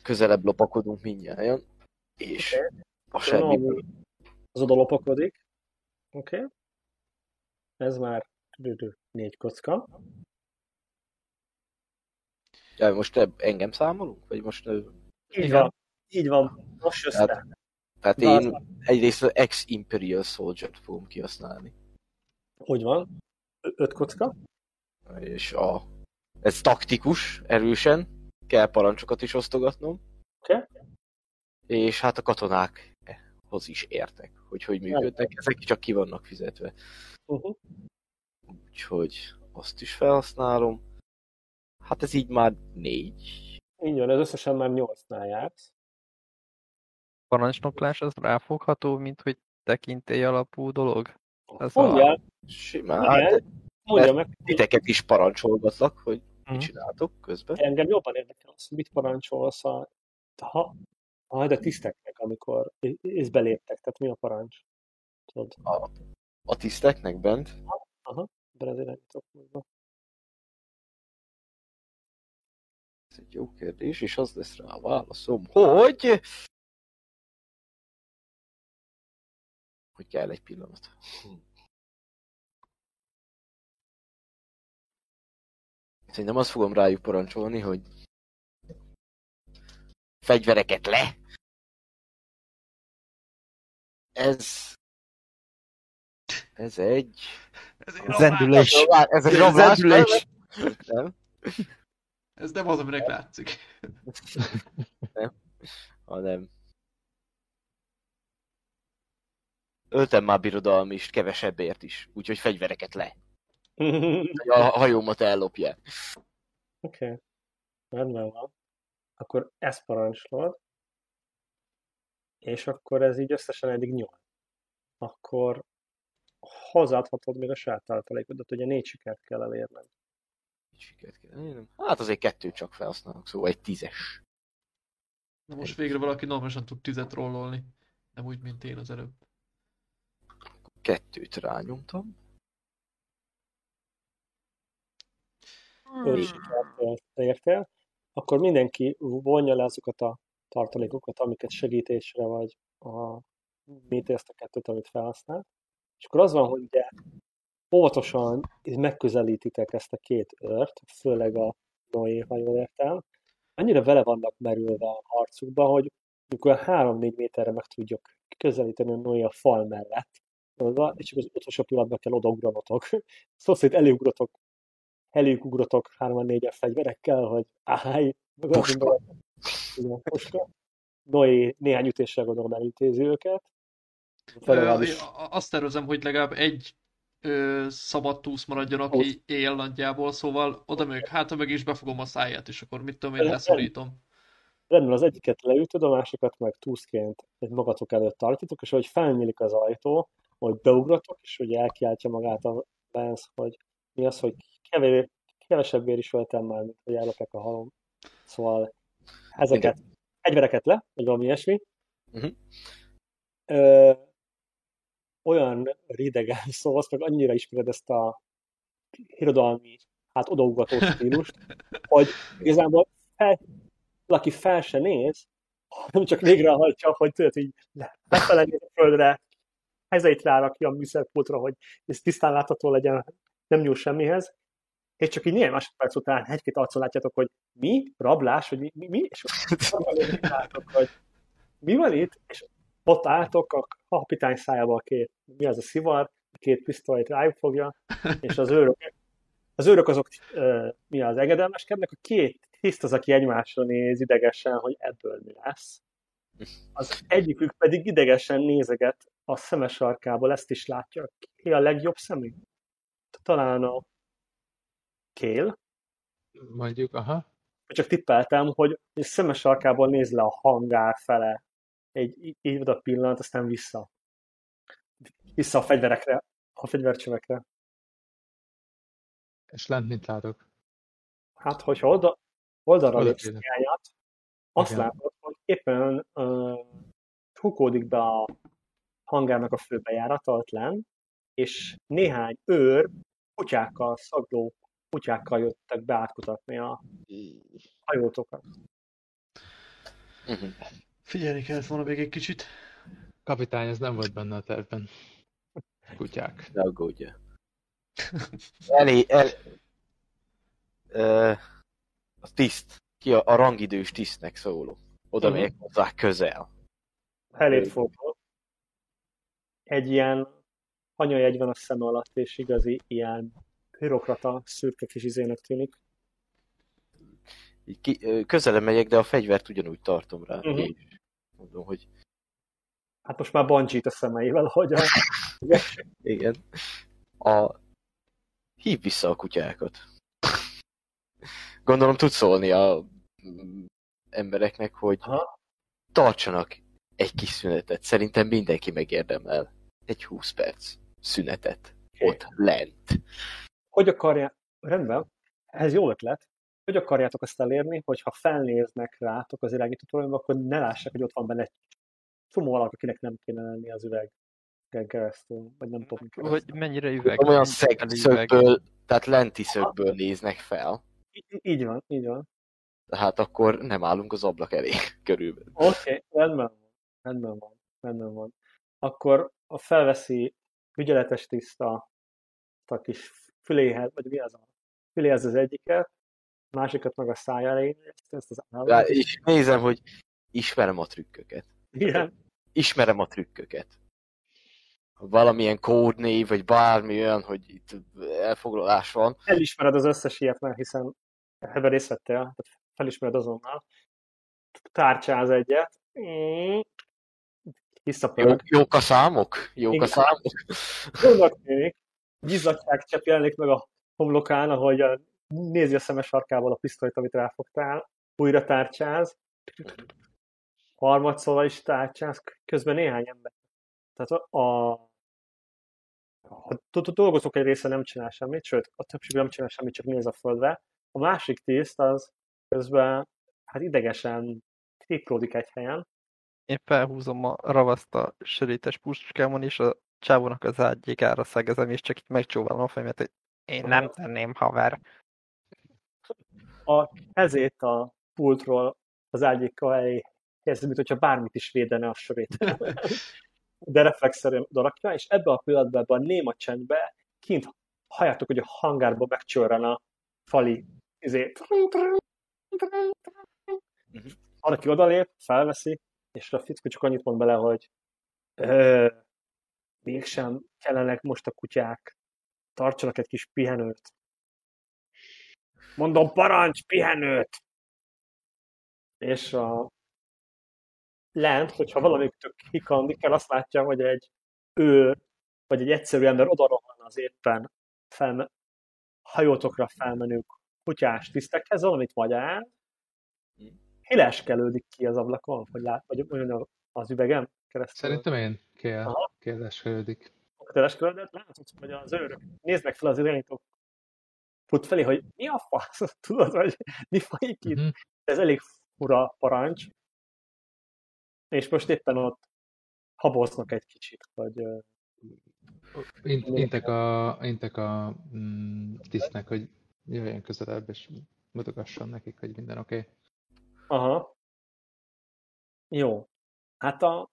közelebb lopakodunk mindnyájan, és a semmi. Az oda lopakodik. Oké. Okay. Ez már négy kocka. Ja, most engem számolunk? Vagy most... Így Igen. van. Így van. Most jössz Hát- te. Tehát Na, az én egyrészt az ex-Imperial Soldier-t fogom kihasználni. Hogy van? Ö- Öt kocka. És a... Ez taktikus, erősen. Kell parancsokat is osztogatnom. Oké. És hát a katonákhoz is értek, hogy hogy működnek. Ezek csak ki vannak fizetve. Uh-huh. Úgyhogy azt is felhasználom. Hát ez így már négy. Így van, ez összesen már nyolcnál jársz. Parancsnoklás az ráfogható, mint hogy tekintély alapú dolog? Ez Mondjál, Simán. Igen. Hát, mondja meg, titeket is parancsolgatlak, hogy Mhm. mit csináltok közben. engem jobban érdekel az, hogy mit parancsolsz a... Ha, ha de tiszteknek, amikor észbe léptek, tehát mi a parancs? Tudod, A, a tiszteknek bent. de az irányítók mondva. Ez egy jó kérdés, és az lesz rá a válaszom, hogy... Hogy kell egy pillanat. Szerintem azt fogom rájuk parancsolni, hogy fegyvereket le. Ez... Ez egy... Zendülés. Ez egy Ez rablás, zendülés. nem? Ez nem az, aminek látszik. hanem öltem már birodalmist kevesebbért is, úgyhogy fegyvereket le. A hajómat ellopják. Oké. Okay. Rendben van. Akkor ezt parancsolod. És akkor ez így összesen eddig nyolc. Akkor hozzáadhatod még a saját tartalékodat, ugye négy sikert kell elérned. Sikert kell elérnem. Hát azért kettő csak felhasználok, szóval egy tízes. Na most végre valaki normálisan tud tizet rollolni. Nem úgy, mint én az előbb. Kettőt rányomtam. Öt sikert értél. Akkor mindenki vonja le azokat a tartalékokat, amiket segítésre vagy a mit ezt a kettőt, amit felhasznál. És akkor az van, hogy ugye óvatosan megközelítitek ezt a két ört, főleg a Noé, ha jól értem, annyira vele vannak merülve a harcukba, hogy amikor 3-4 méterre meg tudjuk közelíteni a Noé a fal mellett, és csak az utolsó pillanatban kell odaugranotok. Szóval szerint előugrotok, eléjük ugrotok 3-4 fegyverekkel, hogy állj, meg Noé néhány ütéssel gondolom elintézi őket. Ö, azt tervezem, hogy legalább egy ö, szabad túsz maradjon, aki él nagyjából, szóval oda még hát meg is befogom a száját, és akkor mit tudom én, leszorítom. Rendben, az egyiket leütöd, a másikat meg túszként egy magatok előtt tartjátok, és hogy felnyílik az ajtó, hogy beugratok, és hogy elkiáltja magát a Lance, hogy mi az, hogy kevés, kevesebbért is öltem már, mint hogy ellopják a halom. Szóval ezeket, Igen. egyvereket le, vagy valami ilyesmi. Uh-huh. Ö, olyan ridegen szólsz, meg annyira ismered ezt a irodalmi, hát odaugató stílust, hogy igazából fel, valaki fel se néz, hanem csak végrehajtja, hogy tudod, hogy lefele néz a földre, hezeit rárakja a műszerpultra, hogy ez tisztán látható legyen, nem nyúl semmihez, és csak így néhány másodperc után egy-két arcon látjátok, hogy mi? Rablás? Vagy mi? mi, mi? És látok, hogy mi van itt? És ott álltok, a kapitány szájával két, mi az a szivar, két pisztolyt rájuk fogja, és az őrök, az őrök azok mi az engedelmeskednek, a két tiszt az, aki egymásra néz idegesen, hogy ebből mi lesz. Az egyikük pedig idegesen nézeget a szemes sarkából, ezt is látja. Ki a legjobb szemű? Talán a kél. Mondjuk, aha. Csak tippeltem, hogy a szemes sarkából néz le a hangár fele. Egy így oda pillanat, aztán vissza. Vissza a fegyverekre, a fegyvercsövekre. És lent mit látok? Hát, hogyha oda, oldalra lépsz néhányat, azt Igen. látod, hogy éppen uh, hukódik be a hangárnak a főbejárata ott lenn, és néhány őr kutyákkal, szagló kutyákkal jöttek be átkutatni a hajótokat. Uh-huh. Figyelni kellett volna még egy kicsit. Kapitány, ez nem volt benne a tervben. Kutyák. Ne aggódja. Elé, el... Uh, a tiszt. Ki a, a rangidős tisztnek szóló. Oda uh-huh. megyek hozzá közel. Elét fogod. Egy ilyen anyajegy van a szem alatt, és igazi ilyen bürokrata szürke kis izének tűnik. Ki, közelem megyek, de a fegyvert ugyanúgy tartom rá. Uh-huh. És mondom, hogy... Hát most már bungee a szemeivel, hogy a... Igen. A... Hív vissza a kutyákat. Gondolom tudsz szólni a embereknek, hogy ha? tartsanak egy kis szünetet. Szerintem mindenki megérdemel egy 20 perc szünetet. Okay. Ott lent hogy akarja, rendben, ez jó ötlet, hogy akarjátok azt elérni, hogy ha felnéznek rátok az irányító probléma, akkor ne lássák, hogy ott van benne egy csomó alak, akinek nem kéne lenni az üvegen keresztül, vagy nem tudom. Hogy mennyire üveg. Olyan szögből, tehát lenti szögből néznek fel. Így, így van, így van. Tehát akkor nem állunk az ablak elé körülbelül. Oké, okay, rendben van, rendben van, rendben van. Akkor a felveszi ügyeletes tiszta a kis füléhez, vagy mi az a füléhez az egyiket, a másikat meg a száj elé, ezt, ezt az állat. És nézem, hogy ismerem a trükköket. Igen. Ismerem a trükköket. Valamilyen kódnév, vagy bármi olyan, hogy itt elfoglalás van. Elismered az összes ilyet, mert hiszen ebben részt vettél, tehát felismered azonnal, tárcsáz egyet, Jó, visszapörög, jók a számok? Jók a számok? Jónak tűnik, gyizzacság csepp jelenik meg a homlokán, ahogy nézi a szemes sarkából a pisztolyt, amit ráfogtál, újra tárcsáz, harmadszor is tárcsáz, közben néhány ember. Tehát a, a a do- do- dolgozók egy része nem csinál semmit, sőt, a többség nem csinál semmit, csak néz a földre. A másik tiszt az közben hát idegesen tiplódik egy helyen, Én felhúzom a ravaszt a sörétes puskámon, és a csávónak az ágyékára szegezem, és csak itt megcsóválom a fejemet, hogy én nem tenném, haver. a kezét a pultról az ágyékkal elé helyezi, mint hogyha bármit is védene a sörét. De reflexzerűen odarakja, és ebbe a pillanatban, ebbe a néma csendbe kint halljátok, hogy a hangárba megcsörren a fali izé. Valaki odalép, felveszi, és a fickó csak annyit mond bele, hogy mégsem kellenek most a kutyák, tartsanak egy kis pihenőt. Mondom, parancs, pihenőt! És a lent, hogyha valamikük hikandik kell, azt látja, hogy egy ő, vagy egy egyszerű ember odarohan az éppen felme, hajótokra felmenő kutyás tisztekhez, valamit magyarán, hileskelődik ki az ablakon, vagy, lát, vagy olyan az üvegem keresztül. Szerintem én kell, Aha. kérdéskelődik. Hileskelődött, látod, hogy az őrök néznek fel az irányítók fut felé, hogy mi a fasz, tudod, hogy mi folyik itt? Mhm. Ez elég fura parancs. És most éppen ott haboznak egy kicsit, ö, Int, intek a, intek a mm, tisztnek, hogy jöjjön közelebb, és mutogasson nekik, hogy minden oké. Okay. aha. Jó. Hát a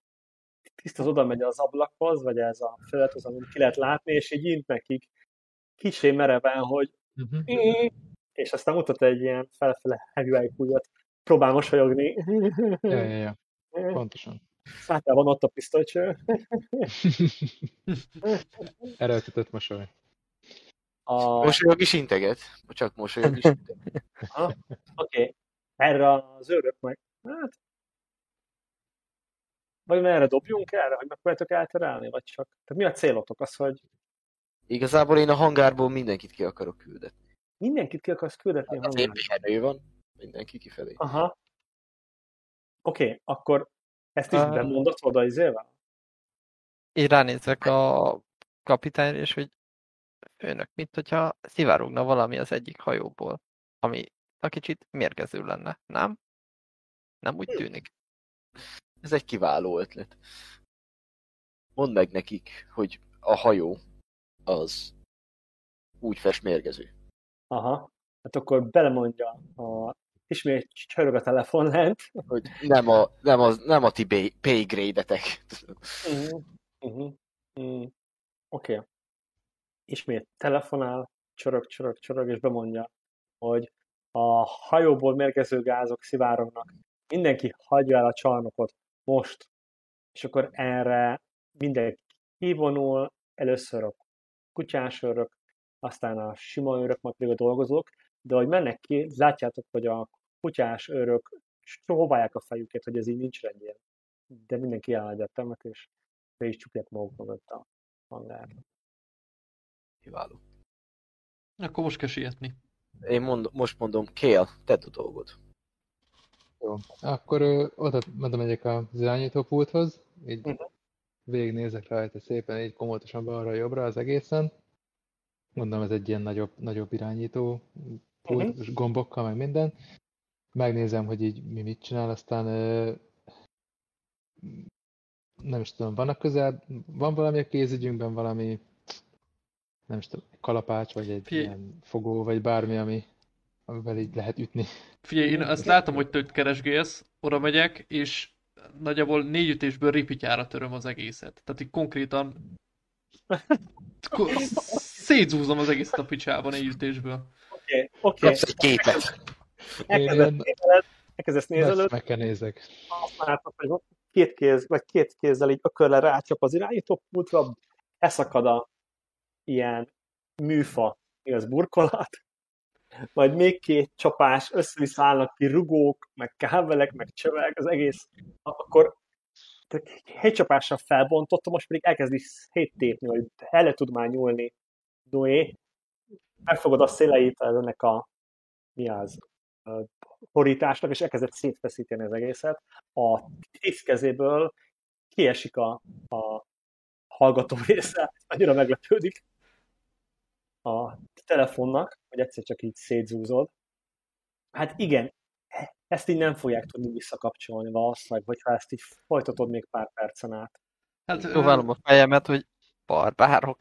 tiszt az oda megy az ablakhoz, vagy ez a föllethoz, amit ki lehet látni, és így int nekik kicsi mereven, hogy Uh-huh. és aztán mutat egy ilyen felfele hegyvájkújat, próbál mosolyogni. Ja, ja, ja, pontosan. Szátál van ott a pisztolycső. Erőltetett mosoly. A... Mosolyog is integet? Csak mosolyog is integet. Oké, okay. erre az őrök meg, hát, vagy merre dobjunk erre, hogy megpróbáltok elterelni, vagy csak, tehát mi a célotok? Az, hogy Igazából én a hangárból mindenkit ki akarok küldetni. mindenkit ki akarsz küldetni a Azért hangárba? pihenő van, mindenki kifelé. Aha. Oké, okay, akkor ezt is Ah. bemondod oda izével? Én ránézek a kapitányra, és hogy önök, mint hogyha szivárogna valami az egyik hajóból, ami a kicsit mérgező lenne, nem? Nem úgy tűnik. Ez egy kiváló ötlet. Mondd meg nekik, hogy a hajó az úgy fest mérgező. Aha. Hát akkor belemondja a ismét csörög a telefon lent. Hogy nem a, nem a, nem a ti pay- grade-etek. Uh-huh. Oké. Okay. Ismét telefonál, csörög, csörög, csörög, és bemondja, hogy a hajóból mérgező gázok szivárognak. Mindenki hagyja el a csarnokot most. És akkor erre mindenki kivonul, először a kutyás aztán a sima őrök, majd pedig a dolgozók, de hogy mennek ki, látjátok, hogy a kutyás őrök próbálják a fejüket, hogy ez így nincs rendjén. De mindenki elhagyja a temetést, be is csukják maguk mögött a hangárt. Kiváló. Akkor most kell sietni. Én mond, most mondom, Kél, tedd a dolgod. Jó. Akkor ö, oda, oda megyek az irányítópulthoz, így Mhm. végignézek rajta szépen, így komótosan balra-jobbra az egészen. Mondom, ez egy ilyen nagyobb, nagyobb irányító pult, és gombokkal, meg minden. Megnézem, hogy így mi mit csinál, aztán ö, nem is tudom, vannak közel, van valami a kézügyünkben, valami nem is tudom, kalapács, vagy egy Figyelj. ilyen fogó, vagy bármi, ami, amivel így lehet ütni. Figyelj, én azt látom, hogy te keresgélsz, oda megyek, és nagyjából négy ütésből ripityára töröm az egészet. Tehát így konkrétan ko- szétzúzom az egészet a picsába négy ütésből. Oké, oké. Kapsz egy képet. Elkezdesz nézelőd, meg kell nézek. azt látod, hogy két kéz, vagy két kézzel így ökörle rácsap az irányító pultra, eszakad a ilyen műfa, mi az burkolat, majd még két csapás, össze-vissza ki rugók, meg kábelek, meg csövek, az egész, akkor egy csapással felbontottam, most pedig elkezdi széttépni, hogy el tud már nyúlni. Noé, megfogod a széleit ennek a mi az, a borításnak, és elkezdett szétfeszíteni az egészet. A tíz kezéből kiesik a, a hallgató része, annyira meglepődik. A telefonnak, hogy egyszer csak így szétzúzod. Hát igen, ezt így nem fogják tudni visszakapcsolni valószínűleg, hogyha ezt így folytatod még pár percen át. Hát, Próbálom a fejemet, hogy barbárok.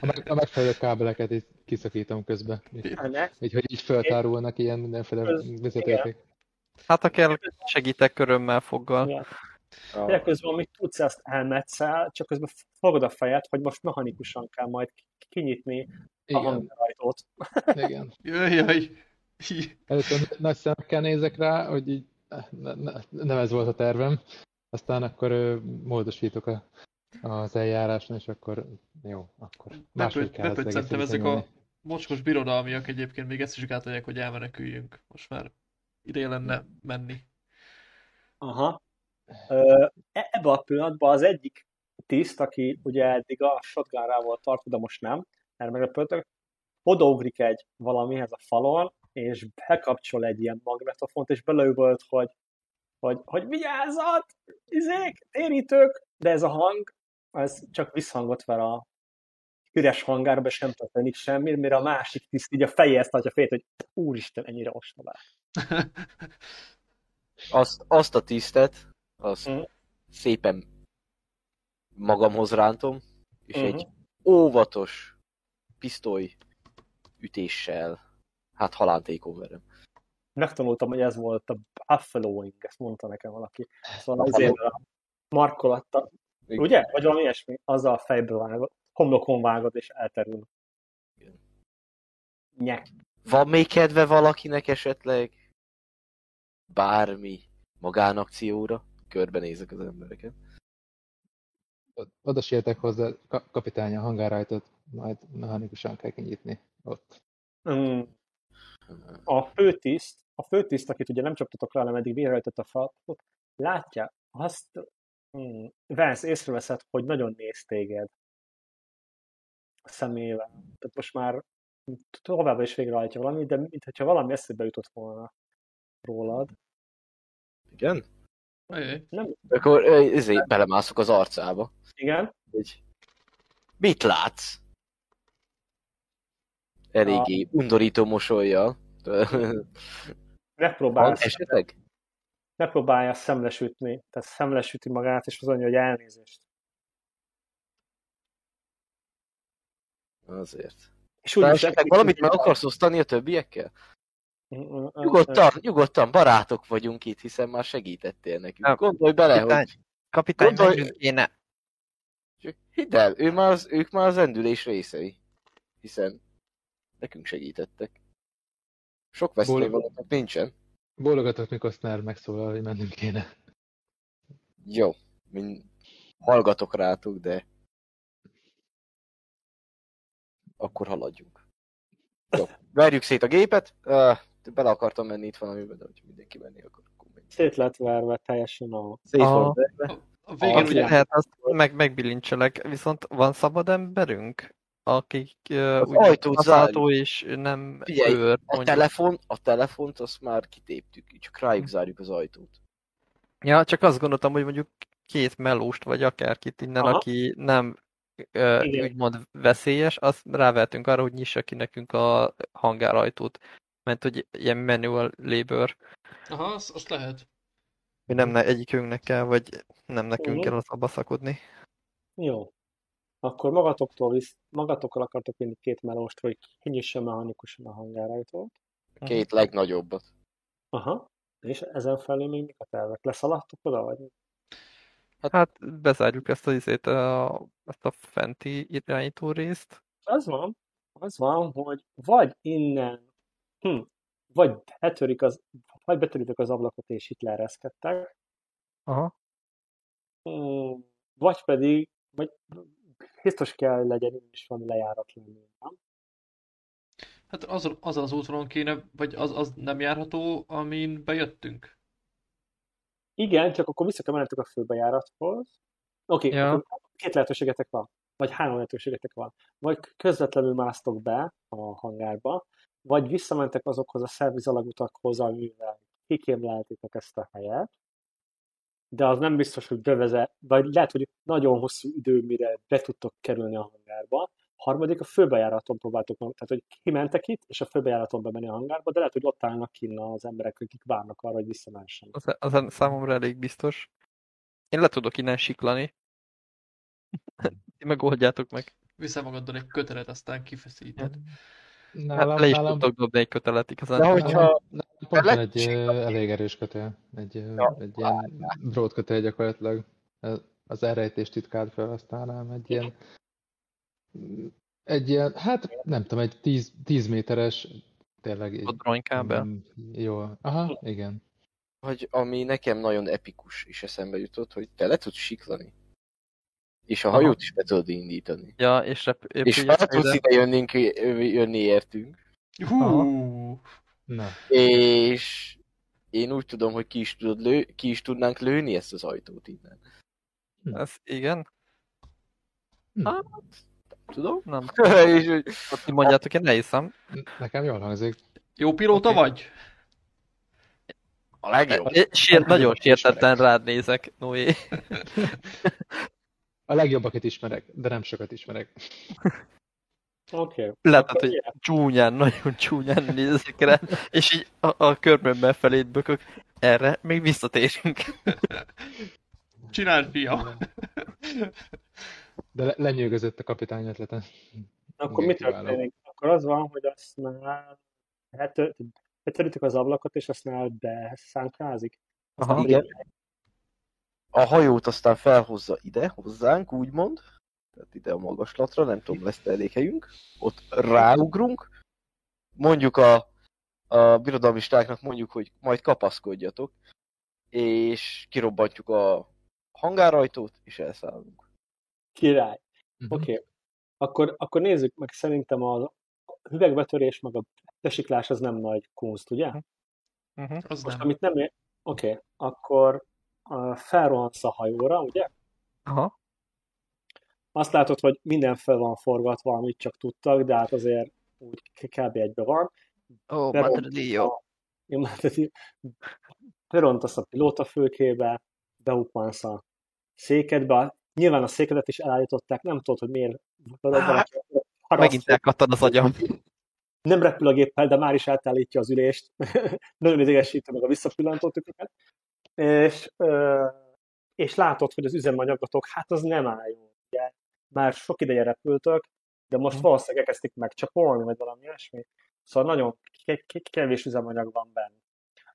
A, meg, a megfelelő kábeleket itt kiszakítom közben. Így, hogy így feltárulnak ilyen mindenféle vezetékek. Hát ha kell, segítek körömmel foggal. Ja. De közben, amit tudsz, ezt elmetszel, csak közben fogod a fejed, hogy most mechanikusan kell majd kinyitni Igen. a hangrajtót. Igen. Jaj, jaj. Először nagy szemekkel nézek rá, hogy így ne, ne, nem ez volt a tervem. Aztán akkor módosítok a, az eljáráson, és akkor jó, akkor máshogy kell az Szerintem ezek a mocskos birodalmiak egyébként még ezt is gátolják, hogy elmeneküljünk. Most már ideje lenne menni. Aha. E, ebben a pillanatban az egyik tiszt, aki ugye eddig a shotgunrá volt tartva, de most nem, mert meglepődtök, odaugrik egy valamihez a falon, és bekapcsol egy ilyen magnetofont, és beleüvölt, hogy, hogy, hogy vigyázzat, izék, térítők, de ez a hang, ez csak visszhangot ver a üres hangárba, és nem történik semmi, mire a másik tiszt így a fejéhez tartja a fejét, hogy úristen, ennyire ostobás. Azt, azt a tisztet, azt mm. szépen magamhoz rántom, és mm-hmm. egy óvatos pisztoly ütéssel hát halál takeover Megtanultam, hogy ez volt a Buffaloing, ezt mondta nekem valaki. Szóval azért a markolatta, ugye? Vagy valami ilyesmi, azzal a fejbe vágod, homlokon vágod, és elterül. Nyek. Van még kedve valakinek esetleg bármi magánakcióra? Körbenézek az embereket. Oda sietek hozzá, kapitány a hangárajtot, majd mechanikusan kell kinyitni ott. Mm a főtiszt, a főtiszt, akit ugye nem csaptatok rá, hanem eddig végrehajtott a feladatot, látja azt, hmm, Vance észreveszed, hogy nagyon néz téged a szemével. Tehát most már továbbra is végrehajtja valami, de mintha valami eszébe jutott volna rólad. Igen? Ajaj. Nem. Akkor ezért belemászok az arcába. Igen? Hogy mit látsz? Eléggé a... undorító mosolya. Megpróbálja. Esetleg? Megpróbálja szemlesütni, tehát szemlesüti magát, és az mondja, hogy elnézést. Azért. És úgy esetleg valamit meg akarsz osztani a többiekkel? Mm, mm, mm, nyugodtan, nyugodtan, barátok vagyunk itt, hiszen már segítettél nekünk. Gondolj bele, kapitány, hogy... Kapitány, gondolj... kéne. Hidd el, ő már az, ők már az endülés részei. Hiszen nekünk segítettek. Sok veszélyvalatok nincsen. Bólogatok, mikor Snare megszólal, hogy mennünk kéne. Jó, mind hallgatok rátok, de akkor haladjunk. Jó, verjük szét a gépet. Uh, bele akartam menni itt valamibe, de hogy mindenki menni akar, akkor menj. Szét lett verve teljesen a... Szét a... A végén ugye... Hát azt meg, megbilincselek, viszont van szabad emberünk? Akik az úgy ajtót zárjuk. és nem Figyelj, őr, a, telefon, a telefont azt már kitéptük, csak rájuk zárjuk az ajtót. Ja, csak azt gondoltam, hogy mondjuk két melóst, vagy akárkit innen, Aha. aki nem uh, úgymond veszélyes, azt rávertünk arra, hogy nyissa ki nekünk a hangárajtót. Mert hogy ilyen manual labor. Aha, azt, azt lehet. Mi nem ne, egyikünknek kell, vagy nem nekünk uh-huh. kell az abba szakadni. Jó akkor magatoktól visz, magatokkal akartok vinni két melóst, hogy kinyissa mechanikusan a hangárajtót. Két legnagyobbat. Aha. És ezen felé még mik a tervek? Leszaladtok oda, vagy? Hát, hát bezárjuk ezt, a, izét, a, ezt a fenti irányító részt. Az van, az van, hogy vagy innen, hm, vagy betörik az, vagy betöritek az ablakot, és itt leereszkedtek. Aha. Hm, vagy pedig, vagy biztos kell, hogy legyen is valami lejárat lenni, nem? Hát azon, azon az útvonalon kéne, vagy az, az nem járható, amin bejöttünk? Igen, csak akkor vissza kell a főbejárathoz. Oké, okay, Ja. két lehetőségetek van. Vagy három lehetőségetek van. Vagy közvetlenül másztok be a hangárba, vagy visszamentek azokhoz a szervizalagutakhoz, amivel kikémleltétek ezt a helyet, de az nem biztos, hogy bevezet, vagy lehet, hogy nagyon hosszú idő, mire be tudtok kerülni a hangárba. Harmadik, a főbejáraton próbáltok meg, tehát hogy kimentek itt, és a főbejáraton bemenni a hangárba, de lehet, hogy ott állnak kinn az emberek, akik várnak arra, hogy visszamehessenek. Az, az számomra elég biztos. Én le tudok innen siklani. Ti megoldjátok meg. Viszel magaddal egy kötelet, aztán kifeszíted. Hát Nálam, le is nálam, tudok dobni egy kötelet igazán. De hogyha pont van egy elég erős kötél. Egy, Ja, egy ilyen broad kötél gyakorlatilag. Az elrejtés titkát felhasználnám. Egy ilyen, egy ilyen, hát nem tudom, egy 10, 10 méteres, tényleg így. A dronykábel. Jó, aha, igen. hogy ami nekem nagyon epikus is eszembe jutott, hogy te le tudsz siklani. És a Aha. hajót is be tudod indítani. Ja, és rep És fel tudsz ide jönni, jönni értünk. Hú! Na, És én úgy tudom, hogy ki is, tudod lő, ki is tudnánk lőni ezt az ajtót innen. Ez, igen? Hát, tudom. Nem. és hogy Ott ti mondjátok, én ne hiszem. nekem jól hangzik. Jó pilóta Oké. vagy? a legjobb. Sírt, nagyon sértetlen rád nézek, Noé. A legjobbakat ismerek, de nem sokat ismerek. Oké. Okay. Látod, hogy csúnyán, nagyon csúnyán nézek rá, és így a, a körmömmel felét bökök. Erre még visszatérünk. Csináld, fiam! De le- lenyűgözött a kapitány ötlete. Akkor Igen, mi kiváló. történik? Akkor az van, hogy azt már hát, betörítik az ablakot, és azt már beszánkrázik. Aha. Igen. A hajót aztán felhozza ide, hozzánk, úgymond. Tehát ide a magaslatra, nem tudom, lesz elég helyünk. Ott ráugrunk. Mondjuk a, a birodalmistáknak mondjuk, hogy majd kapaszkodjatok. És kirobbantjuk a hangárajtót, és elszállunk. Király. Mhm. Oké. Okay. Akkor, akkor nézzük meg, szerintem a hüvegbetörés, meg a besiklás az nem nagy kunst, ugye? Uh-huh. Az Most, nem. amit nem ér... Oké, okay. akkor felrohansz a hajóra, ugye? Aha. Azt látod, hogy minden fel van forgatva, amit csak tudtak, de hát azért úgy kb. egybe van. Ó, a- már tehát berontasz a pilótafülkébe, beuppansz a székedbe. Nyilván a székedet is elállították, nem tudod, hogy miért. Megint elkattad az agyam. Nem repül a géppel, de már is átállítja az ülést. Nagyon idegesítő meg a visszapillantó tükröket. És, és látod, hogy az üzemanyagotok, hát az nem áll jó. Ugye? Már sok ideje repültök, de most Mhm. valószínűleg elkezdték megcsapolni, vagy valami ilyesmi. Szóval nagyon ke- ke- kevés üzemanyag van benne.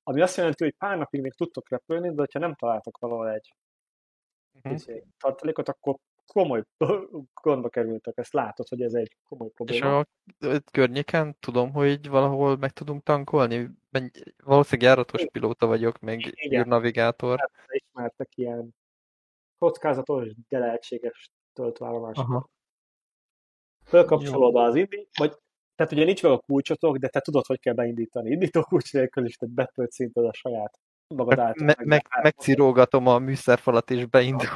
Ami azt jelenti, hogy pár napig még tudtok repülni, de ha nem találtok valahol egy izé, tartalékot, akkor komoly gondba kerültek. Ezt látod, hogy ez egy komoly És probléma. a ö, környéken tudom, hogy valahol meg tudunk tankolni. Valószínűleg járatos pilóta vagyok, meg Igen. űrnavigátor. Persze ismertek ilyen kockázatos, de lehetséges töltvállalásokat. Aha. Fölkapcsolod az indi, vagy tehát ugye nincs meg a kulcsotok, de te tudod, hogy kell beindítani. Indító kulcs nélkül is, tehát betölt szinted a saját magad által. Me- meg, megcirógatom a műszerfalat és beindul.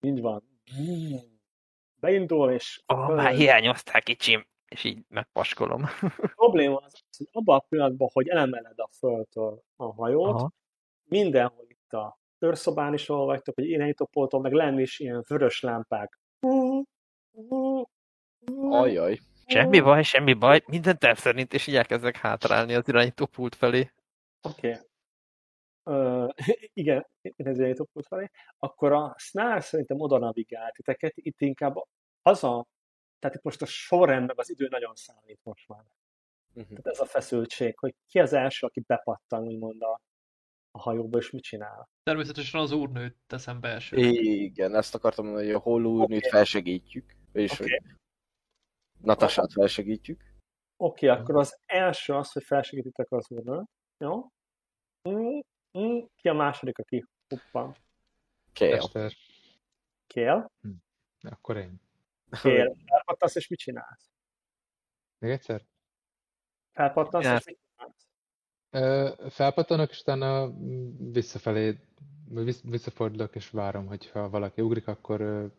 Így van. Beindul, és Oh, már hiányoztál kicsim. És így megpaskolom. a probléma az, hogy abban a pillanatban, hogy elemeled a földtől a hajót, Aha. mindenhol itt a őrszobán is ahol vagytok, hogy irányítópolton, meg lenni is ilyen vörös lámpák. Ajaj. Semmi baj, semmi baj, minden terv szerint, és így elkezdek hátrálni az irányítópult felé. Oké. Okay. Uh, igen, én ez irányítópult felé. Akkor a SNAR szerintem oda navigált titeket, itt inkább az a, tehát itt most a sorrend meg az idő nagyon számít most már. Mhm. Tehát ez a feszültség, hogy ki az első, aki bepattan, úgymond a, a hajóba, és mit csinál. Természetesen az úrnőt teszem be első. Igen, ezt akartam mondani, hogy a holúrnőt Oké. felsegítjük. És Oké. hogy Natasát felsegítjük. Oké, okay, akkor az első az, hogy felsegítitek az úrnőt. Jó? Mm, ki a második, aki huppan? Kell. Ester, Kél. akkor én. Kél. Elpattasz, és mit csinálsz? Még egyszer? Felpattansz, és mit csinálsz? Ö, Felpattanok, és utána mm, visszafelé, vagy vissz- visszafordulok, és várom, hogyha valaki ugrik, akkor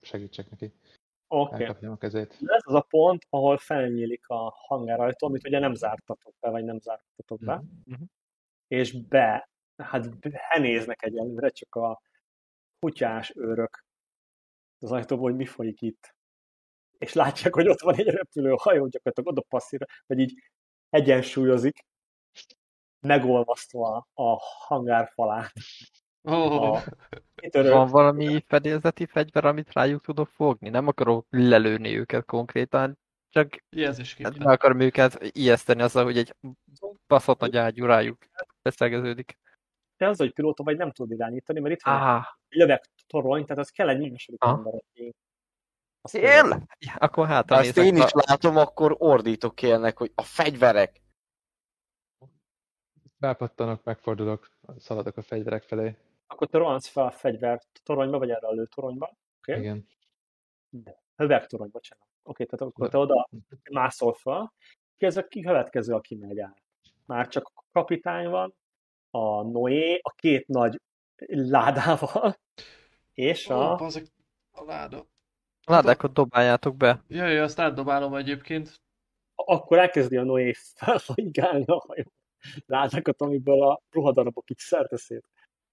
segítsek neki. Oké. Elkapjam a kezét. Ez az a pont, ahol felnyílik a hangárajtó, amit ugye nem zártatok be, vagy nem zártatok be, Mhm. Mhm. és be, hát henéznek egyelőre csak a kutyás őrök az ajtóból, hogy mi folyik itt. És látják, hogy ott van egy repülőhajó, gyakorlatilag oda passzír, vagy így egyensúlyozik, megolvasztva a hangár falát. Oh, A kitörő, Van valami fedélzeti fegyver, amit rájuk tudok fogni? Nem akarok lelőni őket konkrétan, csak hát meg akarom őket ijeszteni azzal, hogy egy baszott nagy ágyú rájuk beszegeződik. Te az, hogy pilóta vagy nem tudod irányítani, mert itt van egy Ah, löveg torony, tehát az kell egy második Aha. ember, aki! Ja, akkor Ha hátra ezt én is látom, akkor ordítok ki ennek, hogy a fegyverek. Felpattanok, megfordulok, szaladok a fegyverek felé. akkor te rohansz fel a fegyver toronyba, vagy erre a lőtoronyba. Oké? Igen. Hövegtorony, bocsánat. Oké, tehát akkor te oda mászol fel, ki ez a következő, aki megy át. Már csak a kapitány van, a Noé, a két nagy ládával, és Ó, a... bazeg, a láda. Ládákat dobáljátok be. Jaj, jaj, azt átdobálom egyébként. akkor elkezdi a Noé felhaigálni a hajó ládákat, amiből a ruhadarabok így szerte-szét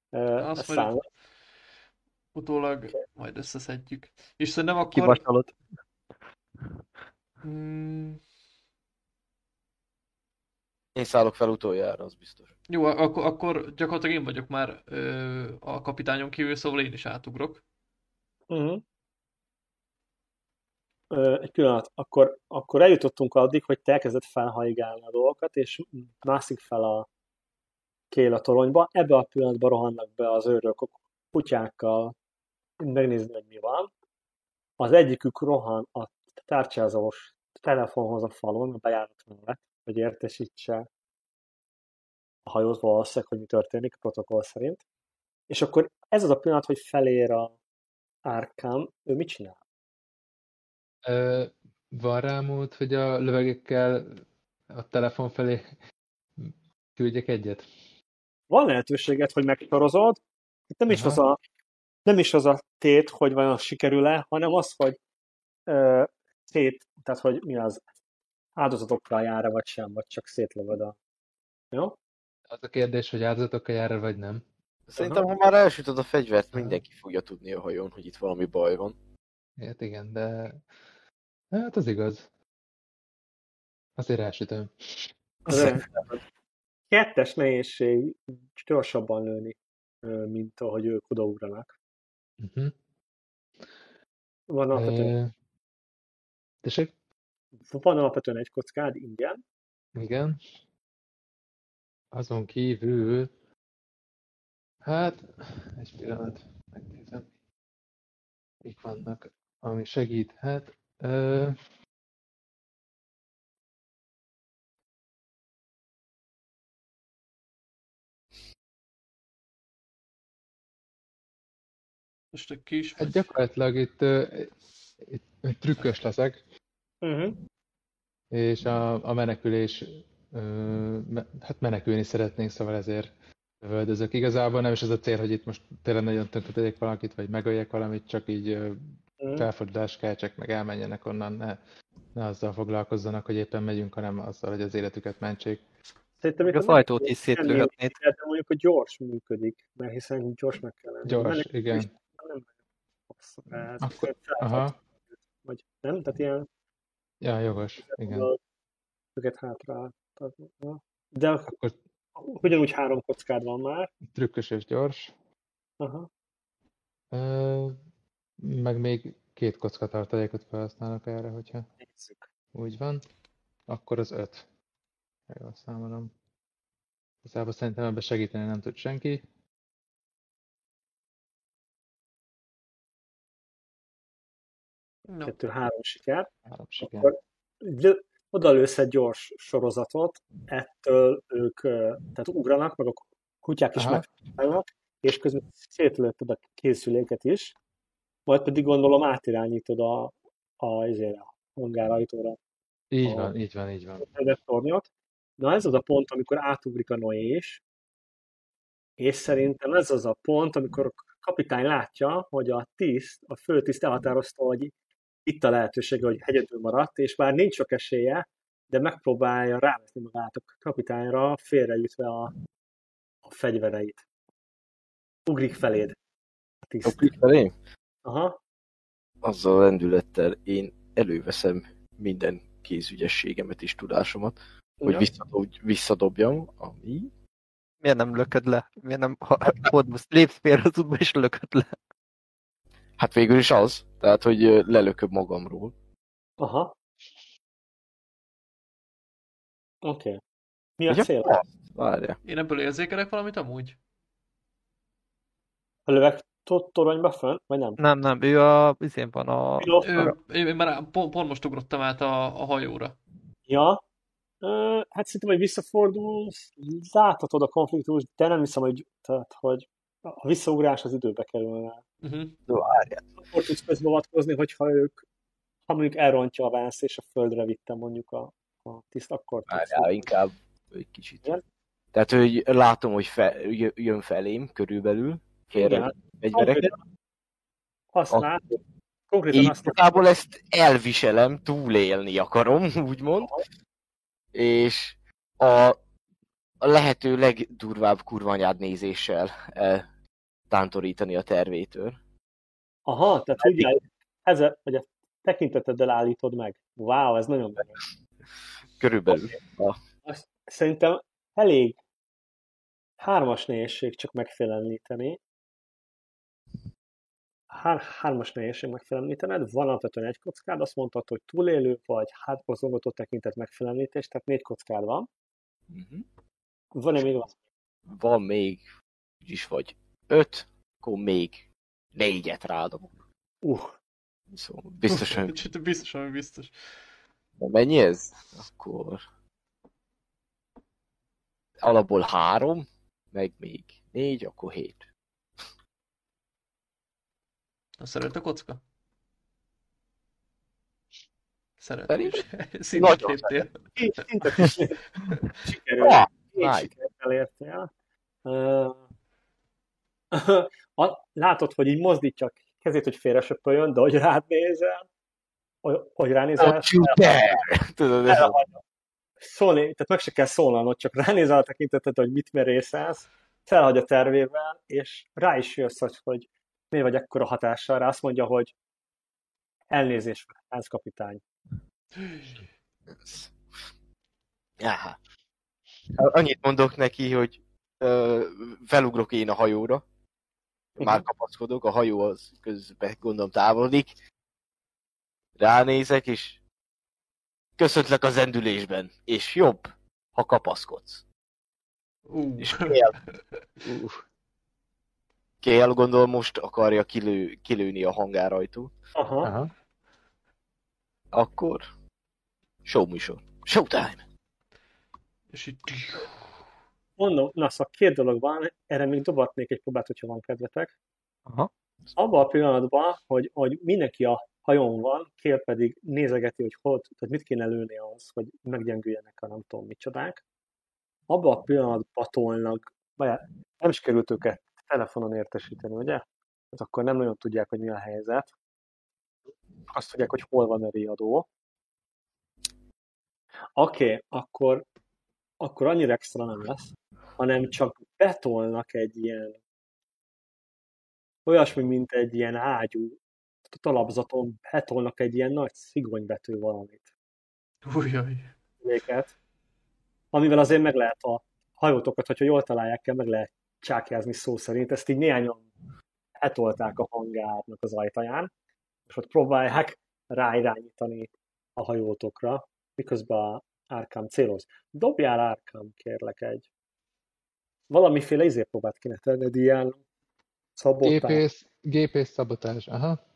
Azt majd száll. utólag majd összeszedjük. És szerintem akkor... Kivasalod. Mm, Én szállok fel utoljára, az biztos. jó, akkor, akkor gyakorlatilag én vagyok már ö, a kapitányon kívül, szóval én is átugrok. Uh-huh. Ö, egy pillanat, akkor, akkor eljutottunk addig, hogy te elkezded felhaigálni a dolgokat, és mászik fel a kél a toronyba. Ebbe a pillanatban rohannak be az őrök a kutyákkal, megnézni, hogy mi van. Az egyikük rohan a tárcsázós telefonhoz a falon, a bejárat mellett, hogy értesítse a hajót valószínűleg, hogy mi történik a protokoll szerint. És akkor ez az a pillanat, hogy felér a Arkham, ő mit csinál? Ö, van rá mód, hogy a lövegekkel a telefon felé küldjek egyet? Van lehetőséget, hogy megsorozod, itt nem is, az a, nem is az a tét, hogy vajon sikerül-e, hanem az, hogy ö, szét, tehát hogy mi az áldozatokkal jár vagy sem, vagy csak szétlövöd a... Jó? Az a kérdés, hogy áldozatokkal jár vagy nem. Szerintem, ha már elsütöd a fegyvert, mindenki fogja tudni a hajón, hogy itt valami baj van. Hát igen, de hát az igaz. Azért elsütöm. Az kettes nehézség gyorsabban lőni, mint ahogy ők odaugranak. Uh-huh. Van alapvetően, tessék? Van alapvetően egy kockád ingyen, Igen. Azon kívül, hát, egy pillanat, megnézem. Mik vannak, ami segíthet. Ö, Most egy kis... hát gyakorlatilag itt, itt, itt trükkös leszek, uh-huh. És a, a menekülés, hát menekülni szeretnénk, szóval ezért lövöldözök. Igazából nem is az a cél, hogy itt most tényleg nagyon tönkre tegyek valakit, vagy megöljek valamit, csak így Uh-huh. felfordulás kell, csak meg elmenjenek onnan, ne, ne azzal foglalkozzanak, hogy éppen megyünk, hanem azzal, hogy az életüket mentsék. Szerintem Még az nem- ajtót is szétlőhetnéd. De mondjuk, hogy gyors működik, mert hiszen gyorsnak kell lenni. Gyors, igen. Nem nagyon rossz. Ez Akkor- viszont felfogsz, Aha, Vagy nem? Tehát ilyen ja, jogos, igen. őket hátra. De Akkor ugyanúgy három kockád van már. trükkös és gyors. Aha. Ö, meg még két kocka tartalékot felhasználok erre, hogyha Nézzük. úgy van. Akkor az öt. Jól számolom. Igazából szerintem ebben segíteni nem tud senki. No. Kettő-három siker. Három siker. Akkor oda lősz egy gyors sorozatot, ettől ők tehát ugranak, meg a kutyák is Aha. megtalálnak, és közben szétlőtted a készüléket is, majd pedig gondolom átirányítod a, a, ezért a hangárajtóra Így A- van, így van, így van. Fedett tornyot. Na ez az a pont, amikor átugrik a Noé is, és szerintem ez az a pont, amikor a kapitány látja, hogy a tiszt, a főtiszt elhatározta, hogy itt a lehetősége, hogy hegyedül maradt, és bár nincs sok esélye, de megpróbálja ráveszni magát a kapitányra, félreütve a, a fegyvereit. Ugrik feléd. Tiszt. Ugrik felé? Aha. Azzal a lendülettel én előveszem minden kézügyességemet és tudásomat, hogy visszadob, visszadobjam, ami... Miért nem lököd le? Miért nem ha, lépsz félre az útba és lököd le? Hát végül is az, tehát, hogy lelököm magamról. Aha. Oké. Okay. Mi a Ugye? cél? Várja. Én ebből érzékelek valamit amúgy? A löveg to- toronyba fönn, vagy nem? Nem, nem, ő a, izén van a... Ő, én már pont, pont most ugrottam át a, a hajóra. Ja. Ö, hát szerintem, hogy visszafordulsz, láthatod a konfliktust, de nem hiszem, hogy, tehát, hogy a visszaugrás az időbe kerülne. Uh-huh. Várja. Akkor tudsz közbeavatkozni, hogyha ők, ha mondjuk elrontja a vász és a földre vitte mondjuk a, a tiszt, akkor tudsz. Várjál, inkább egy kicsit. Igen? Tehát, hogy látom, hogy fe, jö- jön felém körülbelül, félre fegyvereket, Azt látod. Konkrétan Így azt igazából ezt elviselem, túlélni akarom, úgymond. És a, a lehető legdurvább kurvanyád nézéssel eh, tántorítani a tervétől. Aha, tehát úgy áll, ezzel, hogy a tekinteteddel állítod meg. Wow, ez nagyon menő. Körülbelül. Azt szerintem elég hármas nehézség csak megfélemlíteni. Hár, hármas nehézség megfélemlítened, van alapvetően egy kockád, azt mondtad, hogy túlélő vagy hátbozongató tekintet megfélemlítés, tehát négy kockád van. Mhm. Van-e még az? Van még, is vagy öt, akkor még négyet rádobok. Uh, Szóval biztos, hogy Biztos, hogy biztos. mennyi ez? Akkor alapból három, meg még négy, akkor hét. Na, szeret a kocka? Szeret. Szerintem Szinte léptél. is sikerült. Elértél. Ö, a- Látod, hogy így mozdítja a kezét, hogy félre söpöljön, de hogy rád nézel, hogy- ránézel, Don't you dare! Szólni, tehát meg se kell szólalnod, csak ránézel a tekinteted, hogy mit merészelsz, felhagy a tervével, és rá is jössz, hogy, hogy miért vagy ekkora hatással rá. Azt mondja, hogy elnézést, házkapitány. Áhá. Annyit mondok neki, hogy ö, felugrok én a hajóra, már kapaszkodok, a hajó az közben gondolom távolodik, ránézek, és köszöntlek a zendülésben, és jobb, ha kapaszkodsz. Uh. És kél, uh, kél gondolom most akarja kilő, kilőni a hangárajtót, Aha. Aha. akkor show műsor. Showtime! És így... Mondom, na szóval két dolog van, erre még dobatnék egy próbát, hogyha van kedvetek. Aha. Abban a pillanatban, hogy, hogy mindenki a hajón van, Kér pedig nézegeti, hogy hol, tehát mit kéne lőni ahhoz, hogy meggyengüljenek a nem tudom micsodák. Abban a pillanatban tolnak, vagy nem is került őket telefonon értesíteni, ugye? Hát akkor nem nagyon tudják, hogy mi a helyzet. Azt tudják, hogy hol van a riadó. Oké, okay, akkor, akkor annyira extra nem lesz, hanem csak betolnak egy ilyen olyasmi, mint egy ilyen ágyú talapzaton betolnak egy ilyen nagy szigonybetű valamit. Ujjaj. Véket, amivel azért meg lehet a hajótokat, hogyha jól találják el, meg lehet csákjázni szó szerint. Ezt így néhányan etolták a hangárnak az ajtaján, és ott próbálják ráirányítani a hajótokra, miközben a Árkám céloz. Dobjál Árkám, kérlek egy. Valamiféle izé próbát kéne tenned, ilyen szabotás. Gépész, gépész szabotás, aha.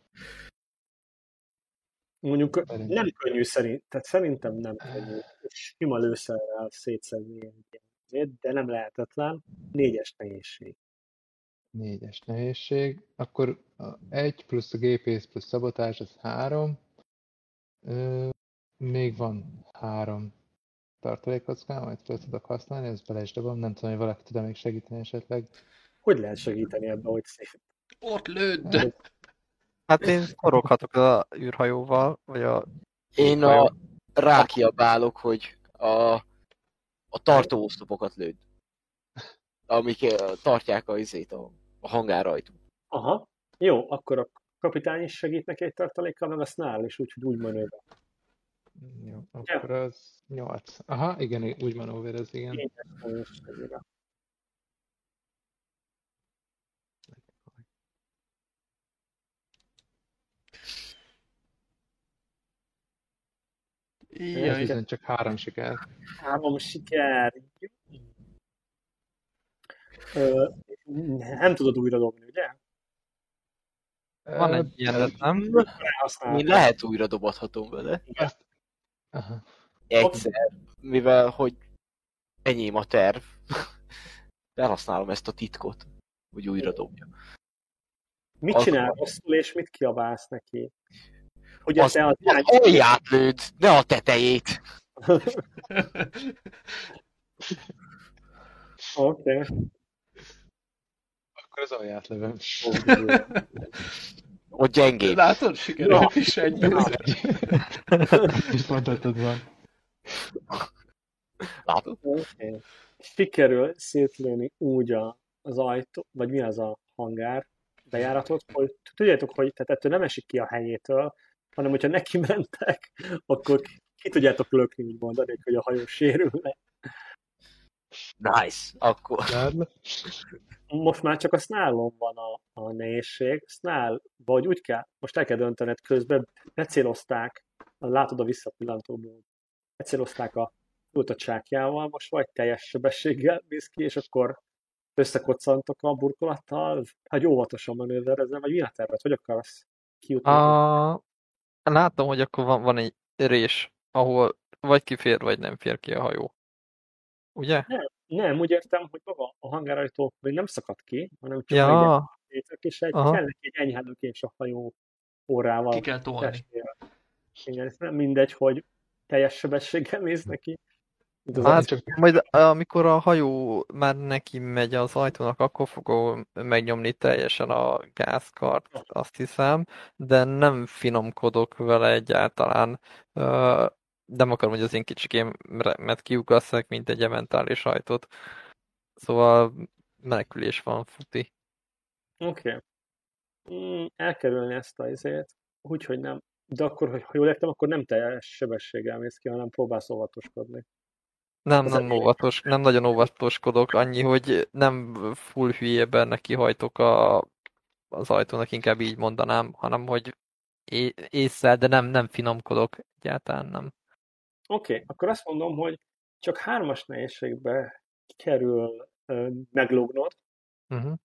Mondjuk nem könnyű szerint, tehát szerintem nem könnyű. Sima lőszerrel szétszedni egy ilyen, de nem lehetetlen. Négyes nehézség. Négyes nehézség. Akkor egy plusz a gépész plusz szabotás, az három. Ö, még van három tartalékockám, amit fel tudok használni, ezt bele is dobom, nem tudom, hogy valaki tud még segíteni esetleg. Hogy lehet segíteni ebbe, hogy szép? Ott lőd! Hát én foroghatok a űrhajóval, vagy a... Én a rákiabálok, hogy a, a tartóoszlopokat lőd. Amik eh, tartják a, izét, a, a hangárajtót. Aha, jó, akkor a kapitány is segít neki egy tartalékkal, meg a snál is, úgyhogy úgy manőver. Jó, akkor az 8. Aha, igen, úgy manőverez, igen. Így lesz, segít. Ez Jaj, bizony csak három siker. Három siker. Ö, nem tudod újra dobni, ugye? Van egy ilyen, de nem? Én lehet újra dobadhatom vele. Ezt... Aha. Egyszer, mivel hogy enyém a terv, felhasználom ezt a titkot, hogy újra dobja. Mit Az- csinál rosszul, és mit kiabálsz neki? Hogy Az, te az alját lőd, ne a tetejét. Oké. Akkor az alját lövöm. Ott gyengébb. Látod, sikerült is egy. És mondatod van. Látod? Sikerül szétlőni úgy a, az ajtó, vagy mi az a hangár bejáratot, hogy tudjátok, hogy tehát ettől nem esik ki a helyétől, hanem hogyha neki mentek, akkor ki tudjátok lökni, úgy mondani, hogy a hajó sérülne. Nice. Akkor Lárd? Most már csak a snálon van a, a nehézség. Snál, vagy úgy kell, most el kell döntened közben, becélozták, látod a visszapillantóból, becélozták a ültatságjával, most vagy teljes sebességgel mész ki, és akkor összekoccantok a burkolattal, hogy óvatosan manőverezem, vagy mi a terved, hogy akarsz kijutni? A... Látom, hogy akkor van, van egy rés, ahol vagy kifér, vagy nem fér ki a hajó. Ugye? Nem, úgy értem, hogy maga a hangárajtó még nem szakad ki, hanem csak ja. Ja, és egy, Aha. kell neki egy enyhe lökés a hajó órával. Ki kell tolni. Igen, ez nem mindegy, hogy teljes sebességgel mész neki. Az hát csak- majd amikor a hajó már neki megy az ajtónak, akkor fogom megnyomni teljesen a gázkart, azt hiszem, de nem finomkodok vele egyáltalán. Nem akarom, hogy az én kicsikémet kiugasszák, mint egy ementális ajtót. Szóval menekülés van, futi. Oké. Okay. Mm, elkerülni ezt a izét, úgyhogy nem. De akkor, hogy ha jól értem, akkor nem teljes sebességgel mész ki, hanem próbálsz óvatoskodni. Nem, nem óvatos, nem nagyon óvatoskodok, annyi, hogy nem full hülyében nekihajtok a, az ajtónak, inkább így mondanám, hanem hogy é- észre, de nem, nem finomkodok, egyáltalán nem. Oké, okay. akkor azt mondom, hogy csak hármas nehézségbe kerül ö, meglógnod, Uh-huh.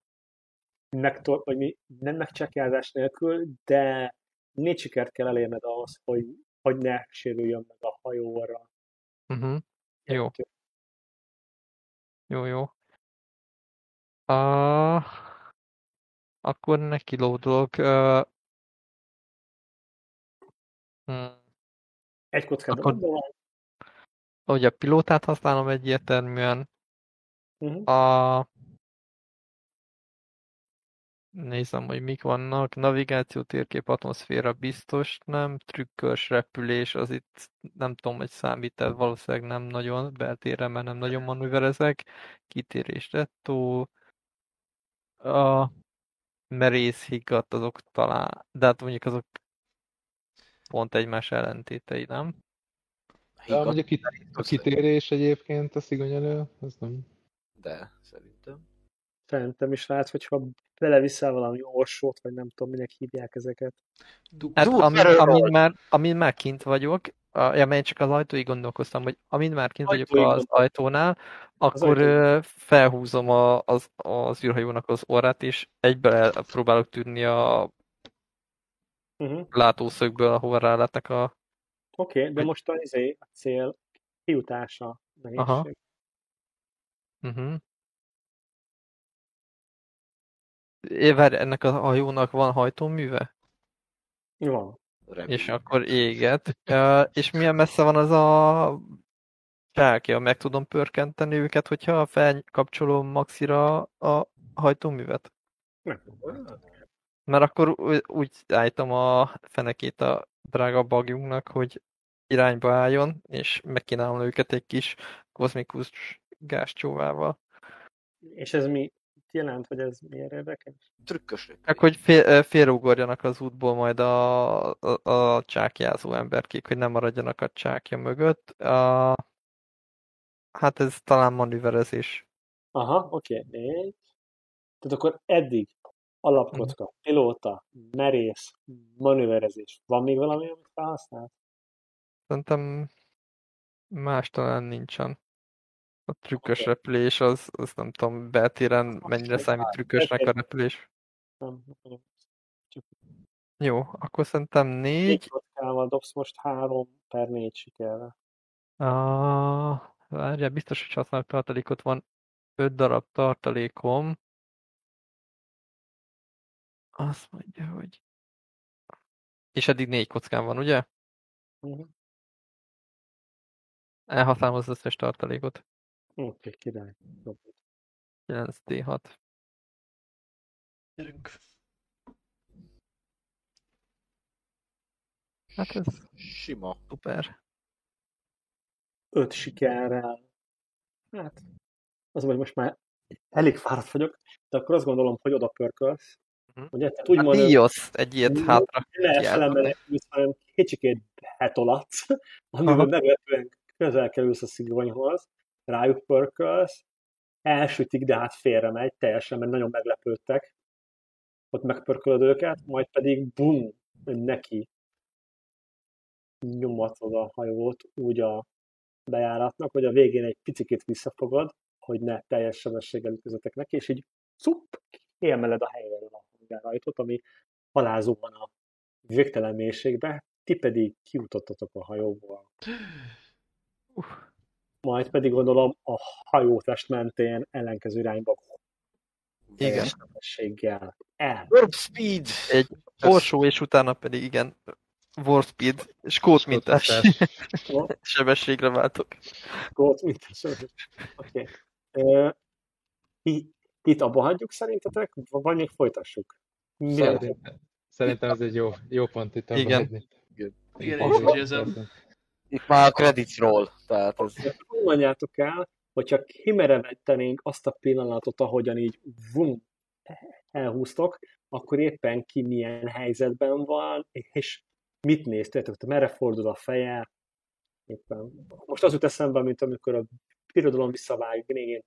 megtor, vagy mi, nem megcsekjázás nélkül, de négy sikert kell elérned ahhoz, hogy, hogy ne sérüljön meg a hajóra. Uh-huh. Jó. Jó, jó. Uh, akkor neki lódolok. Uh, hmm. Egy kockát Akkor- akkor... Ugye a pilótát használom egyértelműen. uh-huh. A... Nézem, hogy mik vannak. Navigáció, térkép, atmoszféra biztos nem. Trükkös repülés, az itt nem tudom, hogy számít-e, valószínűleg nem nagyon. Beltérre, mert nem nagyon manőverezek. Kitérés rettó. A merész higgadt, azok talán, de hát mondjuk azok pont egymás ellentétei, nem? De amúgy a, kit- a kitérés egyébként a szigonyelő, az nem... De szerintem. Szerintem is lehet, hogyha beleviszel valami orsót, vagy nem tudom, minek hívják ezeket. Hát amin, amin, már, amin már kint vagyok, a, ja, mert én csak az ajtóig gondolkoztam, hogy amin már kint vagyok Ajtóig az gondoltam. ajtónál, akkor ajtóig. ö, felhúzom a, az, az űrhajónak az orrát, és egybe próbálok tűrni a Uh-huh. látószögből, ahova ráletek a... Oké, okay, de most a, izé, a cél kiutása nehézség. Aha. Uh-huh. É, várj, ennek a hajónak van hajtóműve? Van. Reméljük. és akkor éget. És milyen messze van az a csákja? Meg tudom pörkenteni őket, hogyha felkapcsolom maxira a hajtóművet? Nem. Mert akkor úgy állítom a fenekét a drága bagjunknak, hogy irányba álljon, és megkínálom őket egy kis kozmikus gázcsóvával. És ez mi jelent, hogy ez miért érdekes? Trükkös. Csak hogy fél, félrugorjanak az útból majd a, a, a csákjázó emberkék, hogy nem maradjanak a csákja mögött. A, hát ez talán manőverezés. Aha, oké, négy. Tehát akkor eddig alapkocka, pilóta, merész, manőverezés. Van még valami, amit felhasznál? Szerintem más talán nincsen. A trükkös repülés, az, az nem tudom, beltéren mennyire számít trükkösnek a repülés. Nem, nem. Jó, akkor szerintem Négy négy. kockával dobsz most három per négy sikerre. Ah, várjál, biztos, hogy használok tartalékot van. Öt darab tartalékom. Azt mondja, hogy... És eddig négy kockám van, ugye? Mhm. Elhasználom az összes tartalékot. Oké, király. Jobb. 9D6. Gyerünk. Hát ez Sima. szuper. Öt sikerrel. Hát, az, hogy most már elég fáradt vagyok, de akkor azt gondolom, hogy oda pörkölsz. Mhm. Ugye? Tehát Hát úgymond díjosz egy ilyet hátra. ne felemelekülsz, hanem kicsikét hetolatsz, amivel Aha. meglepően közel kerülsz a szigonyhoz, rájuk pörkölsz, elsütik, de hát félre megy teljesen, mert nagyon meglepődtek. Ott megpörkölöd őket, majd pedig bum, neki nyomatod a hajót úgy a bejáratnak, hogy a végén egy picit visszafogod, hogy ne teljes sebességgel ütközetek neki, és így szupp, kiemeled a helyéről a hangárajtót, ami halázó van a végtelen mélységbe, ti pedig kiutottatok a hajóból. Majd pedig gondolom a hajótest mentén ellenkező irányba Igen. sebességgel el. Warp speed! Egy orsó, és utána pedig igen, Warp Speed, skót mintás sebességre váltok. Gót, mint Oké. Ti- Itt abba hagyjuk szerintetek, vagy még folytassuk? Szerintem, szerintem ez egy jó, jó pont itt abba Igen. hagyni. Igen, én is úgy érzem. Itt már a credits roll, tehát ez... Úgy mondjátok el, hogyha kimerevettenénk azt a pillanatot, ahogyan így vum, elhúztok, akkor éppen ki milyen helyzetben van, és mit néz, tudjátok, merre fordul a feje, éppen. Most az jut eszembe, mint amikor a birodalom visszavág végén,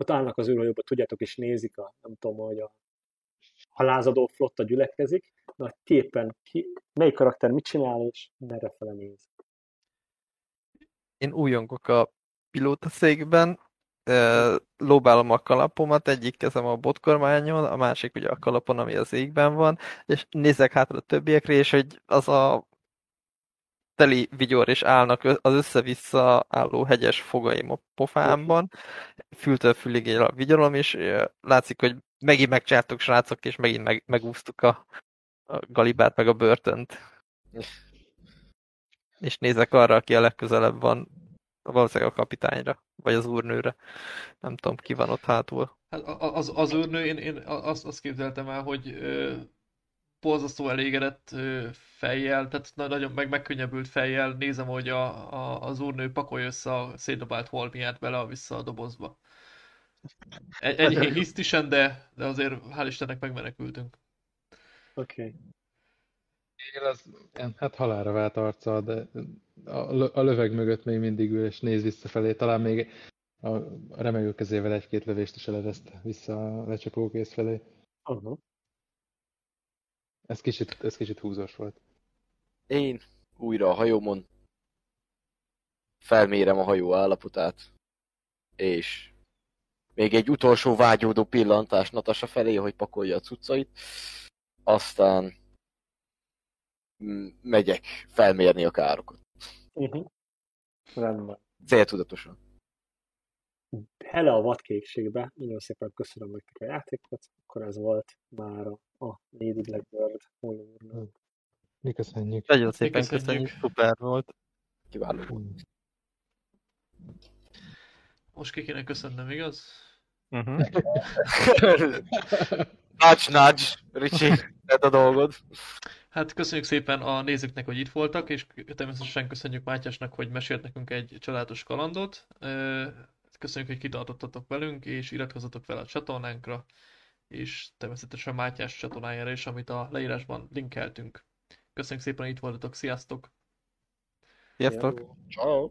ott állnak az űrhajóban, tudjátok, és nézik a, nem tudom, hogy a halázadó flotta gyülekezik, ti éppen ki, melyik karakter mit csinál, és merre fele néz. Én újongok a pilótaszékben, lóbálom a kalapomat, egyik kezem a botkormányon, a másik ugye a kalapon, ami az égben van, és nézek hátra a többiekre, és hogy az a teli vigyor és állnak az össze-vissza álló hegyes fogaim a pofámban, fültől fülig a vigyorom, és látszik, hogy megint megcsártuk srácok, és megint meg, megúsztuk a, a galibát, meg a börtönt. És nézek arra, aki a legközelebb van, valószínűleg a kapitányra, vagy az úrnőre. Nem tudom, ki van ott hátul. Hát az, az őrnő, én, én azt, azt képzeltem el, hogy borzasztó elégedett fejjel, tehát na- nagyon meg, megkönnyebbült fejjel nézem, hogy a, a, az úrnő pakolja össze a szétdobált holmiát bele a vissza a dobozba. Egy, enyhén hisztisen, de, de azért hál' Istennek megmenekültünk. Oké. Okay. Él az, ilyen, hát halára vált arccal, de a, a löveg mögött még mindig ül, és néz visszafelé. Talán még a remegő kezével egy-két lövést is elereszt vissza a lecsapókész felé. Uh-huh. Ez kicsit, ez kicsit húzós volt. Én újra a hajómon felmérem a hajó állapotát, és még egy utolsó vágyódó pillantás Natasa felé, hogy pakolja a cuccait, aztán megyek felmérni a károkat. Uh-huh. Rendben. Céltudatosan. Hele a vadkékségbe. Nagyon szépen köszönöm nektek a játékot. Akkor ez volt már a, a Lady Blackbird holóúrnak. Mi köszönjük. Nagyon szépen köszönjük. köszönjük, szuper volt. Kiváló volt. Most ki kéne köszönnöm, igaz? Uh-huh. Nudge, nudge, Ricsi, tedd a dolgod. Hát köszönjük szépen a nézőknek, hogy itt voltak, és természetesen köszönjük Mátyásnak, hogy mesélt nekünk egy családos kalandot. Köszönjük, hogy kitartottatok velünk, és iratkozzatok fel a csatornánkra, és természetesen Mátyás csatornájára is, amit a leírásban linkeltünk. Köszönjük szépen, hogy itt voltatok, sziasztok! Sziasztok! Ciao.